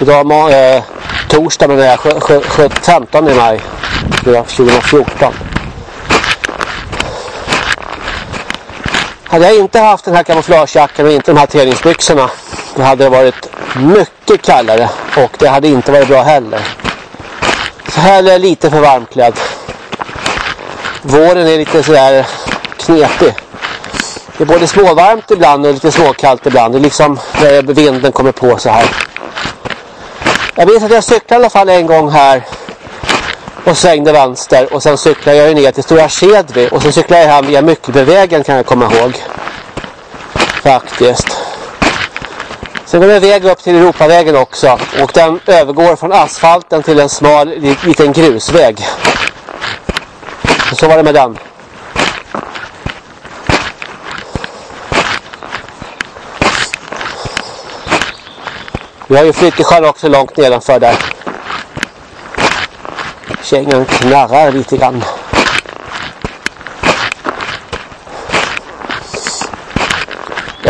Idag är eh, torsdag men det är 15 maj 2014. Hade jag inte haft den här kamouflagejackan och inte de här träningsbyxorna då hade det varit mycket kallare och det hade inte varit bra heller. Så här är lite för varmklädd. Våren är lite sådär knepig. Det är både småvarmt ibland och lite småkallt ibland. Det är liksom när vinden kommer på så här. Jag vet att jag cyklade i alla fall en gång här och svängde vänster och sen cyklade jag ner till Stora Skedvi och sen cyklade jag hem via Myckelbevägen kan jag komma ihåg. Faktiskt. Sen går det en väg upp till Europavägen också. Och den övergår från asfalten till en smal liten grusväg. Så var det med den. Vi har ju flyttesjön också långt nedanför där. Kängan knarrar lite grann.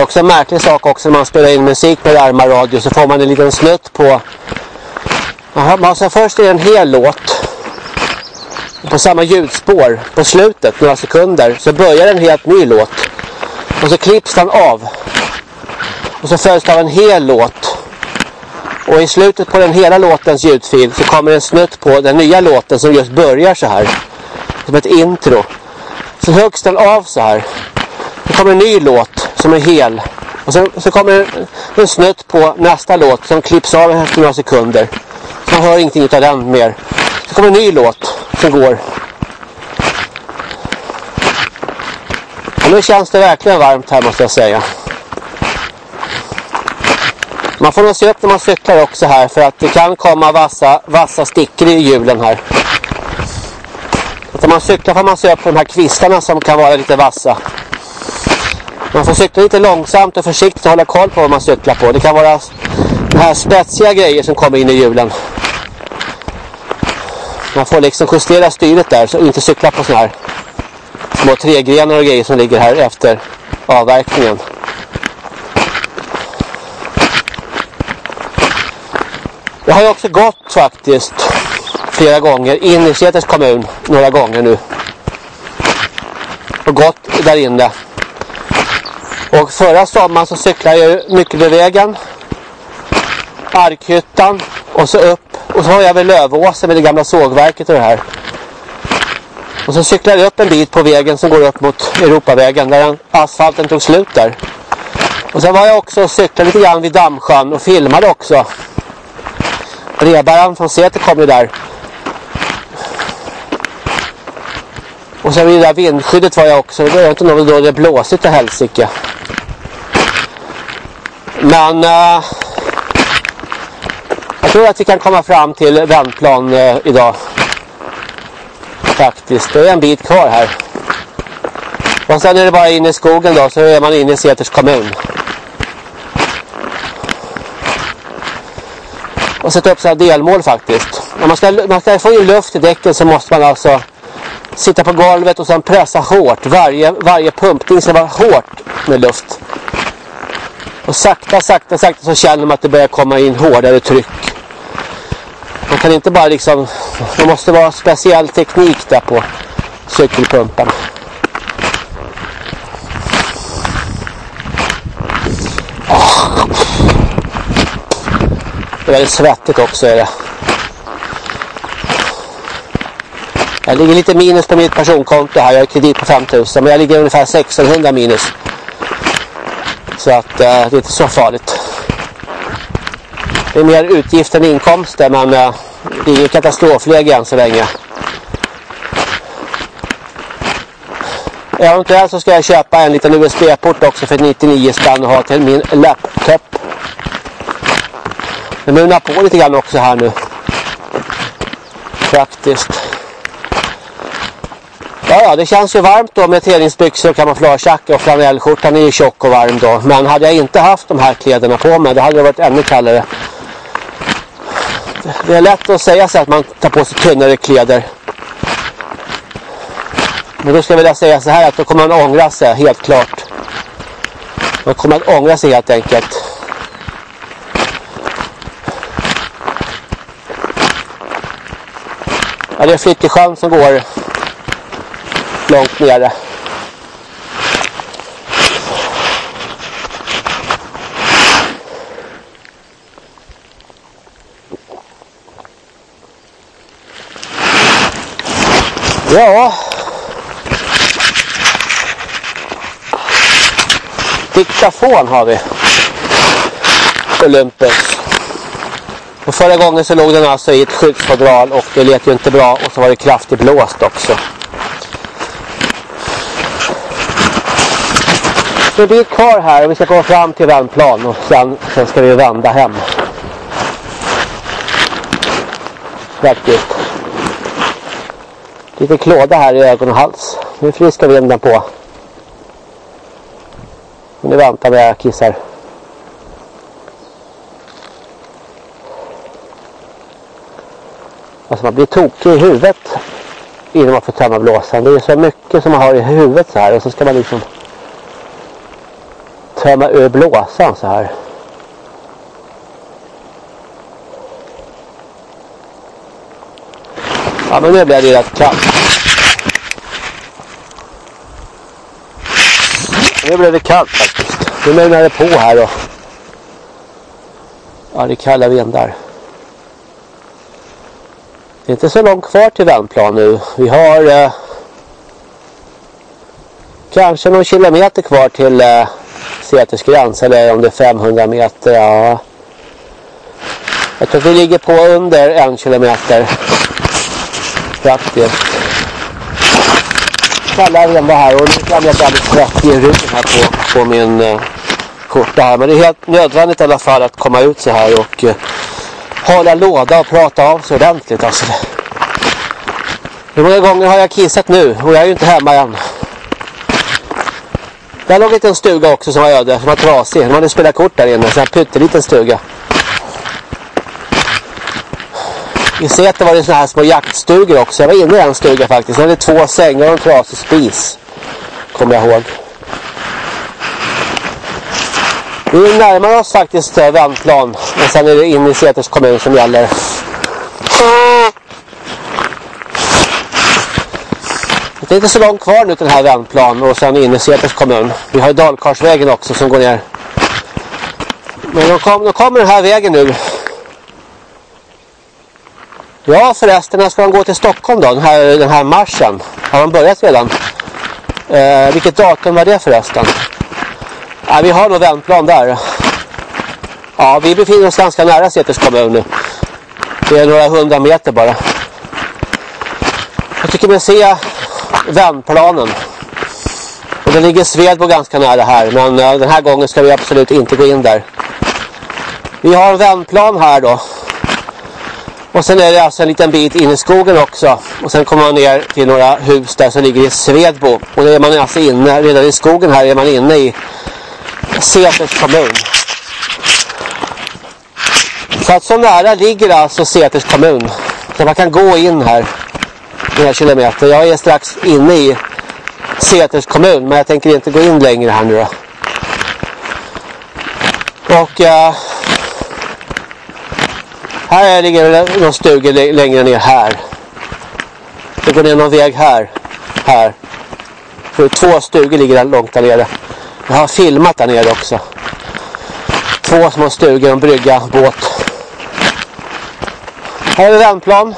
Det är också en märklig sak också när man spelar in musik med radio så får man en liten snutt på man har först en hel låt på samma ljudspår på slutet, några sekunder så börjar en helt ny låt och så klipps den av och så följs det av en hel låt och i slutet på den hela låtens ljudfil så kommer en snutt på den nya låten som just börjar så här. Som ett intro. Så högst den av så här. Det kommer en ny låt som är hel. Och så, så kommer en, en snutt på nästa låt som klipps av efter några sekunder. Så man hör ingenting av den mer. Så kommer en ny låt som går. Och nu känns det verkligen varmt här måste jag säga. Man får nog se upp när man cyklar också här för att det kan komma vassa, vassa stickor i hjulen här. Så när man cyklar får man se upp på de här kvistarna som kan vara lite vassa. Man får cykla lite långsamt och försiktigt och hålla koll på vad man cyklar på. Det kan vara de här spetsiga grejer som kommer in i hjulen. Man får liksom justera styret där så inte cykla på sådana här små tregrenar och grejer som ligger här efter avverkningen. Jag har ju också gått faktiskt flera gånger in i Seters kommun några gånger nu. Och gått där inne. Och förra sommaren så cyklade jag mycket vid vägen. Arkhyttan och så upp. Och så har jag vid Lövåsen med det gamla sågverket och det här. Och så cyklade jag upp en bit på vägen som går upp mot Europavägen där asfalten tog slut där. Och sen var jag också och cyklade lite grann vid Dammsjön och filmade också. Brevbäraren från Säter kom ju där. Och sen vid det där vindskyddet var jag också. Det var inte något då det blåsigt och helsike. Men eh, jag tror att vi kan komma fram till vändplan eh, idag. Faktiskt. Det är en bit kvar här. Och sen är det bara in i skogen då så är man inne i Säters kommun. och sätta upp sådana delmål faktiskt. Om man ska, man ska få in luft i däcken så måste man alltså sitta på golvet och sen pressa hårt. Varje, varje pumpning ska vara hårt med luft. Och sakta, sakta, sakta så känner man att det börjar komma in hårdare tryck. Man kan inte bara liksom, Det måste vara speciell teknik där på cykelpumparna. Det är väldigt svettigt också är det. Jag ligger lite minus på mitt personkonto här. Jag har kredit på 5000 men jag ligger ungefär 1600 minus. Så att eh, det är inte så farligt. Det är mer utgifter än inkomster men eh, det är ju katastrofläge än så länge. Eventuellt så ska jag köpa en liten USB-port också för 99 spänn och ha till min laptop. Det munar på lite grann också här nu. Faktiskt. Ja, ja, det känns ju varmt då med träningsbyxor, kamouflagejacka och flanellskjortan är ju tjock och varm då. Men hade jag inte haft de här kläderna på mig, då hade det varit ännu kallare. Det är lätt att säga sig att man tar på sig tunnare kläder. Men då skulle jag vilja säga så här att då kommer man ångra sig, helt klart. Man kommer att ångra sig helt enkelt. Ja, det är Flyttesjön som går långt nere. Ja. Diktafon har vi. Olympus. Och förra gången så låg den alltså i ett skyddsfodral och det lät ju inte bra och så var det kraftigt blåst också. Så vi är kvar här och vi ska gå fram till vändplan och sen, sen ska vi vända hem. Faktiskt. Lite klåda här i ögon och hals. Nu friskar vinden på. Nu väntar vi jag kissar. Alltså man blir tokig i huvudet innan man får tömma blåsan. Det är så mycket som man har i huvudet så här och så ska man liksom tömma ur blåsan så här. Ja men nu blir det rätt kallt. Nu blev det kallt faktiskt. Nu mögnar det på här och ja det är kalla vindar. Det är inte så långt kvar till vändplan nu. Vi har eh, kanske någon kilometer kvar till eh, Säters eller om det är 500 meter. Ja. Jag tror att vi ligger på under en kilometer. Faktiskt. Kalla vindar här och nu kan jag väldigt trött i ryggen här på, på min eh, skjorta här. Men det är helt nödvändigt i alla fall att komma ut så här och eh, hålla låda och prata av sig ordentligt. Alltså. Hur många gånger har jag kissat nu och jag är ju inte hemma än. Där låg en liten stuga också som var öde, som var trasig. De hade spelat kort där inne, så en pytteliten stuga. I Säter var det såna här små jaktstugor också. Jag var inne i en stuga faktiskt. Den hade två sängar och en trasig spis. Kommer jag ihåg. Vi närmar oss faktiskt äh. Och sen är det in i Säters kommun som gäller. Det är inte så långt kvar nu till den här vändplan och sen in i Säters kommun. Vi har Dalkarsvägen också som går ner. Men de, kom, de kommer den här vägen nu. Ja förresten, när ska de gå till Stockholm då? Den här, den här marschen. Har de börjat redan? Eh, vilket datum var det förresten? Eh, vi har nog vändplan där. Ja, vi befinner oss ganska nära Säters kommun nu. Det är några hundra meter bara. Jag tycker man ser vändplanen. Och den ligger Svedbo ganska nära här. Men eh, den här gången ska vi absolut inte gå in där. Vi har en vändplan här då. Och sen är det alltså en liten bit in i skogen också. Och sen kommer man ner till några hus där som ligger i Svedbo. Och då är man alltså inne, redan i skogen här är man inne i Säters kommun. Så att så nära ligger alltså Säters kommun. Så man kan gå in här. Några kilometer. Jag är strax inne i Seters kommun. Men jag tänker inte gå in längre här nu då. Och... Uh, här ligger någon stuga längre ner här. Det går ner någon väg här. Här. För två stugor ligger där långt där nere. Jag har filmat där nere också. Två små stugor, en brygga, båt. Här är vändplan.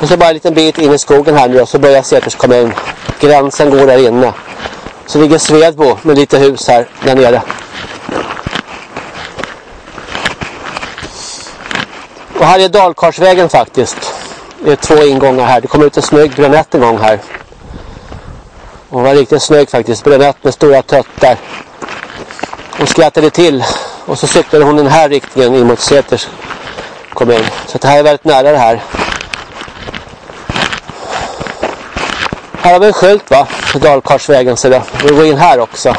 Och så bara en liten bit in i skogen här nu då, så börjar Säters kommun. Gränsen går där inne. Så ligger Svedbo med lite hus här där nere. Och här är Dalkarsvägen faktiskt. Det är två ingångar här. Det kommer ut en snygg brunett en gång här. Hon var riktigt snygg faktiskt. Brunett med stora töttar. Hon skrattade till. Och så cyklade hon den här riktningen in mot Säters kommun. Så det här är väldigt nära det här. Här har vi en skylt va? På Dalkarsvägen ser det. Vi går in här också.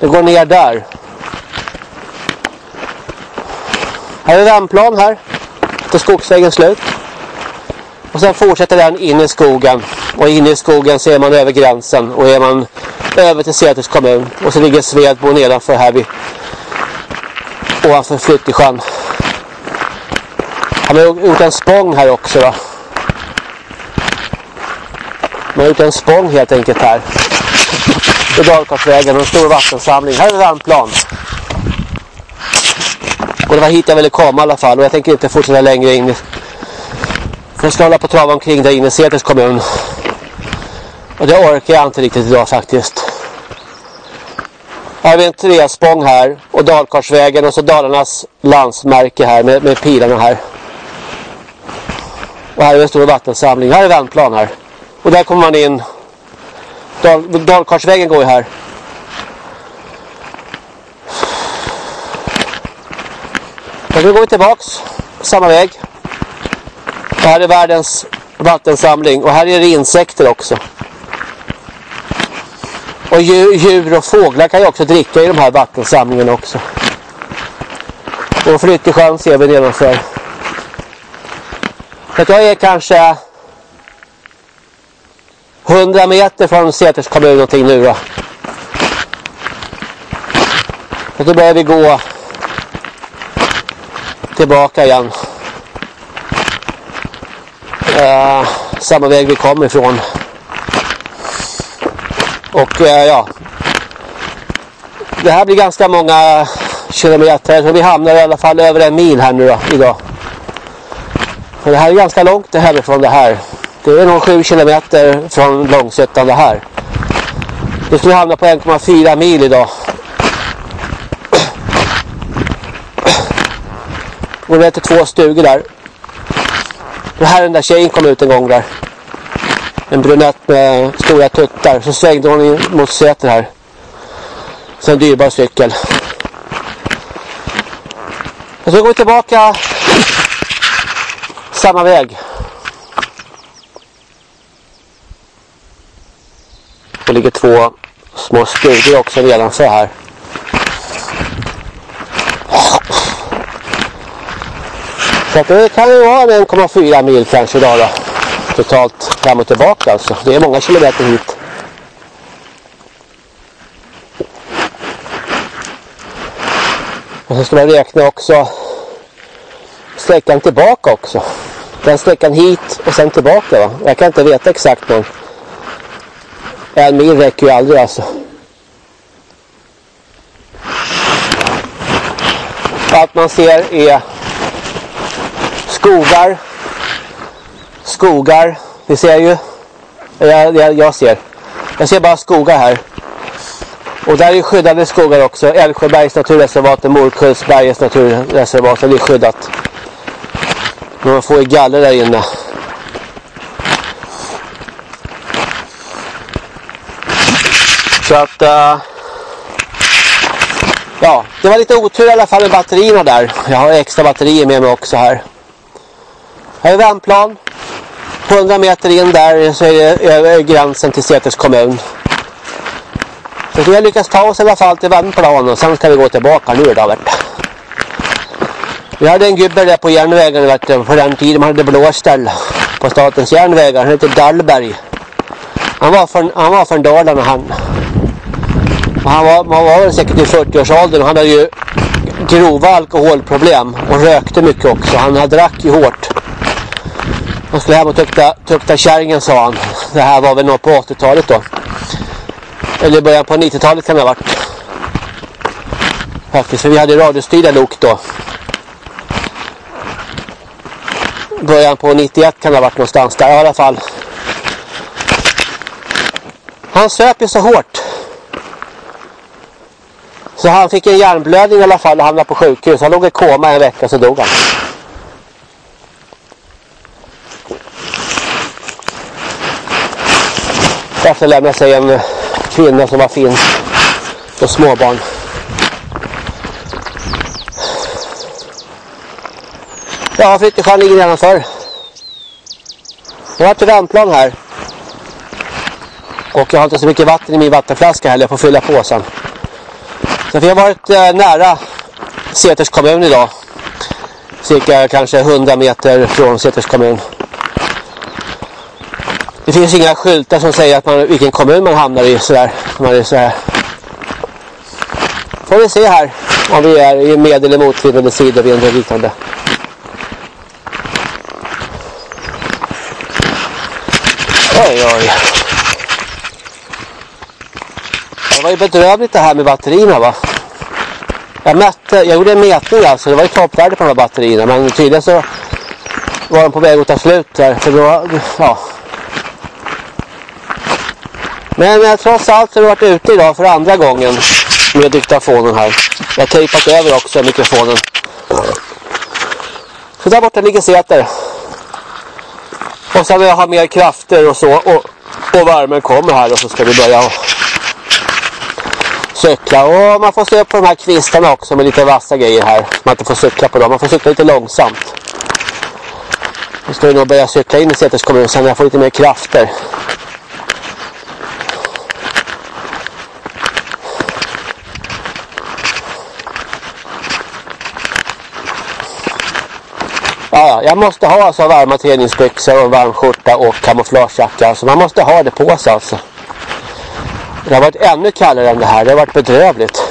Det går ner där. Här är vändplan här. Till skogsvägen slut. Och sen fortsätter den in i skogen. Och in i skogen så är man över gränsen. Och är man över till Säters kommun. Och så ligger Svedbo nedanför här vid ovanför Flyttesjön. Han har gjort en spång här också va. Man har gjort en spång helt enkelt här. I Dalkarsvägen, en stor vattensamling. Här är vändplan. Och det var hit jag ville komma i alla fall. Och jag tänker inte fortsätta längre in. För jag ska hålla på och trava omkring där inne i Säters kommun. Och det orkar jag inte riktigt idag faktiskt. Här har vi en trespång här. Och Dalkarsvägen och så Dalarnas landsmärke här med, med pilarna här. Och här är en stor vattensamling. Här är vändplan här. Och där kommer man in. Dal, Dalkarlsvägen går ju här. Och nu går vi tillbaks. Samma väg. Det här är världens vattensamling. Och här är det insekter också. Och djur och fåglar kan ju också dricka i de här vattensamlingarna också. Och Flyttesjön ser vi nedanför. Så jag är kanske 100 meter från Säters kommun någonting nu då. Och då börjar vi gå tillbaka igen. Eh, samma väg vi kom ifrån. Och eh, ja. Det här blir ganska många kilometer. Så vi hamnar i alla fall över en mil här nu då, idag. Och det här är ganska långt det härifrån det här. Det är nog 7 kilometer från Långsötan det här. Det skulle vi hamna på 1,4 mil idag. Och det är två stugor där. Det här är den där tjejen kom ut en gång där. En brunett med stora tuttar. Så svängde hon in mot Säter här. Så en dyrbar cykel. Och så går vi tillbaka samma väg. Ligger två små stugor också nedanför här. Så att det kan ju vara 1,4 mil kanske idag då. Totalt fram och tillbaka alltså. Det är många kilometer hit. Och så ska man räkna också sträckan tillbaka också. Den sträckan hit och sen tillbaka va. Jag kan inte veta exakt men en mil räcker ju aldrig alltså. Allt man ser är skogar. Skogar. Ni ser ju. Jag, jag, jag ser. Jag ser bara skogar här. Och där är skyddade skogar också. Älvsjöbergs naturreservat och Morkullsbergets naturreservat. Det är skyddat. Man får ju galler där inne. Så att... Uh, ja, det var lite otur i alla fall med batterierna där. Jag har extra batterier med mig också här. Här är vändplan. 100 meter in där så är det över gränsen till Säters kommun. Så vi har lyckats ta oss i alla fall till vändplan och sen ska vi gå tillbaka nu då. Vet. Vi hade en gubbe där på järnvägen vet du, på den tiden man hade blåställ på statens järnvägar. Han heter Dallberg. Han var från, han var från Dalarna han. Han var, man var väl säkert i 40-årsåldern och han hade ju grova alkoholproblem och rökte mycket också. Han drack ju hårt. Han skulle hem och tukta, tukta kärringen sa han. Det här var väl nog på 80-talet då. Eller början på 90-talet kan det ha varit. Faktiskt, för vi hade radiostyrda lok då. Början på 91 kan det ha varit någonstans där i alla fall. Han söp ju så hårt. Så han fick en hjärnblödning i alla fall och hamnade på sjukhus. Han låg i koma en vecka så dog han. Efterlämnade sig en kvinna som var fin och småbarn. Ja, flytteskärn ligger nedanför. Jag har ett vändplan här. Och jag har inte så mycket vatten i min vattenflaska heller. Jag får fylla på sen. Så vi har varit eh, nära Säters kommun idag. Cirka kanske 100 meter från Säters kommun. Det finns inga skyltar som säger att man, vilken kommun man hamnar i sådär. Man är sådär. Får vi se här om vi är i med- eller motvind eller sidovind eller liknande. Oj, oj. Det var ju bedrövligt det här med batterierna va. Jag mätte, jag gjorde en mätning alltså. Det var ju toppvärde på de här batterierna. Men tydligen så var de på väg att ta slut där. För då, ja. Men eh, trots allt så har jag varit ute idag för andra gången med diktafonen här. Jag har tejpat över också mikrofonen. Så där borta ligger Säter. Och sen när jag har mer krafter och så och, och värmen kommer här och så ska vi börja cykla. Och man får se upp på de här kvistarna också med lite vassa grejer här. Så man inte får cykla på dem. Man får cykla lite långsamt. Nu ska vi nog börja cykla in i Säters kommun sen när jag får lite mer krafter. Ja, jag måste ha alltså varma träningsbyxor och varm skjorta och kamouflagejacka. Alltså man måste ha det på sig alltså. Det har varit ännu kallare än det här. Det har varit bedrövligt.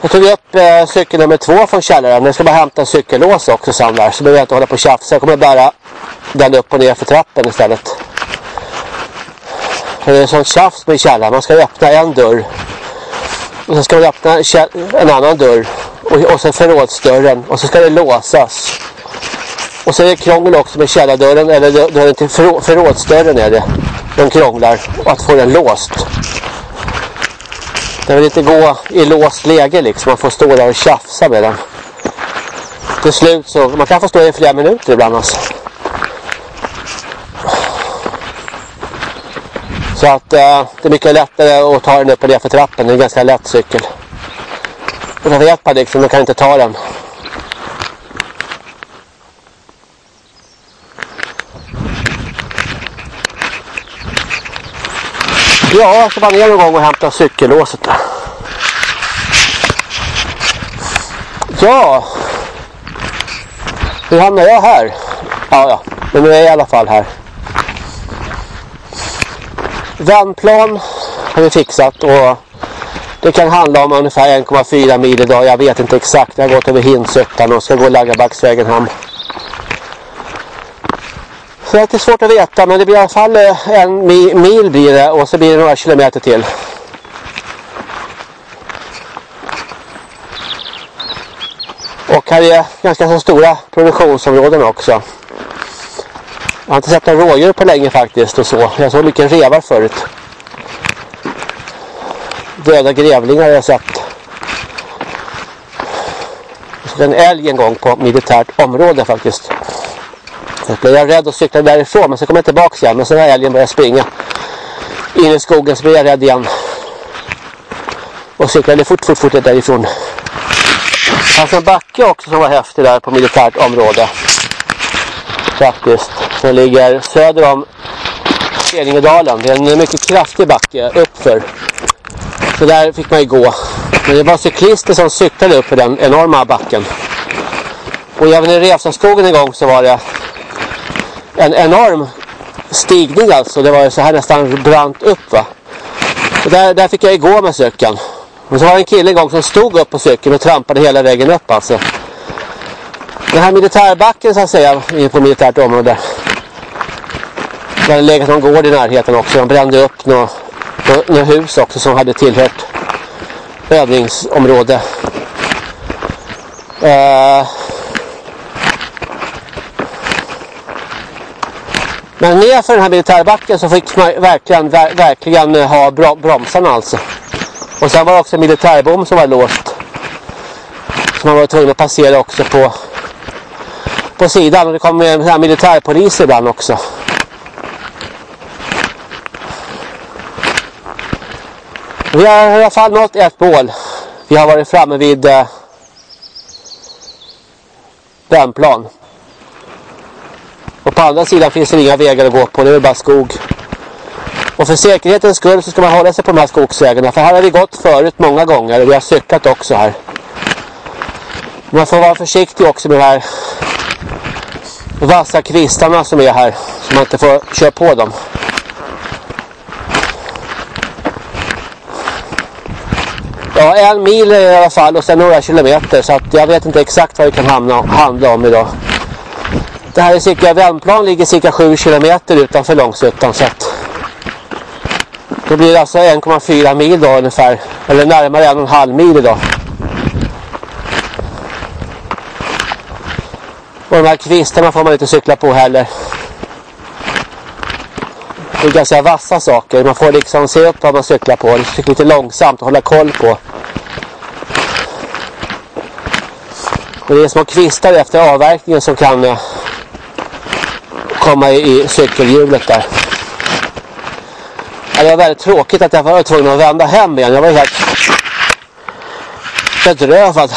Jag tog upp eh, cykel nummer två från källaren. Jag ska bara hämta en cykellås också sen där. Så behöver jag inte hålla på och tjafsa. Jag kommer bära den upp och ner för trappen istället. För det är sånt tjafs med källaren. Man ska öppna en dörr. Och sen ska man öppna en annan dörr. Och, och sen förrådsdörren. Och så ska det låsas. Och så är det krångel också med källardörren. Eller dörren till förrådsdörren är det. De krånglar. Och att få den låst. Den vill inte gå i låst läge liksom. Man får stå där och tjafsa med den. Till slut så, man kan få stå i flera minuter ibland alltså. Så att eh, det är mycket lättare att ta den upp och ner för trappen. Det är en ganska lätt cykel. Och då vet man liksom, man kan inte ta den. Ja, jag ska bara ner någon gång och hämta cykellåset där. Ja. Hur hamnar jag här? Ja, ja. Men nu är jag i alla fall här. Vändplan har vi fixat och det kan handla om ungefär 1,4 mil idag. Jag vet inte exakt. Jag har gått över Hinsöttan och ska gå Laggabacksvägen hem. Så det är svårt att veta men det blir i alla fall eh, en mil blir det och så blir det några kilometer till. Och här är ganska så stora produktionsområden också. Jag har inte sett några rådjur på länge faktiskt och så. Jag såg mycket revar förut. Döda grävlingar har jag sett. Jag såg en älg en gång på militärt område faktiskt. Jag blev rädd och cyklade därifrån men så kom jag tillbaka igen. Men sen när älgen började springa in i skogen så blev jag rädd igen. Och cyklade fort, fort, fort därifrån. Det fanns en backe också som var häftig där på militärt område. Faktiskt. Som ligger söder om Skäningedalen. Det är en mycket kraftig backe uppför. Så där fick man ju gå. Men det var cyklister som cyklade upp för den enorma backen. Och även i Revsaskogen en gång så var det en enorm stigning alltså. Det var så här nästan brant upp va. Och där, där fick jag gå med cykeln. Och så var det en kille en gång som stod upp på cykeln och trampade hela vägen upp alltså. Den här militärbacken så att säga, på militärt område. Det hade legat någon gård i närheten också. De brände upp några, några hus också som hade tillhört övningsområde. Uh, Men nerför den här militärbacken så fick man verkligen, ver verkligen eh, ha bromsarna alltså. Och sen var det också en militärbom som var låst. Som man var tvungen att passera också på, på sidan. Och det kom här militärpolis ibland också. Vi har i alla fall nått ett mål. Vi har varit framme vid eh, Brännplan. På andra sidan finns det inga vägar att gå på, det är bara skog. Och för säkerhetens skull så ska man hålla sig på de här skogsvägarna. För här har vi gått förut många gånger och vi har cyklat också här. Man får vara försiktig också med de här vassa kvistarna som är här. Så man inte får köra på dem. Ja, en mil i alla fall och sen några kilometer. Så att jag vet inte exakt vad det kan hamna, handla om idag. Det här är cirka, Vändplan ligger cirka 7 kilometer utanför Långsuttan så att då blir det alltså 1,4 mil då ungefär. Eller närmare 1,5 mil idag. Och de här kvistarna får man inte cykla på heller. Det är ganska vassa saker. Man får liksom se upp vad man cyklar på. Det är lite långsamt och hålla koll på. Och det är små kvistar efter avverkningen som kan eh, komma i cykelhjulet där. Ja, det var väldigt tråkigt att jag var tvungen att vända hem igen. Jag var helt bedrövad.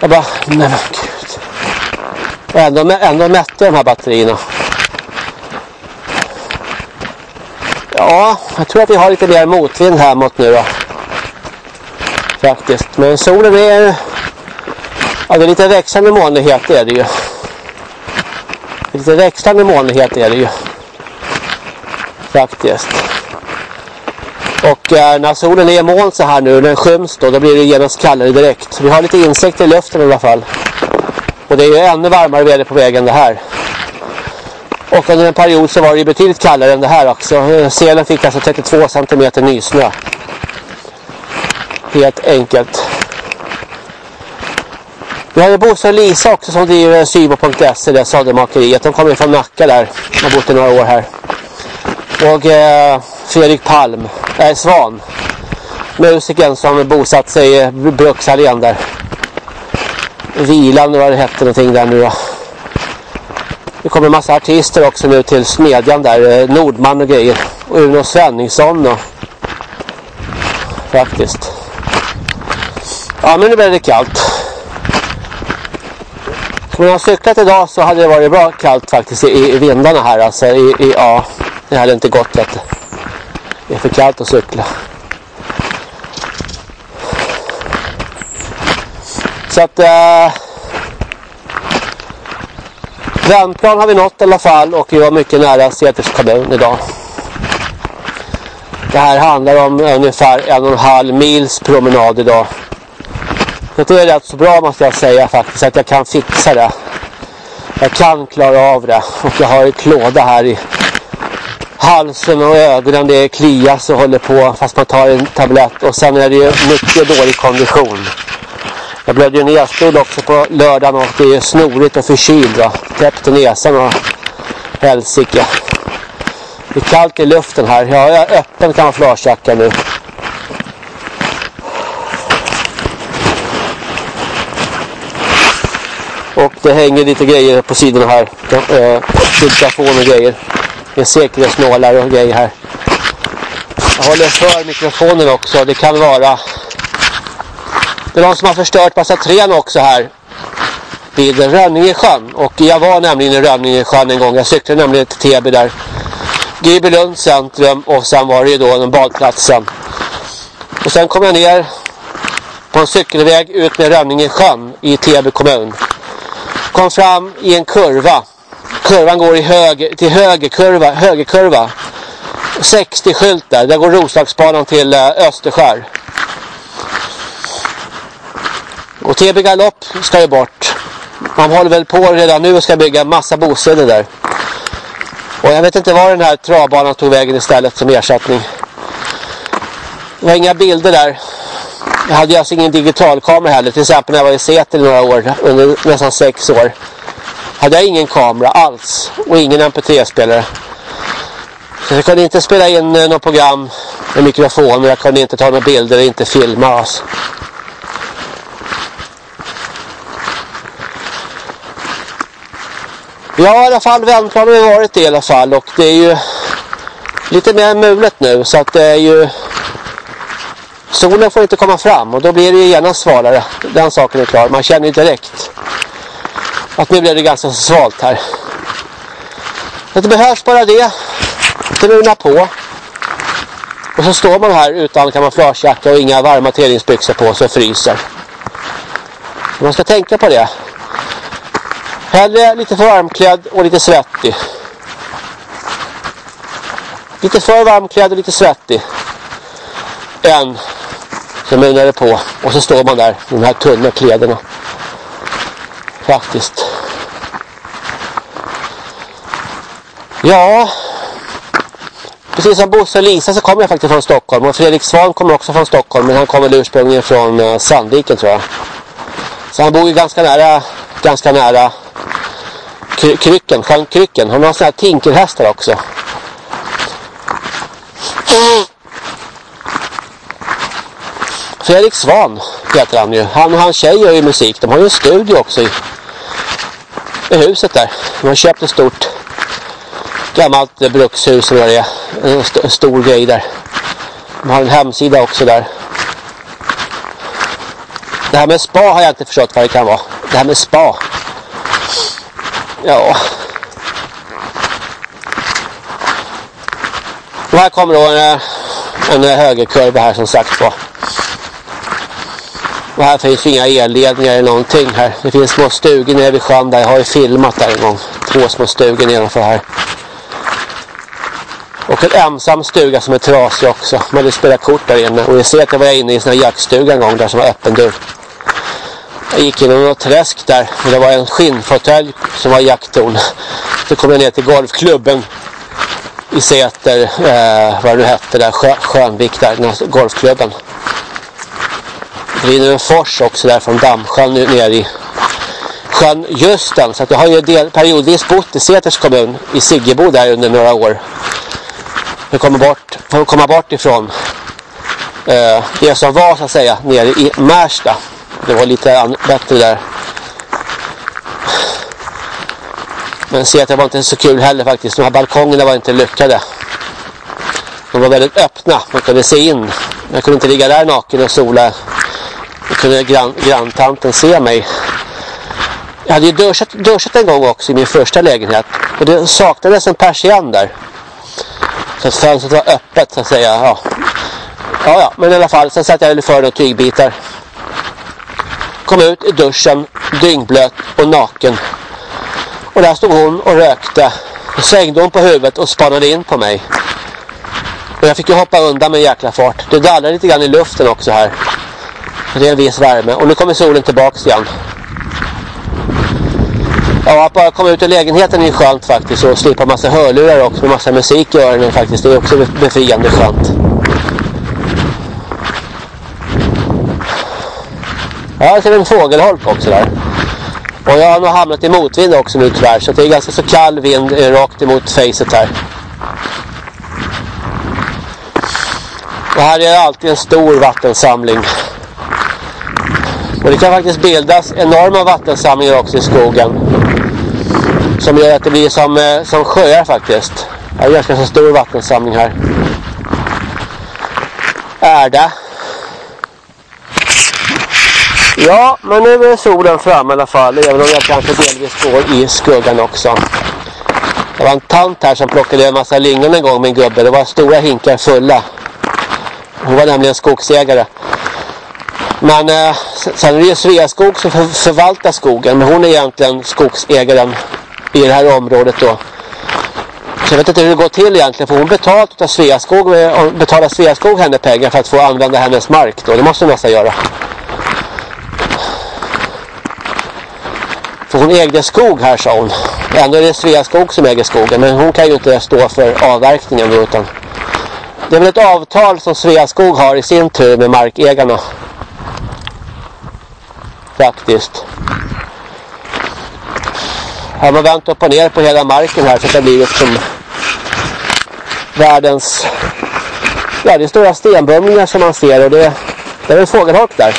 Jag bara, nej men gud. Och ändå, ändå mätte de här batterierna. Ja, jag tror att vi har lite mer motvind här mot nu då. Faktiskt. Men solen är... Ja, det är lite växande molnighet är det ju. Lite växlande molnighet är det ju. Faktiskt. Och eh, när solen är i moln så här nu, den skyms då, då blir det genast kallare direkt. Vi har lite insekter i luften i alla fall. Och det är ju ännu varmare väder på vägen det här. Och under en period så var det ju betydligt kallare än det här också. Selen fick alltså 32 cm nysnö. Helt enkelt. Vi har ju Bosse och Lisa också som driver sybo.se, det sadelmakeriet. De kommer från Nacka där. De har bott i några år här. Och eh, Fredrik Palm, äh, Svan. Musiken som bosatt sig i Bruksallén där. Vilan vad det hette någonting där nu då. Det kommer en massa artister också nu till Smedjan där. Eh, Nordman och grejer. Och Uno Svenningsson och faktiskt. Ja men nu blir det kallt. Om jag cyklat idag så hade det varit bra kallt faktiskt i, i vindarna här. Alltså i, i, ja, det hade inte gått vet Det är för kallt att cykla. Så att... Eh, Vändplan har vi nått i alla fall och vi var mycket nära Säters kommun idag. Det här handlar om ungefär en och en halv mils promenad idag. Det är rätt så bra måste jag säga faktiskt att jag kan fixa det. Jag kan klara av det och jag har en klåda här i halsen och ögonen. Det klias och håller på fast man tar en tablett och sen är det ju mycket dålig kondition. Jag blev ju nedstod också på lördagen och det är snorigt och förkyld. Va? i näsan och helsike. Det är kallt i luften här. Jag har öppen kamouflagejacka nu. Och det hänger lite grejer på sidorna här. Eh, Filtration och grejer. Det är säkerhetsnålar och grejer här. Jag håller för mikrofonen också. Det kan vara... Det är någon som har förstört massa trän också här. Vid Rönningesjön. Och jag var nämligen i Rönningesjön en gång. Jag cyklade nämligen till Täby där. Gribelund centrum. Och sen var det ju då den badplatsen. Och sen kom jag ner på en cykelväg ut med Rönningesjön i Täby kommun kom fram i en kurva. Kurvan går i höger, till högerkurva, högerkurva. 60-skyltar, där. Går Roslagsbanan till eh, Österskär. Och Täby Galopp ska ju bort. Man håller väl på redan nu och ska bygga massa bostäder där. Och jag vet inte var den här travbanan tog vägen istället som ersättning. Det var inga bilder där. Jag hade alltså ingen digitalkamera heller. Till exempel när jag var i Säter några år, under nästan sex år. Hade jag ingen kamera alls. Och ingen mp3-spelare. Så jag kunde inte spela in eh, något program med mikrofon. Och jag kunde inte ta några bilder och inte filma. Alltså. Ja, i alla fall vändplan har varit det i alla fall. Och det är ju lite mer mulet nu. Så att det är ju Solen får inte komma fram och då blir det ju genast svalare. Den saken är klar. Man känner ju direkt att nu blir det ganska svalt här. Det behövs bara det. Truna på. Och så står man här utan kamouflagejacka och inga varma träningsbyxor på sig och fryser. Man ska tänka på det. Hellre lite för varmklädd och lite svettig. Lite för varmklädd och lite svettig. Än så munar det på. Och så står man där i de här tunna kläderna. Faktiskt. Ja. Precis som Bosse och Lisa så kommer jag faktiskt från Stockholm. Och Fredrik Svan kommer också från Stockholm. Men han kommer ursprungligen från eh, Sandviken tror jag. Så han bor ju ganska nära, ganska nära Krycken, sjön Krycken. Han har sådana här tinkerhästar också. Mm. Fredrik Svan heter han ju. Han och hans tjej gör ju musik. De har ju en studio också i, i huset där. De har köpt ett stort gammalt brukshus eller det är. En, st en stor grej där. De har en hemsida också där. Det här med spa har jag inte förstått vad det kan vara. Det här med spa. Ja. Och här kommer då en, en högerkurva här som sagt var. Och här finns inga elledningar eller någonting här. Det finns små stugor nere vid sjön där. Jag har ju filmat där en gång. Två små stugor nedanför här. Och en ensam stuga som är trasig också. Man vill spela kort där inne. Och jag ser att jag var inne i en sån här jaktstuga en gång där som var öppen dörr. Jag gick in i något träsk där. Och det var en skinnfåtölj som var jakttorn. Så kom jag ner till golfklubben i Säter. Eh, vad det nu hette där. Sjö, Skönvik där. Golfklubben. Det rinner en fors också där från Dammsjön ner i sjön Justen. Så att jag har ju del, periodvis bott i Säters kommun i Siggebo där under några år. För att komma bort, för att komma bort ifrån eh, det som var så att säga nere i Märsta. Det var lite bättre där. Men Säter var inte så kul heller faktiskt. De här balkongerna var inte lyckade. De var väldigt öppna. Man kunde se in. Jag kunde inte ligga där naken och sola kunde grann, granntanten se mig. Jag hade ju duschat, duschat en gång också i min första lägenhet. Och det saknades en persian där. Så att fönstret var öppet så att säga. Ja. ja, ja. Men i alla fall. Sen satt jag väl för några tygbitar. Kom ut i duschen. Dyngblöt och naken. Och där stod hon och rökte. Och svängde hon på huvudet och spanade in på mig. Och jag fick ju hoppa undan med en jäkla fart. Det dallade lite grann i luften också här. Det är en viss värme. Och nu kommer solen tillbaks igen. Ja, att bara komma ut ur lägenheten är skönt faktiskt. Och slippa massa hörlurar också med massa musik i öronen faktiskt. Det är också befriande skönt. Ja, jag ser en fågelholk också där. Och jag har nog hamnat i motvind också nu tyvärr. Så det är ganska så kall vind eh, rakt emot facet här. Och här är alltid en stor vattensamling. Och det kan faktiskt bildas enorma vattensamlingar också i skogen. Som gör att det blir som, eh, som sjöar faktiskt. Det är ganska så stor vattensamling här. Ärda. Ja, men nu är solen fram i alla fall. Även om jag kanske delvis går i skuggan också. Det var en tant här som plockade en massa lingon en gång med en gubbe. Det var stora hinkar fulla. Hon var nämligen skogsägare. Men eh, sen är det ju Sveaskog som för, förvaltar skogen. Men hon är egentligen skogsägaren i det här området då. Så jag vet inte hur det går till egentligen. Får hon betalt av Sveaskog, eh, betalar Sveaskog henne pengar för att få använda hennes mark då? Det måste hon nästan göra. För hon ägde skog här sa hon. Ändå är det Sveaskog som äger skogen. Men hon kan ju inte stå för avverkningen då, utan det är väl ett avtal som Sveaskog har i sin tur med markägarna faktiskt. Har man vänt upp och ner på hela marken här så att det blir som världens ja det är stora stenbumlingar som man ser och det, det är en fågelholk där.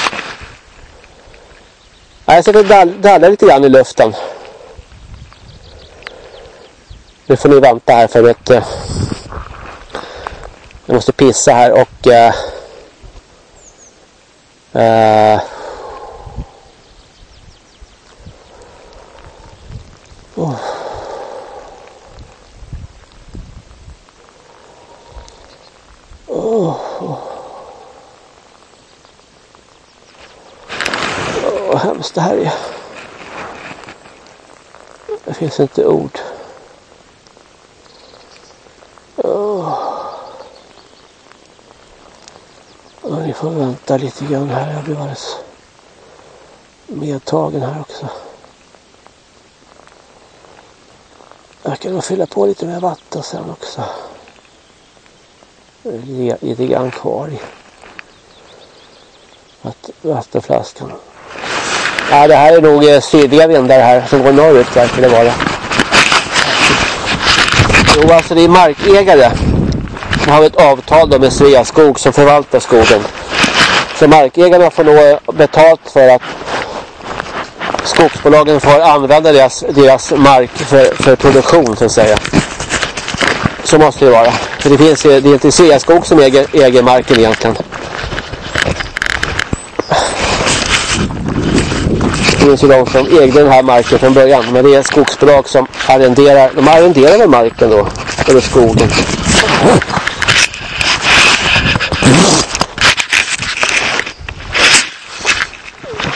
Jag ser det dallar lite grann i luften. Nu får ni vänta här för att eh, jag måste pissa här och uh, uh, Oh. Oh. Oh, hemskt det här är. Det finns inte ord. Oh. Oh, ni får vänta lite grann här. Jag blir alldeles medtagen här också. Jag kan nog fylla på lite med vatten sen också. Lite grann kvar i vattenflaskan. Ja, det här är nog eh, sydliga vindar här som går norrut verkar det vara. Jo, alltså det är markägare. Nu har vi ett avtal då med Sveaskog som förvaltar skogen. Så markägarna får nog eh, betalt för att skogsbolagen får använda deras, deras mark för, för produktion så att säga. Så måste det vara. För det finns det är inte Sveaskog som äger, äger marken egentligen. Det finns ju de som ägde den här marken från början. Men det är skogsbolag som arrenderar. De arrenderar väl marken då. Eller skogen.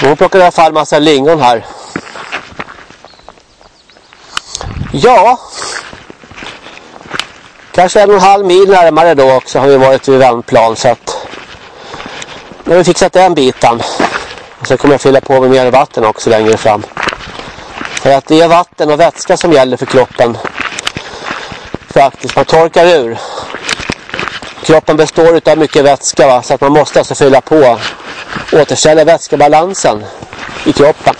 Då plockar i alla fall massa lingon här. Ja. Kanske en och en halv mil närmare då också har vi varit vid Vändplan så att nu har vi fixat den biten. Och sen kommer jag fylla på med mer vatten också längre fram. För att det är vatten och vätska som gäller för kroppen. Faktiskt, man torkar ur. Kroppen består av mycket vätska va? så att man måste alltså fylla på. Återställa vätskebalansen i kroppen.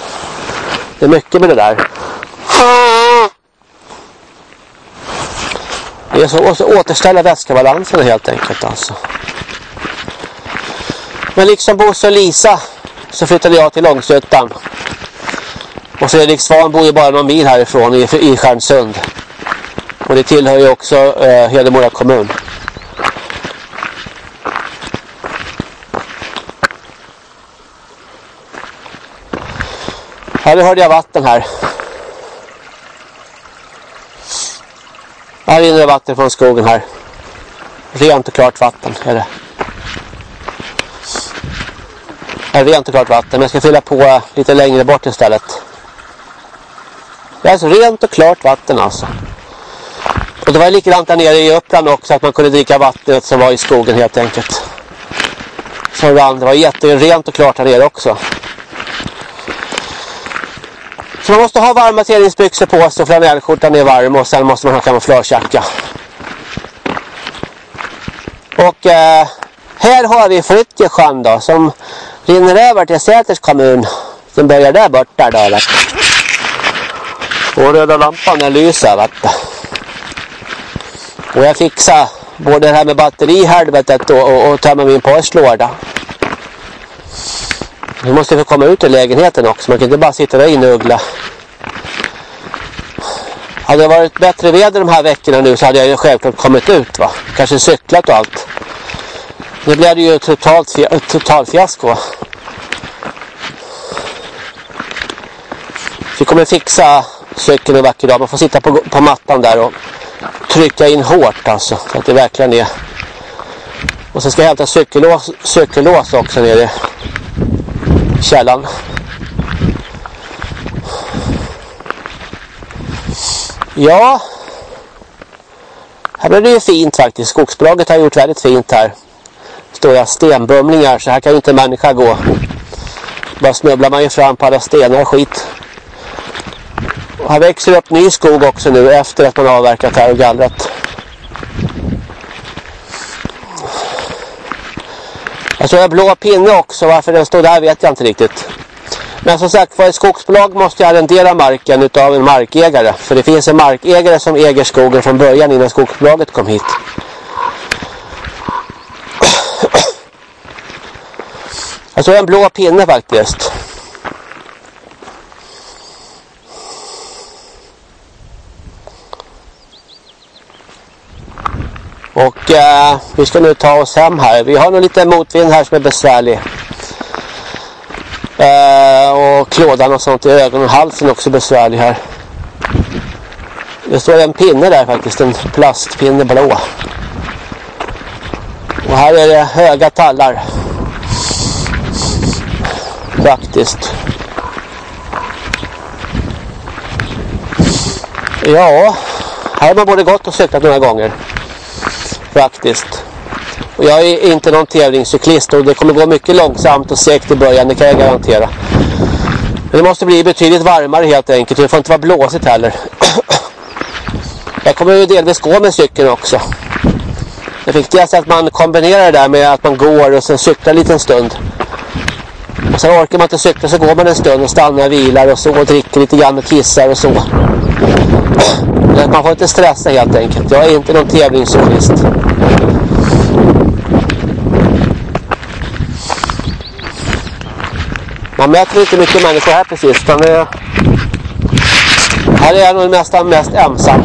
Det är mycket med det där. Det är så att återställa vätskebalansen helt enkelt alltså. Men liksom Bosse och Lisa så flyttade jag till Långsötan. Och Fredrik Svan bor ju bara någon mil härifrån i, i Stjärnsund. Och det tillhör ju också eh, Hedemora kommun. Nu hörde jag vatten här. Här rinner det vatten från skogen här. Rent och klart vatten är det. Här är rent och klart vatten. Men jag ska fylla på lite längre bort istället. Det är alltså rent och klart vatten alltså. Och det var likadant där nere i Uppland också. Att man kunde dricka vattnet som var i skogen helt enkelt. Som rann. Det var jätterent och klart här nere också. Så man måste ha varma träningsbyxor på sig och flanellskjortan är varm och sen måste man ha kamouflagejacka. Och eh, här har vi Flyttjesjön då som rinner över till Säters kommun. Som börjar där borta då. Vet och röda lampan den lyser vet. Och jag fixar både det här med batterihelvetet och, och, och tömmer min postlåda. Nu måste få komma ut ur lägenheten också. Man kan inte bara sitta där inne och uggla. Hade det varit bättre väder de här veckorna nu så hade jag ju självklart kommit ut va. Kanske cyklat och allt. Nu blev det ju totalt, totalt fiasko. Vi kommer fixa cykeln en vacker dag. Man får sitta på, på mattan där och trycka in hårt alltså. Så att det verkligen är. Och så ska jag hämta cykellås, cykellås också nere källan. Ja. Här blir det ju fint faktiskt. Skogsbolaget har gjort väldigt fint här. Stora stenbumlingar. Så här kan ju inte en människa gå. Bara snubblar man ju fram på alla stenar och skit. Och här växer upp ny skog också nu efter att man avverkat här och gallrat. Alltså, jag såg en blå pinne också. Varför den står där vet jag inte riktigt. Men som sagt, för ett skogsbolag måste jag arrendera marken utav en markägare. För det finns en markägare som äger skogen från början innan skogsbolaget kom hit. Alltså, jag såg en blå pinne faktiskt. Och eh, vi ska nu ta oss hem här. Vi har nog lite motvind här som är besvärlig. Eh, och klådan och sånt i ögonen och halsen också besvärlig här. Det står en pinne där faktiskt, en plastpinne blå. Och här är det höga tallar. Faktiskt. Ja, här har man både gått och cyklat några gånger. Faktiskt. Och jag är inte någon tävlingscyklist och det kommer gå mycket långsamt och segt i början, det kan jag garantera. Men det måste bli betydligt varmare helt enkelt. Det får inte vara blåsigt heller. Jag kommer ju delvis gå med cykeln också. Det viktigaste är att man kombinerar det där med att man går och sen cyklar en liten stund. Och sen orkar man inte cykla så går man en stund och stannar och vilar och så och dricker lite grann och kissar och så. Man får inte stressa helt enkelt. Jag är inte någon tävlingscyklist. Man mäter inte mycket människor här precis. Utan det, här är jag nog nästan mest ensam.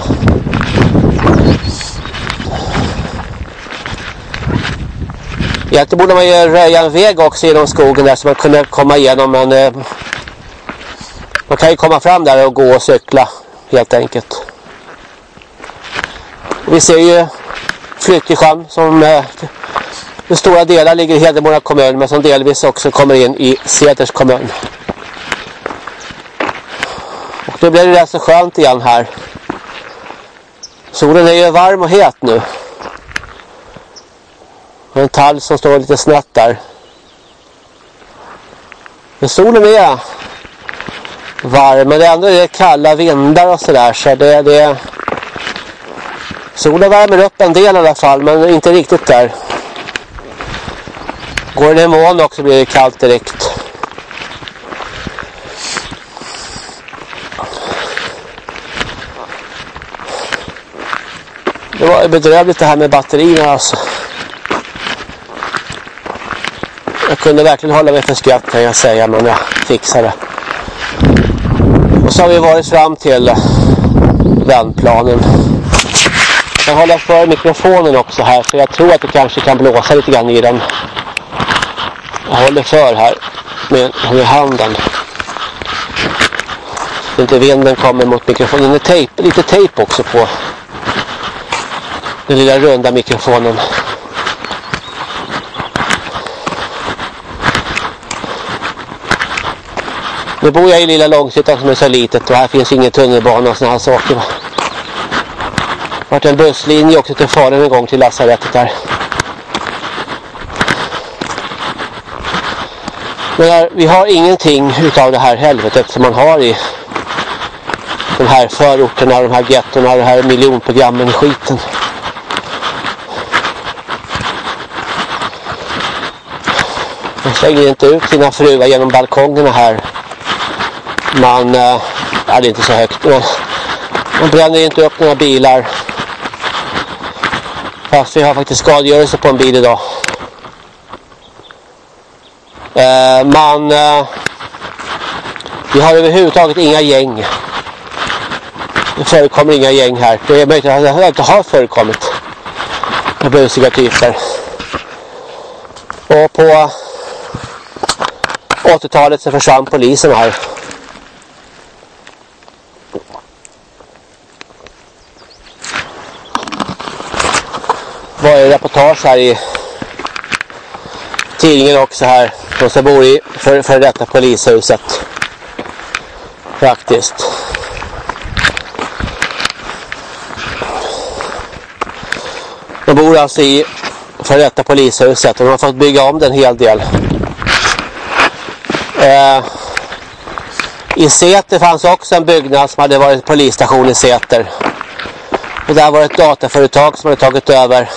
Egentligen borde man ju röja en väg också genom skogen där så man kunde komma igenom men eh, man kan ju komma fram där och gå och cykla helt enkelt. Vi ser ju Flyttesjön som eh, i stora delar ligger i Hedemora kommun men som delvis också kommer in i Säters kommun. Och nu blir det rätt så skönt igen här. Solen är ju varm och het nu. Och en tall som står lite snett där. Men solen är varm men det är ändå det kalla vindar och sådär så det, det Solen värmer upp en del i alla fall men inte riktigt där. Går det i mån också blir det kallt direkt. Det var bedrövligt det här med batterierna alltså. Jag kunde verkligen hålla mig för skratt kan jag säga men jag fixade det. Och så har vi varit fram till vändplanen. Jag håller för mikrofonen också här för jag tror att det kanske kan blåsa lite grann i den. Jag håller för här med, med handen. Så inte vinden kommer mot mikrofonen. Det är tejp, lite tejp också på den lilla runda mikrofonen. Nu bor jag i lilla Långshyttan som är så litet och här finns ingen tunnelbana och såna här saker. Det vart en busslinje också till Falun en gång till lasarettet där. Men här, vi har ingenting utav det här helvetet som man har i de här förorterna, de här gettorna, de här miljonprogrammen i skiten. De slänger inte ut sina fruar genom balkongerna här. Man, äh, eh, det är inte så högt, men man bränner inte upp några bilar. Fast vi har faktiskt skadegörelse på en bil idag. Eh, äh, man... äh, eh, vi har överhuvudtaget inga gäng. Det förekommer inga gäng här. Det är möjligt att det inte har förekommit. Busiga typer. Och på 80-talet så försvann polisen här. Var det reportage här i tidningen också här. De som bor i för, för detta polishuset. Faktiskt. De bor alltså i för detta polishuset och de har fått bygga om den en hel del. Eh, I Säter fanns också en byggnad som hade varit polisstation i Säter. Och där var det ett dataföretag som hade tagit över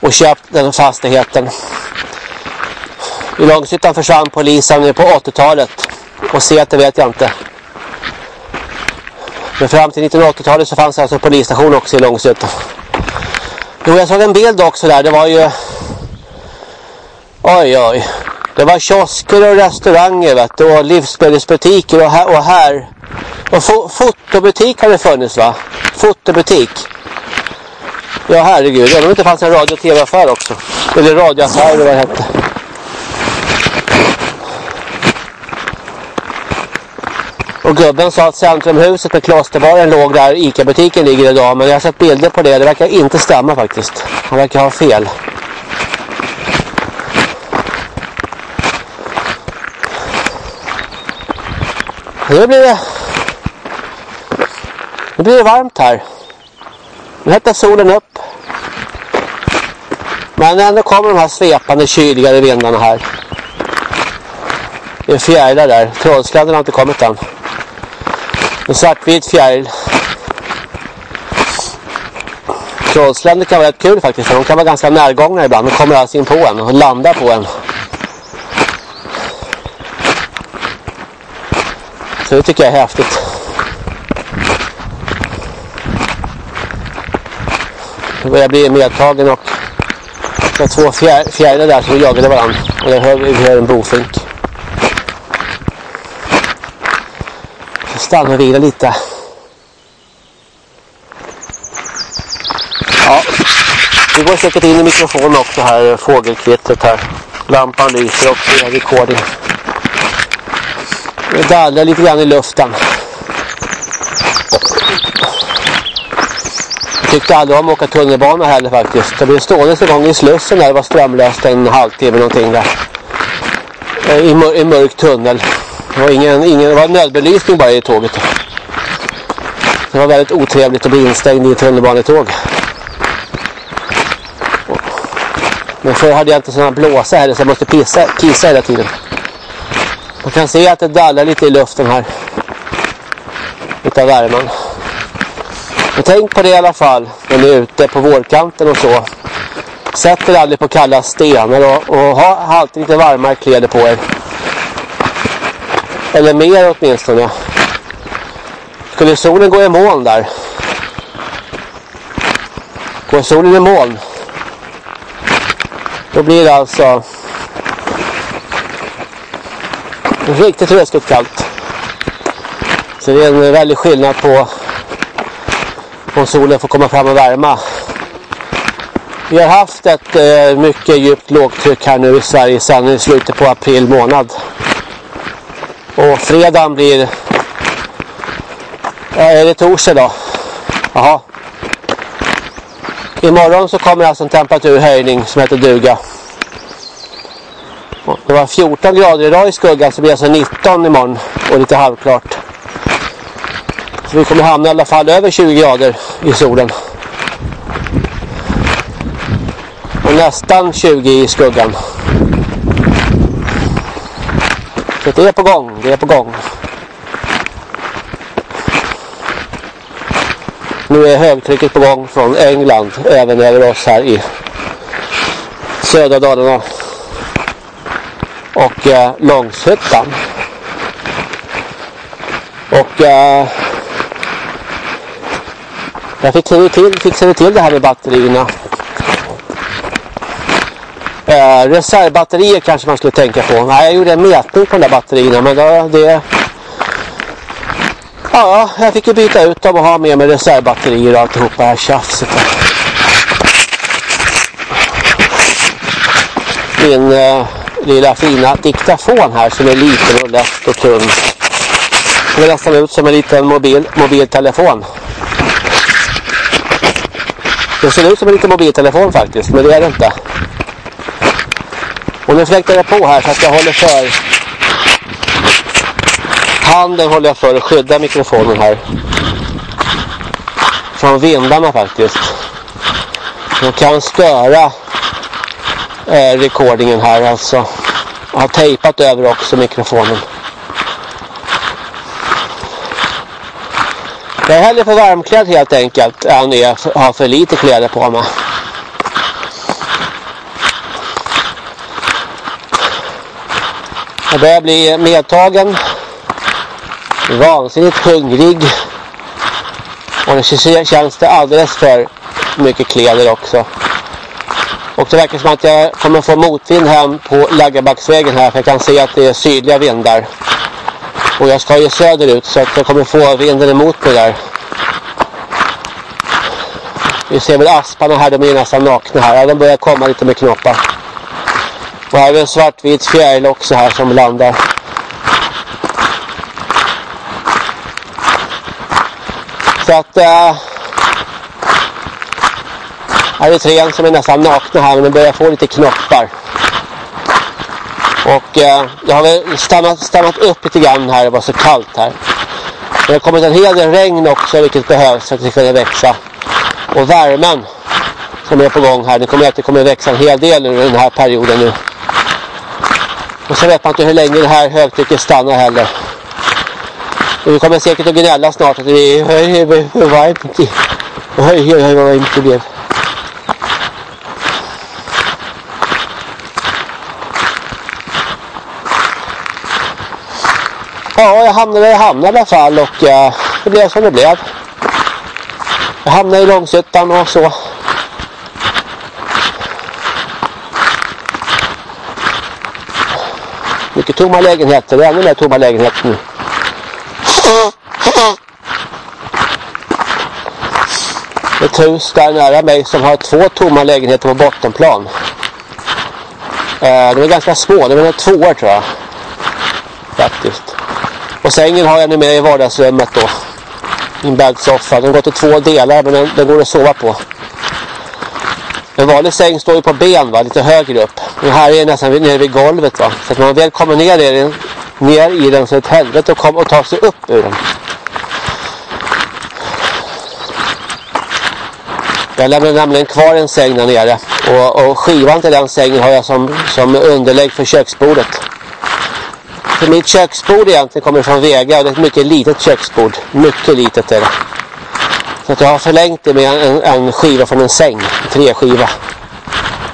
och köpt den fastigheten. I Långshyttan försvann polisen nu på 80-talet. Och Säter vet jag inte. Men fram till 1980-talet så fanns det alltså en polisstation också i Långshyttan. Jo, jag såg en bild också där. Det var ju... Oj, oj. Det var kiosker och restauranger vet du, och livsmedelsbutiker och här, och här. Och fo fotobutik har det funnits va? Fotobutik. Ja herregud, även om det inte fanns en radio och tv-affär också. Eller radioaffär eller vad det hette. Och gubben sa att centrumhuset med klosterbaren låg där Ica-butiken ligger idag. Men jag har sett bilder på det. Det verkar inte stämma faktiskt. Han verkar ha fel. Nu blir det... Nu blir det varmt här. Nu hettar solen upp. Men ändå kommer de här svepande kyligare vindarna här. Det är fjärilar där. Trollskallen har inte kommit än. En svartvit fjäril. Trollsländer kan vara rätt kul faktiskt. De kan vara ganska närgångna ibland. De kommer alltså in på en och landar på en. Så det tycker jag är häftigt. Nu börjar bli medtagen och det är två fjär, fjärilar där som jagade varandra. Och jag hör jag hör en bofink. Jag stannar och vila lite. Ja. Det går säkert in i mikrofonen också här, fågelkvittret här. Lampan lyser också i recording. Det dallrar lite grann i luften. Jag tyckte aldrig om att åka tunnelbana heller faktiskt. Det blev stående en gång i Slussen där det var strömlöst en halvtimme någonting där. Eh, I, mör i mörk tunnel. Det var, ingen, ingen, det var nödbelysning bara i tåget. Det var väldigt otrevligt att bli instängd i ett tunnelbanetåg. Men förr hade jag inte sådana blåsa här så jag måste pissa, kissa hela tiden. Man kan se att det dallar lite i luften här. Utav värmen. Men tänk på det i alla fall när ni är ute på vårkanten och så. Sätt er aldrig på kalla stenar och, och ha alltid lite varmare kläder på er. Eller mer åtminstone. Skulle solen gå i moln där? Går solen i moln? Då blir det alltså riktigt ruskigt kallt. Så det är en väldig skillnad på om solen får komma fram och värma. Vi har haft ett eh, mycket djupt lågtryck här nu i Sverige sedan i slutet på april månad. Och fredagen blir... Ja, är det torsdag då? Jaha. Imorgon så kommer alltså en temperaturhöjning som heter duga. Det var 14 grader idag i skuggan så blir det alltså 19 imorgon och lite halvklart. Så vi kommer hamna i alla fall över 20 grader i solen. Och nästan 20 i skuggan. Så det är på gång, det är på gång. Nu är högtrycket på gång från England även över oss här i södra Dalarna och eh, Långshyttan. Och eh, jag fixade till, fixade till det här med batterierna. Eh, reservbatterier kanske man skulle tänka på. Nej, jag gjorde en mätning på de där batterierna men då, det... Ja, jag fick ju byta ut dem och ha med mig reservbatterier och alltihopa det här tjafset. Min eh, lilla fina diktafon här som är liten och lätt och tunn. Det ser nästan ut som en liten mobil, mobiltelefon. Det ser ut som en liten mobiltelefon faktiskt, men det är det inte. Och nu fläktar jag på här så att jag håller för handen håller jag för att skydda mikrofonen här. Från vindarna faktiskt. De kan störa eh, recordingen här alltså. Jag har tejpat över också mikrofonen. Jag är hellre för varmklädd helt enkelt än jag har för lite kläder på mig. Jag börjar bli medtagen. Vansinnigt hungrig. Och det känns det alldeles för mycket kläder också. Och det verkar som att jag kommer få motvind hem på Laggarbacksvägen här. För jag kan se att det är sydliga vindar. Och jag ska ju söderut så att jag kommer få vinden emot mig där. Vi ser väl asparna här, de är nästan nakna här. Ja, de börjar komma lite med knoppar. Och här är en svartvit fjäril också här som landar. Så att... Äh, här är träd som är nästan nakna här men de börjar få lite knoppar. Och eh, jag har väl stannat, stannat upp lite grann här, det var så kallt här. Det har kommit en hel del regn också vilket behövs för att det ska växa. Och värmen som är på gång här, det kommer att det kommer växa en hel del under den här perioden nu. Och så vet man inte hur länge det här högtrycket stannar heller. Och vi kommer säkert att gnälla snart att det är. Oj, oj, oj, vad varmt det blev. Ja, jag hamnade där jag hamnade i alla fall och uh, det blev som det blev. Jag hamnade i Långshyttan och så. Mycket tomma lägenheter, det är ännu mer tomma lägenheter nu. ett hus där nära mig som har två tomma lägenheter på bottenplan. Eh, de är ganska små, de är tvåor tror jag. Faktiskt. Och sängen har jag nu med i vardagsrummet då. Min bäddsoffa. Den går till två delar men den, den går att sova på. En vanlig säng står ju på ben va, lite högre upp. Den här är nästan nere vid golvet va. Så att när man väl kommer ner i den, ner i den så är det ett helvete att komma och ta sig upp ur den. Jag lämnade nämligen kvar en säng där nere. Och, och skivan till den sängen har jag som, som underlägg för köksbordet. För mitt köksbord egentligen kommer från Vega och det är ett mycket litet köksbord. Mycket litet är det. Så att jag har förlängt det med en, en skiva från en säng. En träskiva.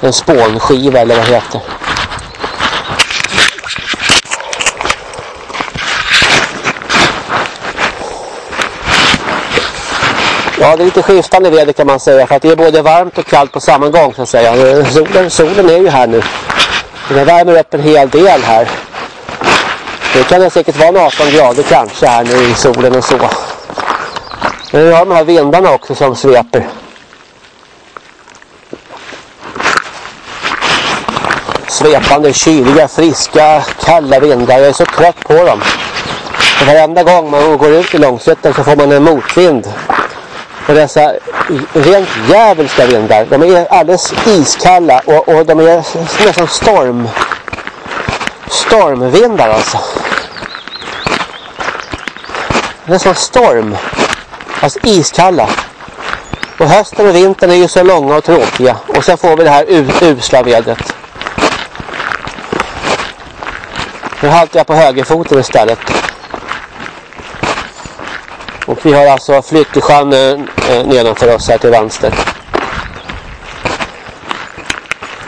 En spånskiva eller vad det heter. Ja, det är lite skiftande väder kan man säga. För att det är både varmt och kallt på samma gång så att säga. Solen, solen är ju här nu. Den värmer upp en hel del här. Det kan det säkert vara 18 grader kanske här nu i solen och så. Men vi har de här vindarna också som sveper. Svepande, kyliga, friska, kalla vindar. Jag är så trött på dem. Och varenda gång man går ut i långsötten så får man en motvind. Och dessa rent djävulska vindar. De är alldeles iskalla och, och de är nästan storm. Stormvindar alltså. Det är som storm. Alltså iskalla. Och hösten och vintern är ju så långa och tråkiga. Och sen får vi det här usla vädret. Nu haltar jag på högerfoten istället. Och vi har alltså Flyttesjön eh, eh nedanför oss här till vänster.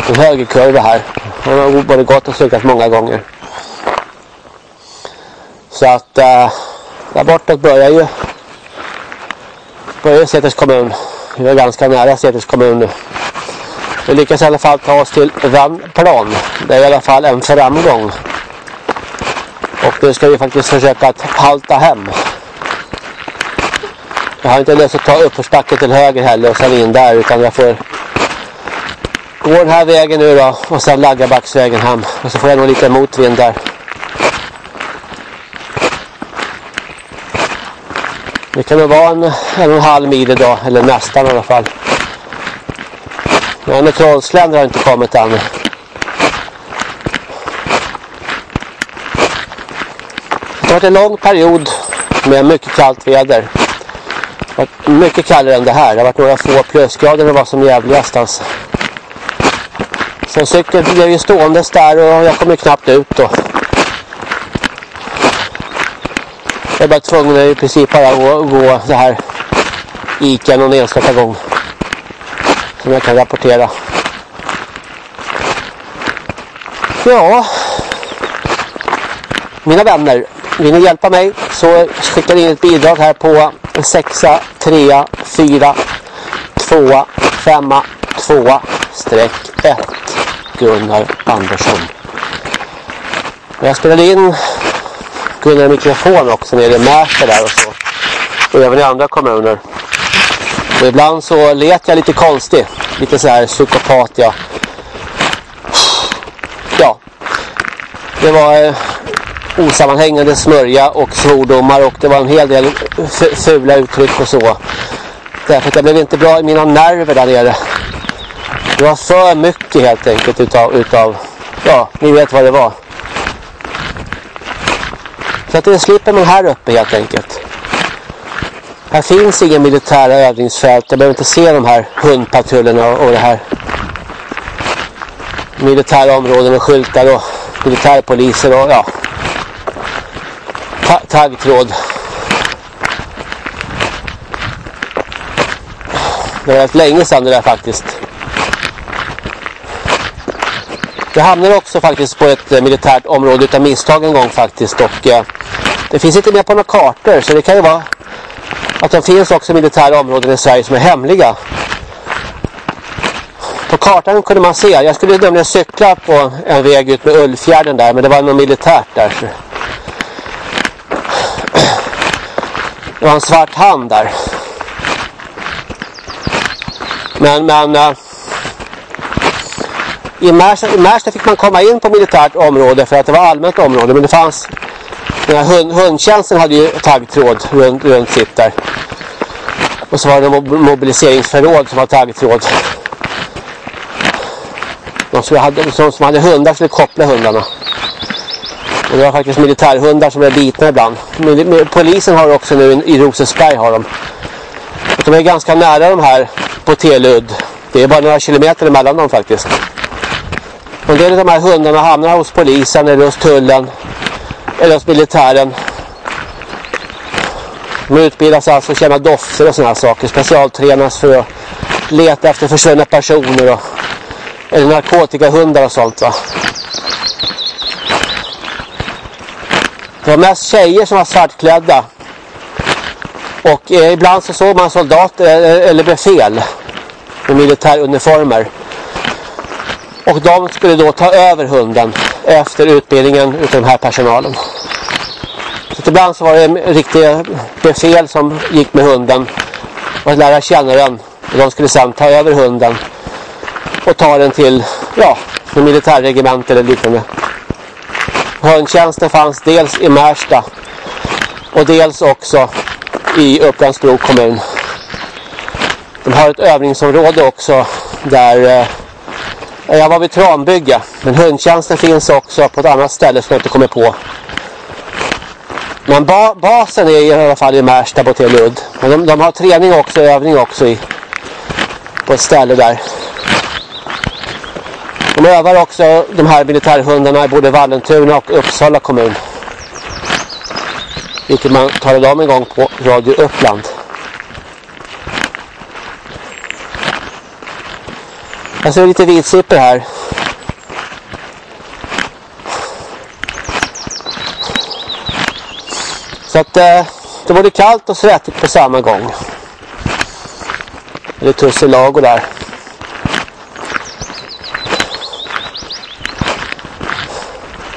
En högerkurva här. Han har både gått och cyklat många gånger. Så att eh, där borta börjar ju börjar Säters kommun. Vi är ganska nära Säters kommun nu. Vi lyckas i alla fall ta oss till Vannplan. Det är i alla fall en framgång. Och nu ska vi faktiskt försöka att halta hem. Jag har inte lust att ta uppförsbacken till höger heller och sen in där utan jag får gå den här vägen nu då och sen Laggabacksvägen hem. Och så får jag nog lite motvind där. Det kan nog vara en, en och en halv mil idag, eller nästan i alla fall. Men Trollsländer har inte kommit än. Det har varit en lång period med mycket kallt väder. Mycket kallare än det här. Det har varit några få plusgrader och var som jävligast alltså. Sen cykeln blev ju ståendes där och jag kom ju knappt ut då. Jag var tvungen i princip bara att gå, gå det här Ica någon enstaka gång. Som jag kan rapportera. Ja. Mina vänner. Vill ni hjälpa mig så skickar ni in ett bidrag här på 6, 3, 4, 2, 5, 2, streck 1. Gunnar Andersson. Jag spelade in Gunnar mikrofon också nere i Märsta där och så. Och även i andra kommuner. Och ibland så lät jag lite konstig. Lite så här psykopat ja. Ja. Det var eh, osammanhängande smörja och svordomar och det var en hel del fula uttryck och så. Därför att jag blev inte bra i mina nerver där nere. Det var för mycket helt enkelt utav, utav ja, ni vet vad det var. Så att det slipper man här uppe helt enkelt. Här finns inga militära övningsfält. Jag behöver inte se de här hundpatrullerna och, och det här. Militära områden och skyltar och militärpoliser och ja. Ta taggtråd. Det var rätt länge sedan det där faktiskt. Jag hamnade också faktiskt på ett eh, militärt område utan misstag en gång faktiskt och eh, det finns inte med på några kartor så det kan ju vara att det finns också militära områden i Sverige som är hemliga. På kartan kunde man se, jag skulle nämligen cykla på en väg ut med Ullfjärden där men det var något militärt där. Det var en svart hand där. Men, men Eh, i, Märsta, i Märsta fick man komma in på militärt område för att det var allmänt område. Men det fanns, den här hund, hundtjänsten hade ju taggtråd runt, runt sitt där. Och så var det mobiliseringsförråd som var taggtråd. De som hade, de som hade hundar skulle koppla hundarna. Och det var faktiskt militärhundar som blev bitna ibland. Polisen har också nu i Rosensberg har de. Och de är ganska nära de här på Telud. Det är bara några kilometer emellan dem faktiskt. En del av de här hundarna hamnar hos polisen eller hos tullen eller hos militären. De utbildas alltså att känna dofter och sådana saker. Specialtränas för att leta efter försvunna personer och, eller narkotikahundar och sånt va. Det var mest tjejer som var svartklädda. Och eh, ibland så såg man soldater eh, eller, befäl med militäruniformer. Och de skulle då ta över hunden efter utbildningen utav den här personalen. Så ibland så var det riktiga befäl som gick med hunden och lära känna den. Och de skulle sedan ta över hunden och ta den till ja, militärregement eller liknande. Hundtjänsten fanns dels i Märsta och dels också i Upplandsbro kommun. De har ett övningsområde också där eh, Eh, jag var vid Tranbygge, Men hundtjänsten finns också på ett annat ställe som jag inte kommer på. Men ba basen är i alla fall i Märsta på Telud. Men de, de har träning också, övning också i, på ett ställe där. De övar också de här militärhundarna i både Vallentuna och Uppsala kommun. Vilket man talade om en gång på Radio Uppland. Alltså, jag ser lite vitsipper här. Så att eh, det var kallt och svettigt på samma gång. Det är tusselago där.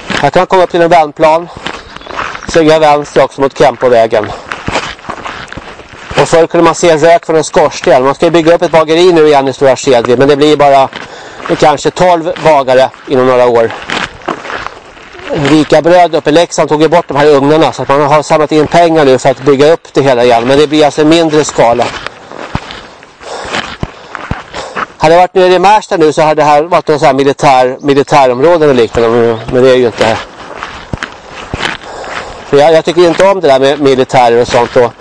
Här kan man komma upp till en vändplan. Svänga vänster också mot Kempovägen. Alltså, och förr kunde man se rök från en skorsten. Man ska bygga upp ett bageri nu igen i Stora Kedvi. Men det blir bara kanske 12 bagare inom några år. Rika bröd uppe i Leksand tog ju bort de här ugnarna. Så att man har samlat in pengar nu för att bygga upp det hela igen. Men det blir alltså en mindre skala. Hade jag varit nere i Märsta nu så hade det här varit en sån här militär, militärområde och liknande. Men det är ju inte här. För jag, jag tycker inte om det där med militärer och sånt. Och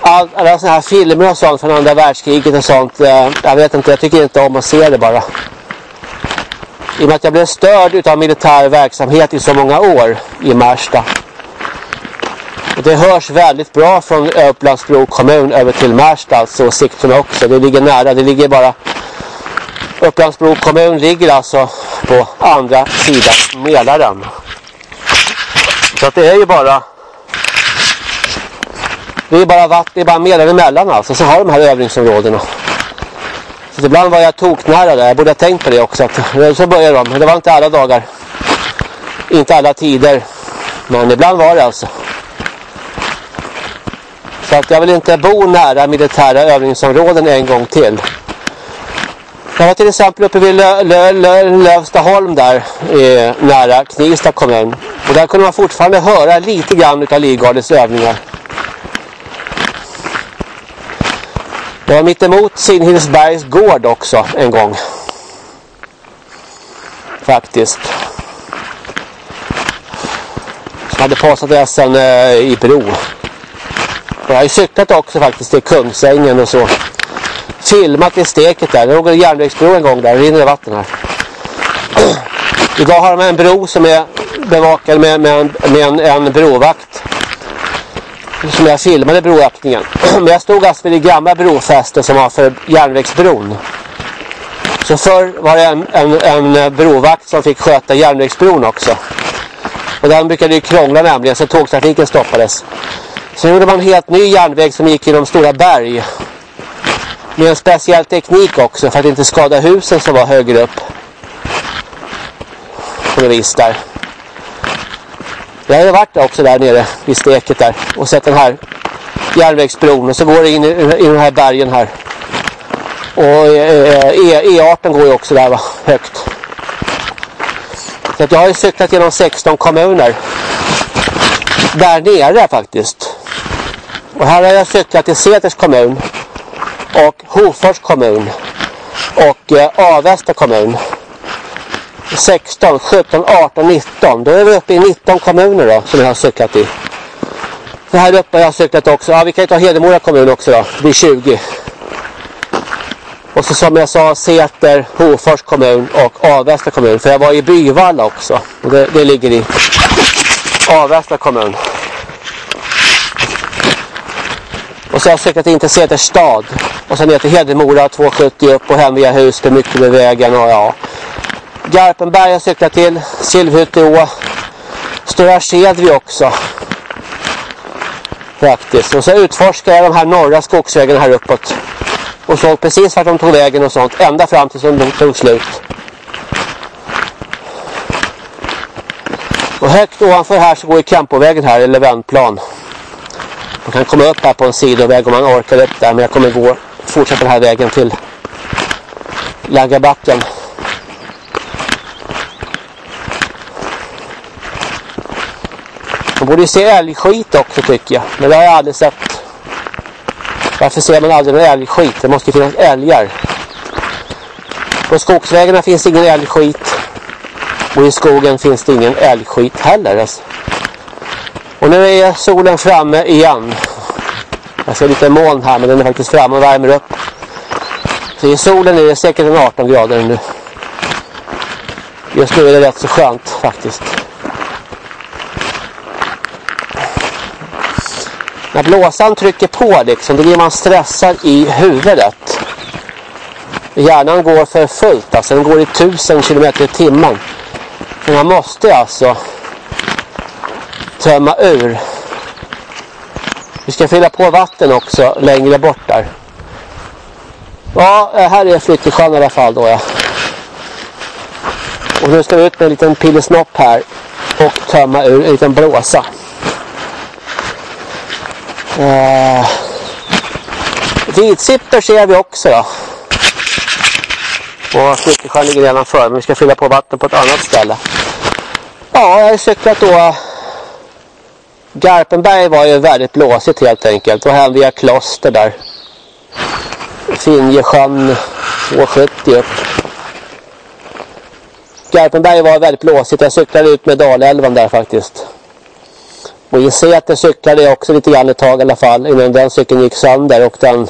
all, alla sådana här filmer och sånt från andra världskriget och sånt. Eh, jag vet inte, jag tycker inte om att se det bara. I och med att jag blev störd av militär verksamhet i så många år i Märsta. Och det hörs väldigt bra från Upplandsbro kommun över till Märsta, alltså och Sigtuna också. Det ligger nära, det ligger bara... Upplandsbro kommun ligger alltså på andra sidan Mälaren. Så att det är ju bara det är bara vatten, det är bara medel emellan alltså. Så har de här övningsområdena. Så ibland var jag toknära där. Jag borde ha tänkt på det också. Att, så började de. Men det var inte alla dagar. Inte alla tider. Men ibland var det alltså. Så att jag vill inte bo nära militära övningsområden en gång till. Jag var till exempel uppe vid Lö, Lö, Lö, Lövstaholm där eh, nära Knivsta kommun. Och där kunde man fortfarande höra lite grann av Livgardets övningar. Det var mitt emot Sinhilsbergs gård också en gång. Faktiskt. Som hade postadressen eh, i bro. Och jag har ju cyklat också faktiskt till Kungsängen och så. Filmat i steket där. Det låg en järnvägsbro en gång där. Det rinner vatten här. Idag har de en bro som är bevakad med, med, en, med en, en brovakt som jag filmade broöppningen. Men jag stod alltså vid det gamla brofästet som var för järnvägsbron. Så förr var det en, en, en eh, brovakt som fick sköta järnvägsbron också. Och den brukade ju krångla nämligen så tågtrafiken stoppades. Så gjorde man en helt ny järnväg som gick genom stora berg. Med en speciell teknik också för att inte skada husen som var högre upp. På något vis där. Jag har ju varit också där nere vid steket där och sett den här järnvägsbron och så går det in i, i den här bergen här. Och E18 e, e går ju också där va, högt. Så att jag har ju cyklat genom 16 kommuner. Där nere faktiskt. Och här har jag cyklat i Säters kommun. Och Hofors kommun. Och eh, Avesta kommun. 16, 17, 18, 19. Då är vi uppe i 19 kommuner då som jag har cyklat i. Det här uppe har jag cyklat också. Ja, vi kan ju ta Hedemora kommun också då. Det blir 20. Och så som jag sa Säter, Hofors kommun och Avesta kommun. För jag var i Byvalla också. Och det, det ligger i Avesta kommun. Och så har jag cyklat in till Säters stad. Och sen ner till Hedemora 270 upp och hem via Husby, mycket med vägen och ja. Garpenberg jag cyklar till. Silvhytteå. Stora Skedvi också. Faktiskt. Och så utforskar jag de här norra skogsvägarna här uppåt. Och såg precis vart de tog vägen och sånt. Ända fram tills de tog slut. Och högt ovanför här så går ju Kempovägen här, eller vändplan. Man kan komma upp här på en sidoväg om man orkar upp där. Men jag kommer gå fortsätta den här vägen till Laggabacken. De borde ju se älgskit också tycker jag. Men det har jag aldrig sett. Varför ser man aldrig någon älgskit? Det måste ju finnas älgar. På skogsvägarna finns ingen älgskit. Och i skogen finns det ingen älgskit heller. Alltså. Och nu är solen framme igen. Jag ser lite moln här men den är faktiskt framme och värmer upp. Så i solen är det säkert en 18 grader nu. Just nu är det rätt så skönt faktiskt. När blåsan trycker på liksom, då blir man stressad i huvudet. Hjärnan går för fullt, alltså den går i tusen kilometer i timmen. Men man måste alltså tömma ur. Vi ska fylla på vatten också längre bort där. Ja, här är Flyttesjön i alla fall då ja. Och nu ska vi ut med en liten pillesnopp här och tömma ur en liten blåsa. Eh, vitsippor ser vi också då. Och Flyttesjön ligger redan för men vi ska fylla på vatten på ett annat ställe. Ja, jag har cyklat då. Garpenberg var ju väldigt blåsigt helt enkelt. Och hem via kloster där. Finjesjön 270 upp. Garpenberg var väldigt blåsigt. Jag cyklade ut med Dalälven där faktiskt. Och i Säter cyklade jag också lite grann ett tag i alla fall. Innan den cykeln gick sönder och den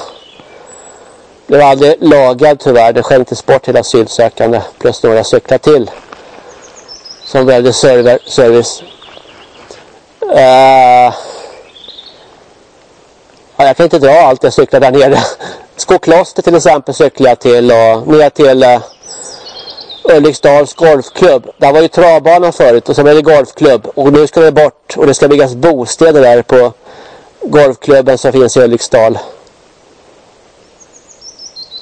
blev aldrig lagad tyvärr. Det skänktes bort till asylsökande. Plus några cyklar till. Som behövde server, service. Uh, ja, jag kan inte dra allt jag cyklar där nere. Skokloster till exempel cyklar jag till och ner till uh, Ulriksdals golfklubb. Där var ju travbanan förut och sen blev det golfklubb. Och nu ska det bort och det ska byggas bostäder där på golfklubben som finns i Ulriksdal.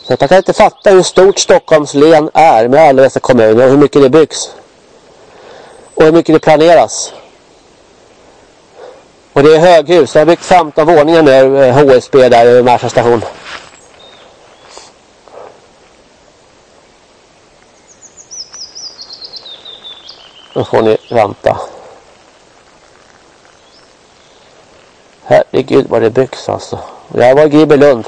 Så jag kan inte fatta hur stort Stockholms län är med alla dessa kommuner och hur mycket det byggs. Och hur mycket det planeras. Och det är höghus. Jag har byggt 15 våningar nu, eh, HSB där i Märsta station. Då får ni vänta. Herregud vad det byggs alltså. Det här var i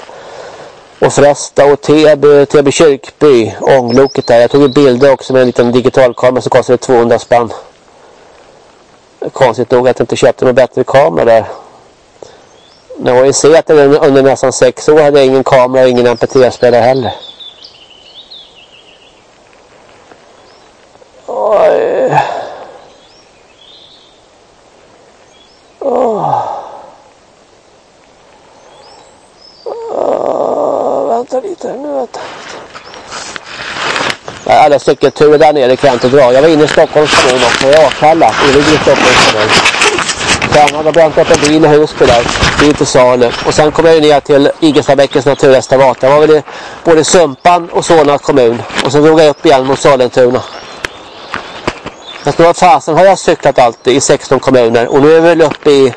Och Frösta och Täby, Täby kyrkby. Ångloket där. Jag tog bilder också med en liten digitalkamera som kostade 200 spänn. Konstigt nog att jag inte köpte någon bättre kamera där. När jag var i Säter under nästan sex år hade jag ingen kamera och ingen mp3-spelare heller. Oj. Oh. Oh, vänta lite nu, vänta Alla cykelturer där nere kan jag inte dra. Jag var inne i Stockholms kommun också, i Akalla. Det ligger i Stockholms kommun. Sen hade jag bränt upp en bil i Husby där. Bil till salu. Och sen kom jag ner till Igelstabäckens naturreservat. Jag var väl i både Sumpan och Solna kommun. Och sen drog jag upp igen mot Sollentuna. Men vad fasen har jag cyklat alltid i 16 kommuner. Och nu är vi väl uppe i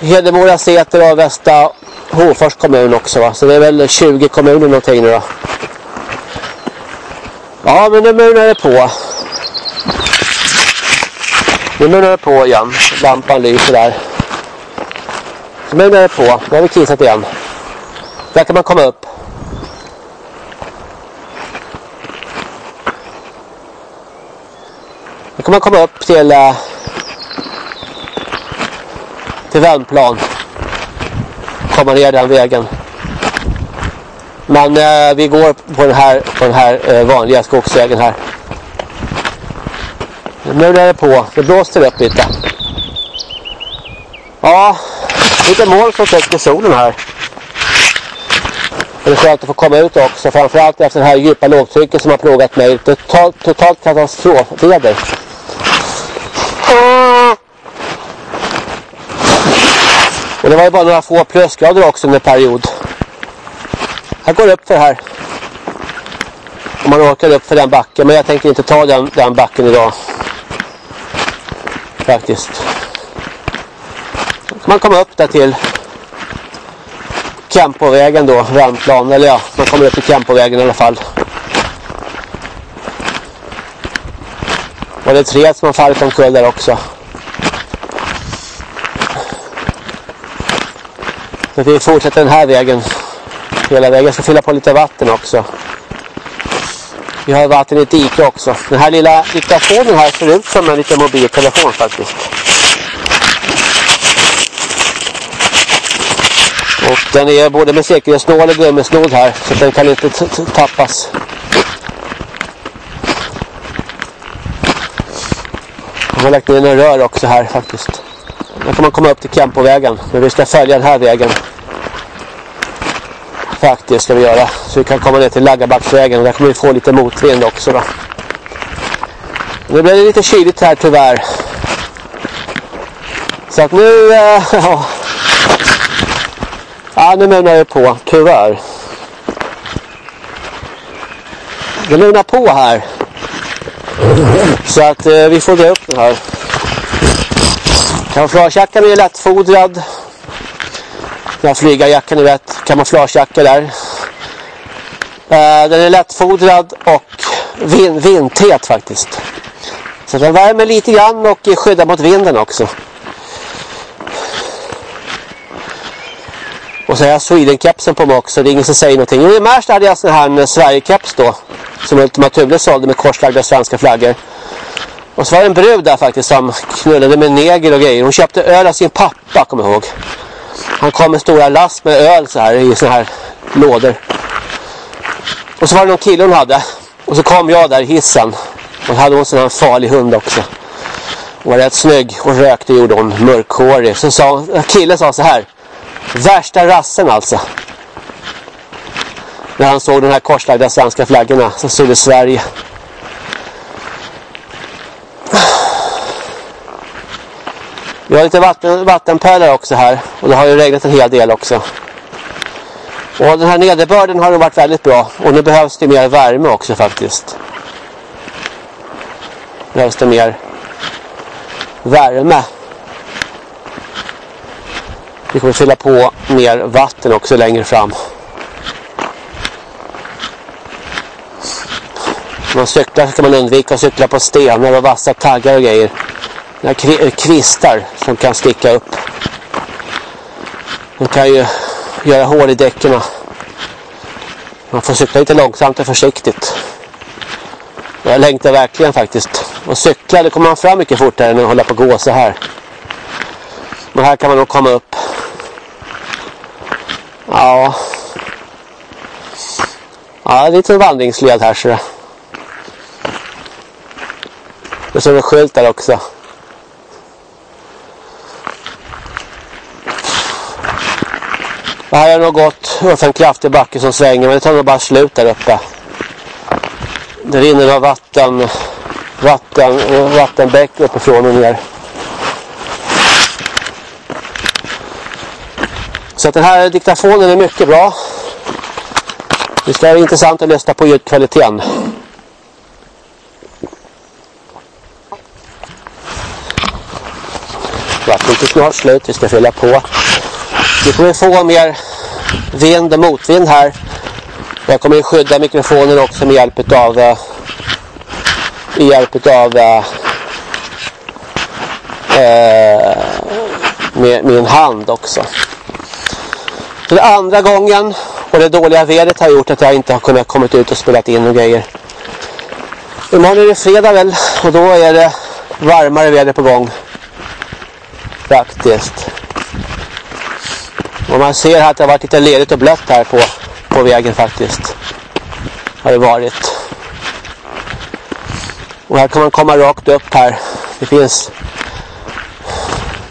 Hedemora, Säter, Avesta, Hofors kommun också va. Så det är väl 20 kommuner någonting nu då. Ja men nu munar det på. Nu munar det på igen. Lampan lyser där. Så munar det på. Nu har vi kissat igen. Där kan man komma upp. Kan man komma upp till uh, till Värmplan. Komma ner den vägen. Men eh, vi går på den här, på den här eh, vanliga skogsvägen här. Nu är det på. Det blåser upp lite. Ja, lite moln som täcker solen här. Det är skönt att få komma ut också. Framförallt efter det här djupa lågtrycket som har plågat mig. Totalt, totalt katastrofväder. Och det var ju bara några få plusgrader också under period. Här går det upp för här. Om man orkar upp för den backen. Men jag tänker inte ta den, den backen idag. Faktiskt. Så kan man komma upp där till Kempovägen då, Ramplan. Eller ja, man kommer upp till Kempovägen i alla fall. Och det är träd som har fallit omkull där också. Så vi fortsätter den här vägen. Hela vägen. Jag ska fylla på lite vatten också. Vi har vatten i ett dike också. Den här lilla diktationen här ser ut som en liten mobiltelefon faktiskt. Och den är både med säkerhetsnål och gummisnål här. Så den kan inte tappas. Jag har lagt ner en rör också här faktiskt. Nu får man komma upp till Kempovägen. Men vi ska följa den här vägen. Faktiskt ska vi göra. Så vi kan komma ner till Laggabacksvägen. Där kommer vi få lite motvind också då. Nu blir det lite kyligt här tyvärr. Så att nu... Äh, ja. ja, nu munar det på. Tyvärr. Det munar på här. Så att eh, vi får dra upp den här. Kamouflagejackan är lättfodrad. Den här flygarjackan, ni vet. Kamouflagejacka där. Eh, den är lättfodrad och vind, vindtät faktiskt. Så den värmer lite grann och skyddar mot vinden också. Och så har jag Sweden-kepsen på mig också. Det är ingen som säger någonting. Jo, i Märsta hade jag sån här Sverige-keps då. Som Ultima Thule sålde med korslagda svenska flaggor. Och så var det en brud där faktiskt som knullade med neger och grejer. Hon köpte öl av sin pappa, kommer jag ihåg. Han kom med stora last med öl så här i såna här lådor. Och så var det någon kille hon hade. Och så kom jag där i hissen. Och hade hon sån här farlig hund också. Hon var rätt snygg och rökte gjorde hon mörkhårig. Så sa killen sa så här. Värsta rassen alltså. När han såg de här korslagda svenska flaggorna som stod i Sverige. Vi har lite vatten, vattenpölar också här. Och det har ju regnat en hel del också. Och den här nederbörden har varit väldigt bra. Och nu behövs det mer värme också faktiskt. Behövs det mer värme. Vi kommer fylla på mer vatten också längre fram. När man cyklar så kan man undvika att cykla på stenar och vassa taggar och grejer kvistar eh, som kan sticka upp. De kan ju göra hål i däcken. Man får cykla lite långsamt och försiktigt. Jag längtar verkligen faktiskt. Och cykla, det kommer man fram mycket fortare än att hålla på och gå så här. Men här kan man nog komma upp. Ja. Ja, det lite vandringsled här så det. Och så är en skylt där också. Det här har nog gått upp en kraftig backe som svänger men det tar nog bara slut där uppe. Det rinner av vatten, vatten, vattenbäck uppifrån och ner. Så att den här diktafonen är mycket bra. Det ska vara intressant att lyssna på ljudkvaliteten. Vattnet är snart slut, vi ska fylla på. Vi kommer få mer vind och motvind här. Jag kommer skydda mikrofonen också med hjälp av eh, Med hjälp av eh, eh, med min hand också. Så det andra gången och det dåliga vädret har gjort att jag inte har kunnat komma ut och spela in och grejer. Imorgon är det fredag väl och då är det varmare väder på gång. Faktiskt. Och man ser här att det har varit lite ledigt och blött här på, på vägen faktiskt. Har det varit. Och här kan man komma rakt upp här. Det finns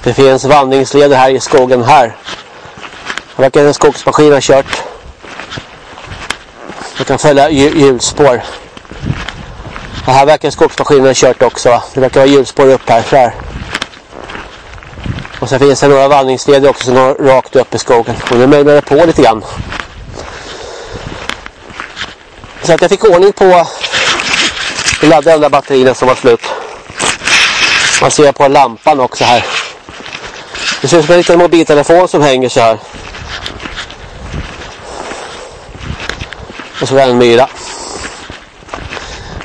det finns vandringsleder här i skogen här. Det verkar en skogsmaskin har kört. Man kan följa hjulspår. Och här verkar skogsmaskinen ha kört också. Det verkar vara hjulspår upp här. Så här. Och sen finns det några vandringsleder också som går rakt upp i skogen. Och nu möjlar det på lite grann. Så att jag fick ordning på ladda de där batterierna som var slut. Man ser på lampan också här. Det ser ut som en liten mobiltelefon som hänger så här. Och så var det en myra.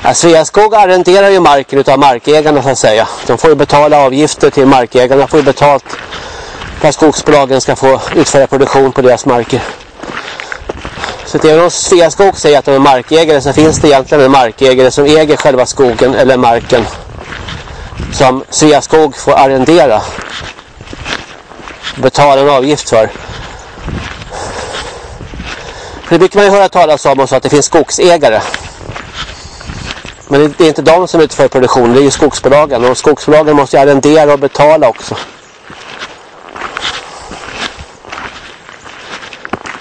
Ja, Sveaskog arrenderar ju marken utav markägarna så att säga. De får ju betala avgifter till markägarna. De får ju betalt för att skogsbolagen ska få utföra produktion på deras marker. Så att även om Sveaskog säger att de är markägare så finns det egentligen en markägare som äger själva skogen eller marken. Som Sveaskog får arrendera. Betala en avgift för. Det brukar man ju höra talas om och så att det finns skogsägare. Men det är inte de som utför produktionen, det är ju skogsbolagen. Och skogsbolagen måste ju arrendera och betala också.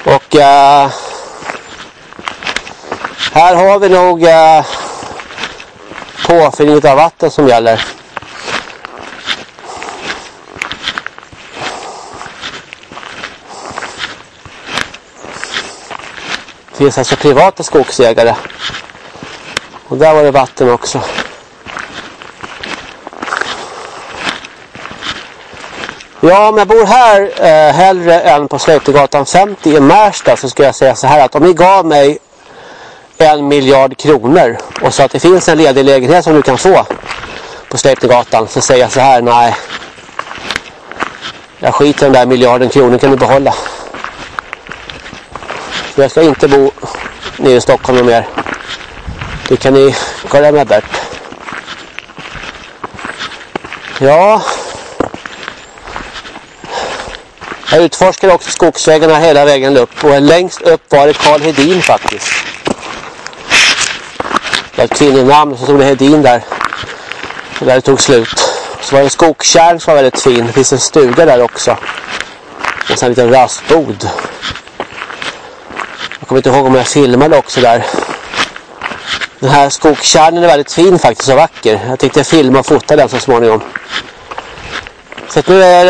Och äh, här har vi nog äh, påfyllning av vatten som gäller. Det finns alltså privata skogsägare. Och där var det vatten också. Ja, om jag bor här eh, hellre än på Släktegatan 50 i Märsta så ska jag säga så här att om ni gav mig en miljard kronor och så att det finns en ledig lägenhet som du kan få på Sleipnergatan. så säger jag så här, nej. Jag skiter den där miljarden kronor kan du behålla. Jag ska inte bo nere i Stockholm mer. Det kan ni kolla med Bert. Ja. Jag utforskade också skogsvägarna hela vägen upp. Och längst upp var det Karl Hedin faktiskt. Det var ett kvinnonamn så stod det Hedin där. Och där det tog slut. Så var det en skogskärn som var väldigt fin. Det finns en stuga där också. Och sen en liten rastbod. Jag kommer inte ihåg om jag filmade också där. Den här skogskärnen är väldigt fin faktiskt och vacker. Jag tänkte filma och fota den så småningom. Så nu är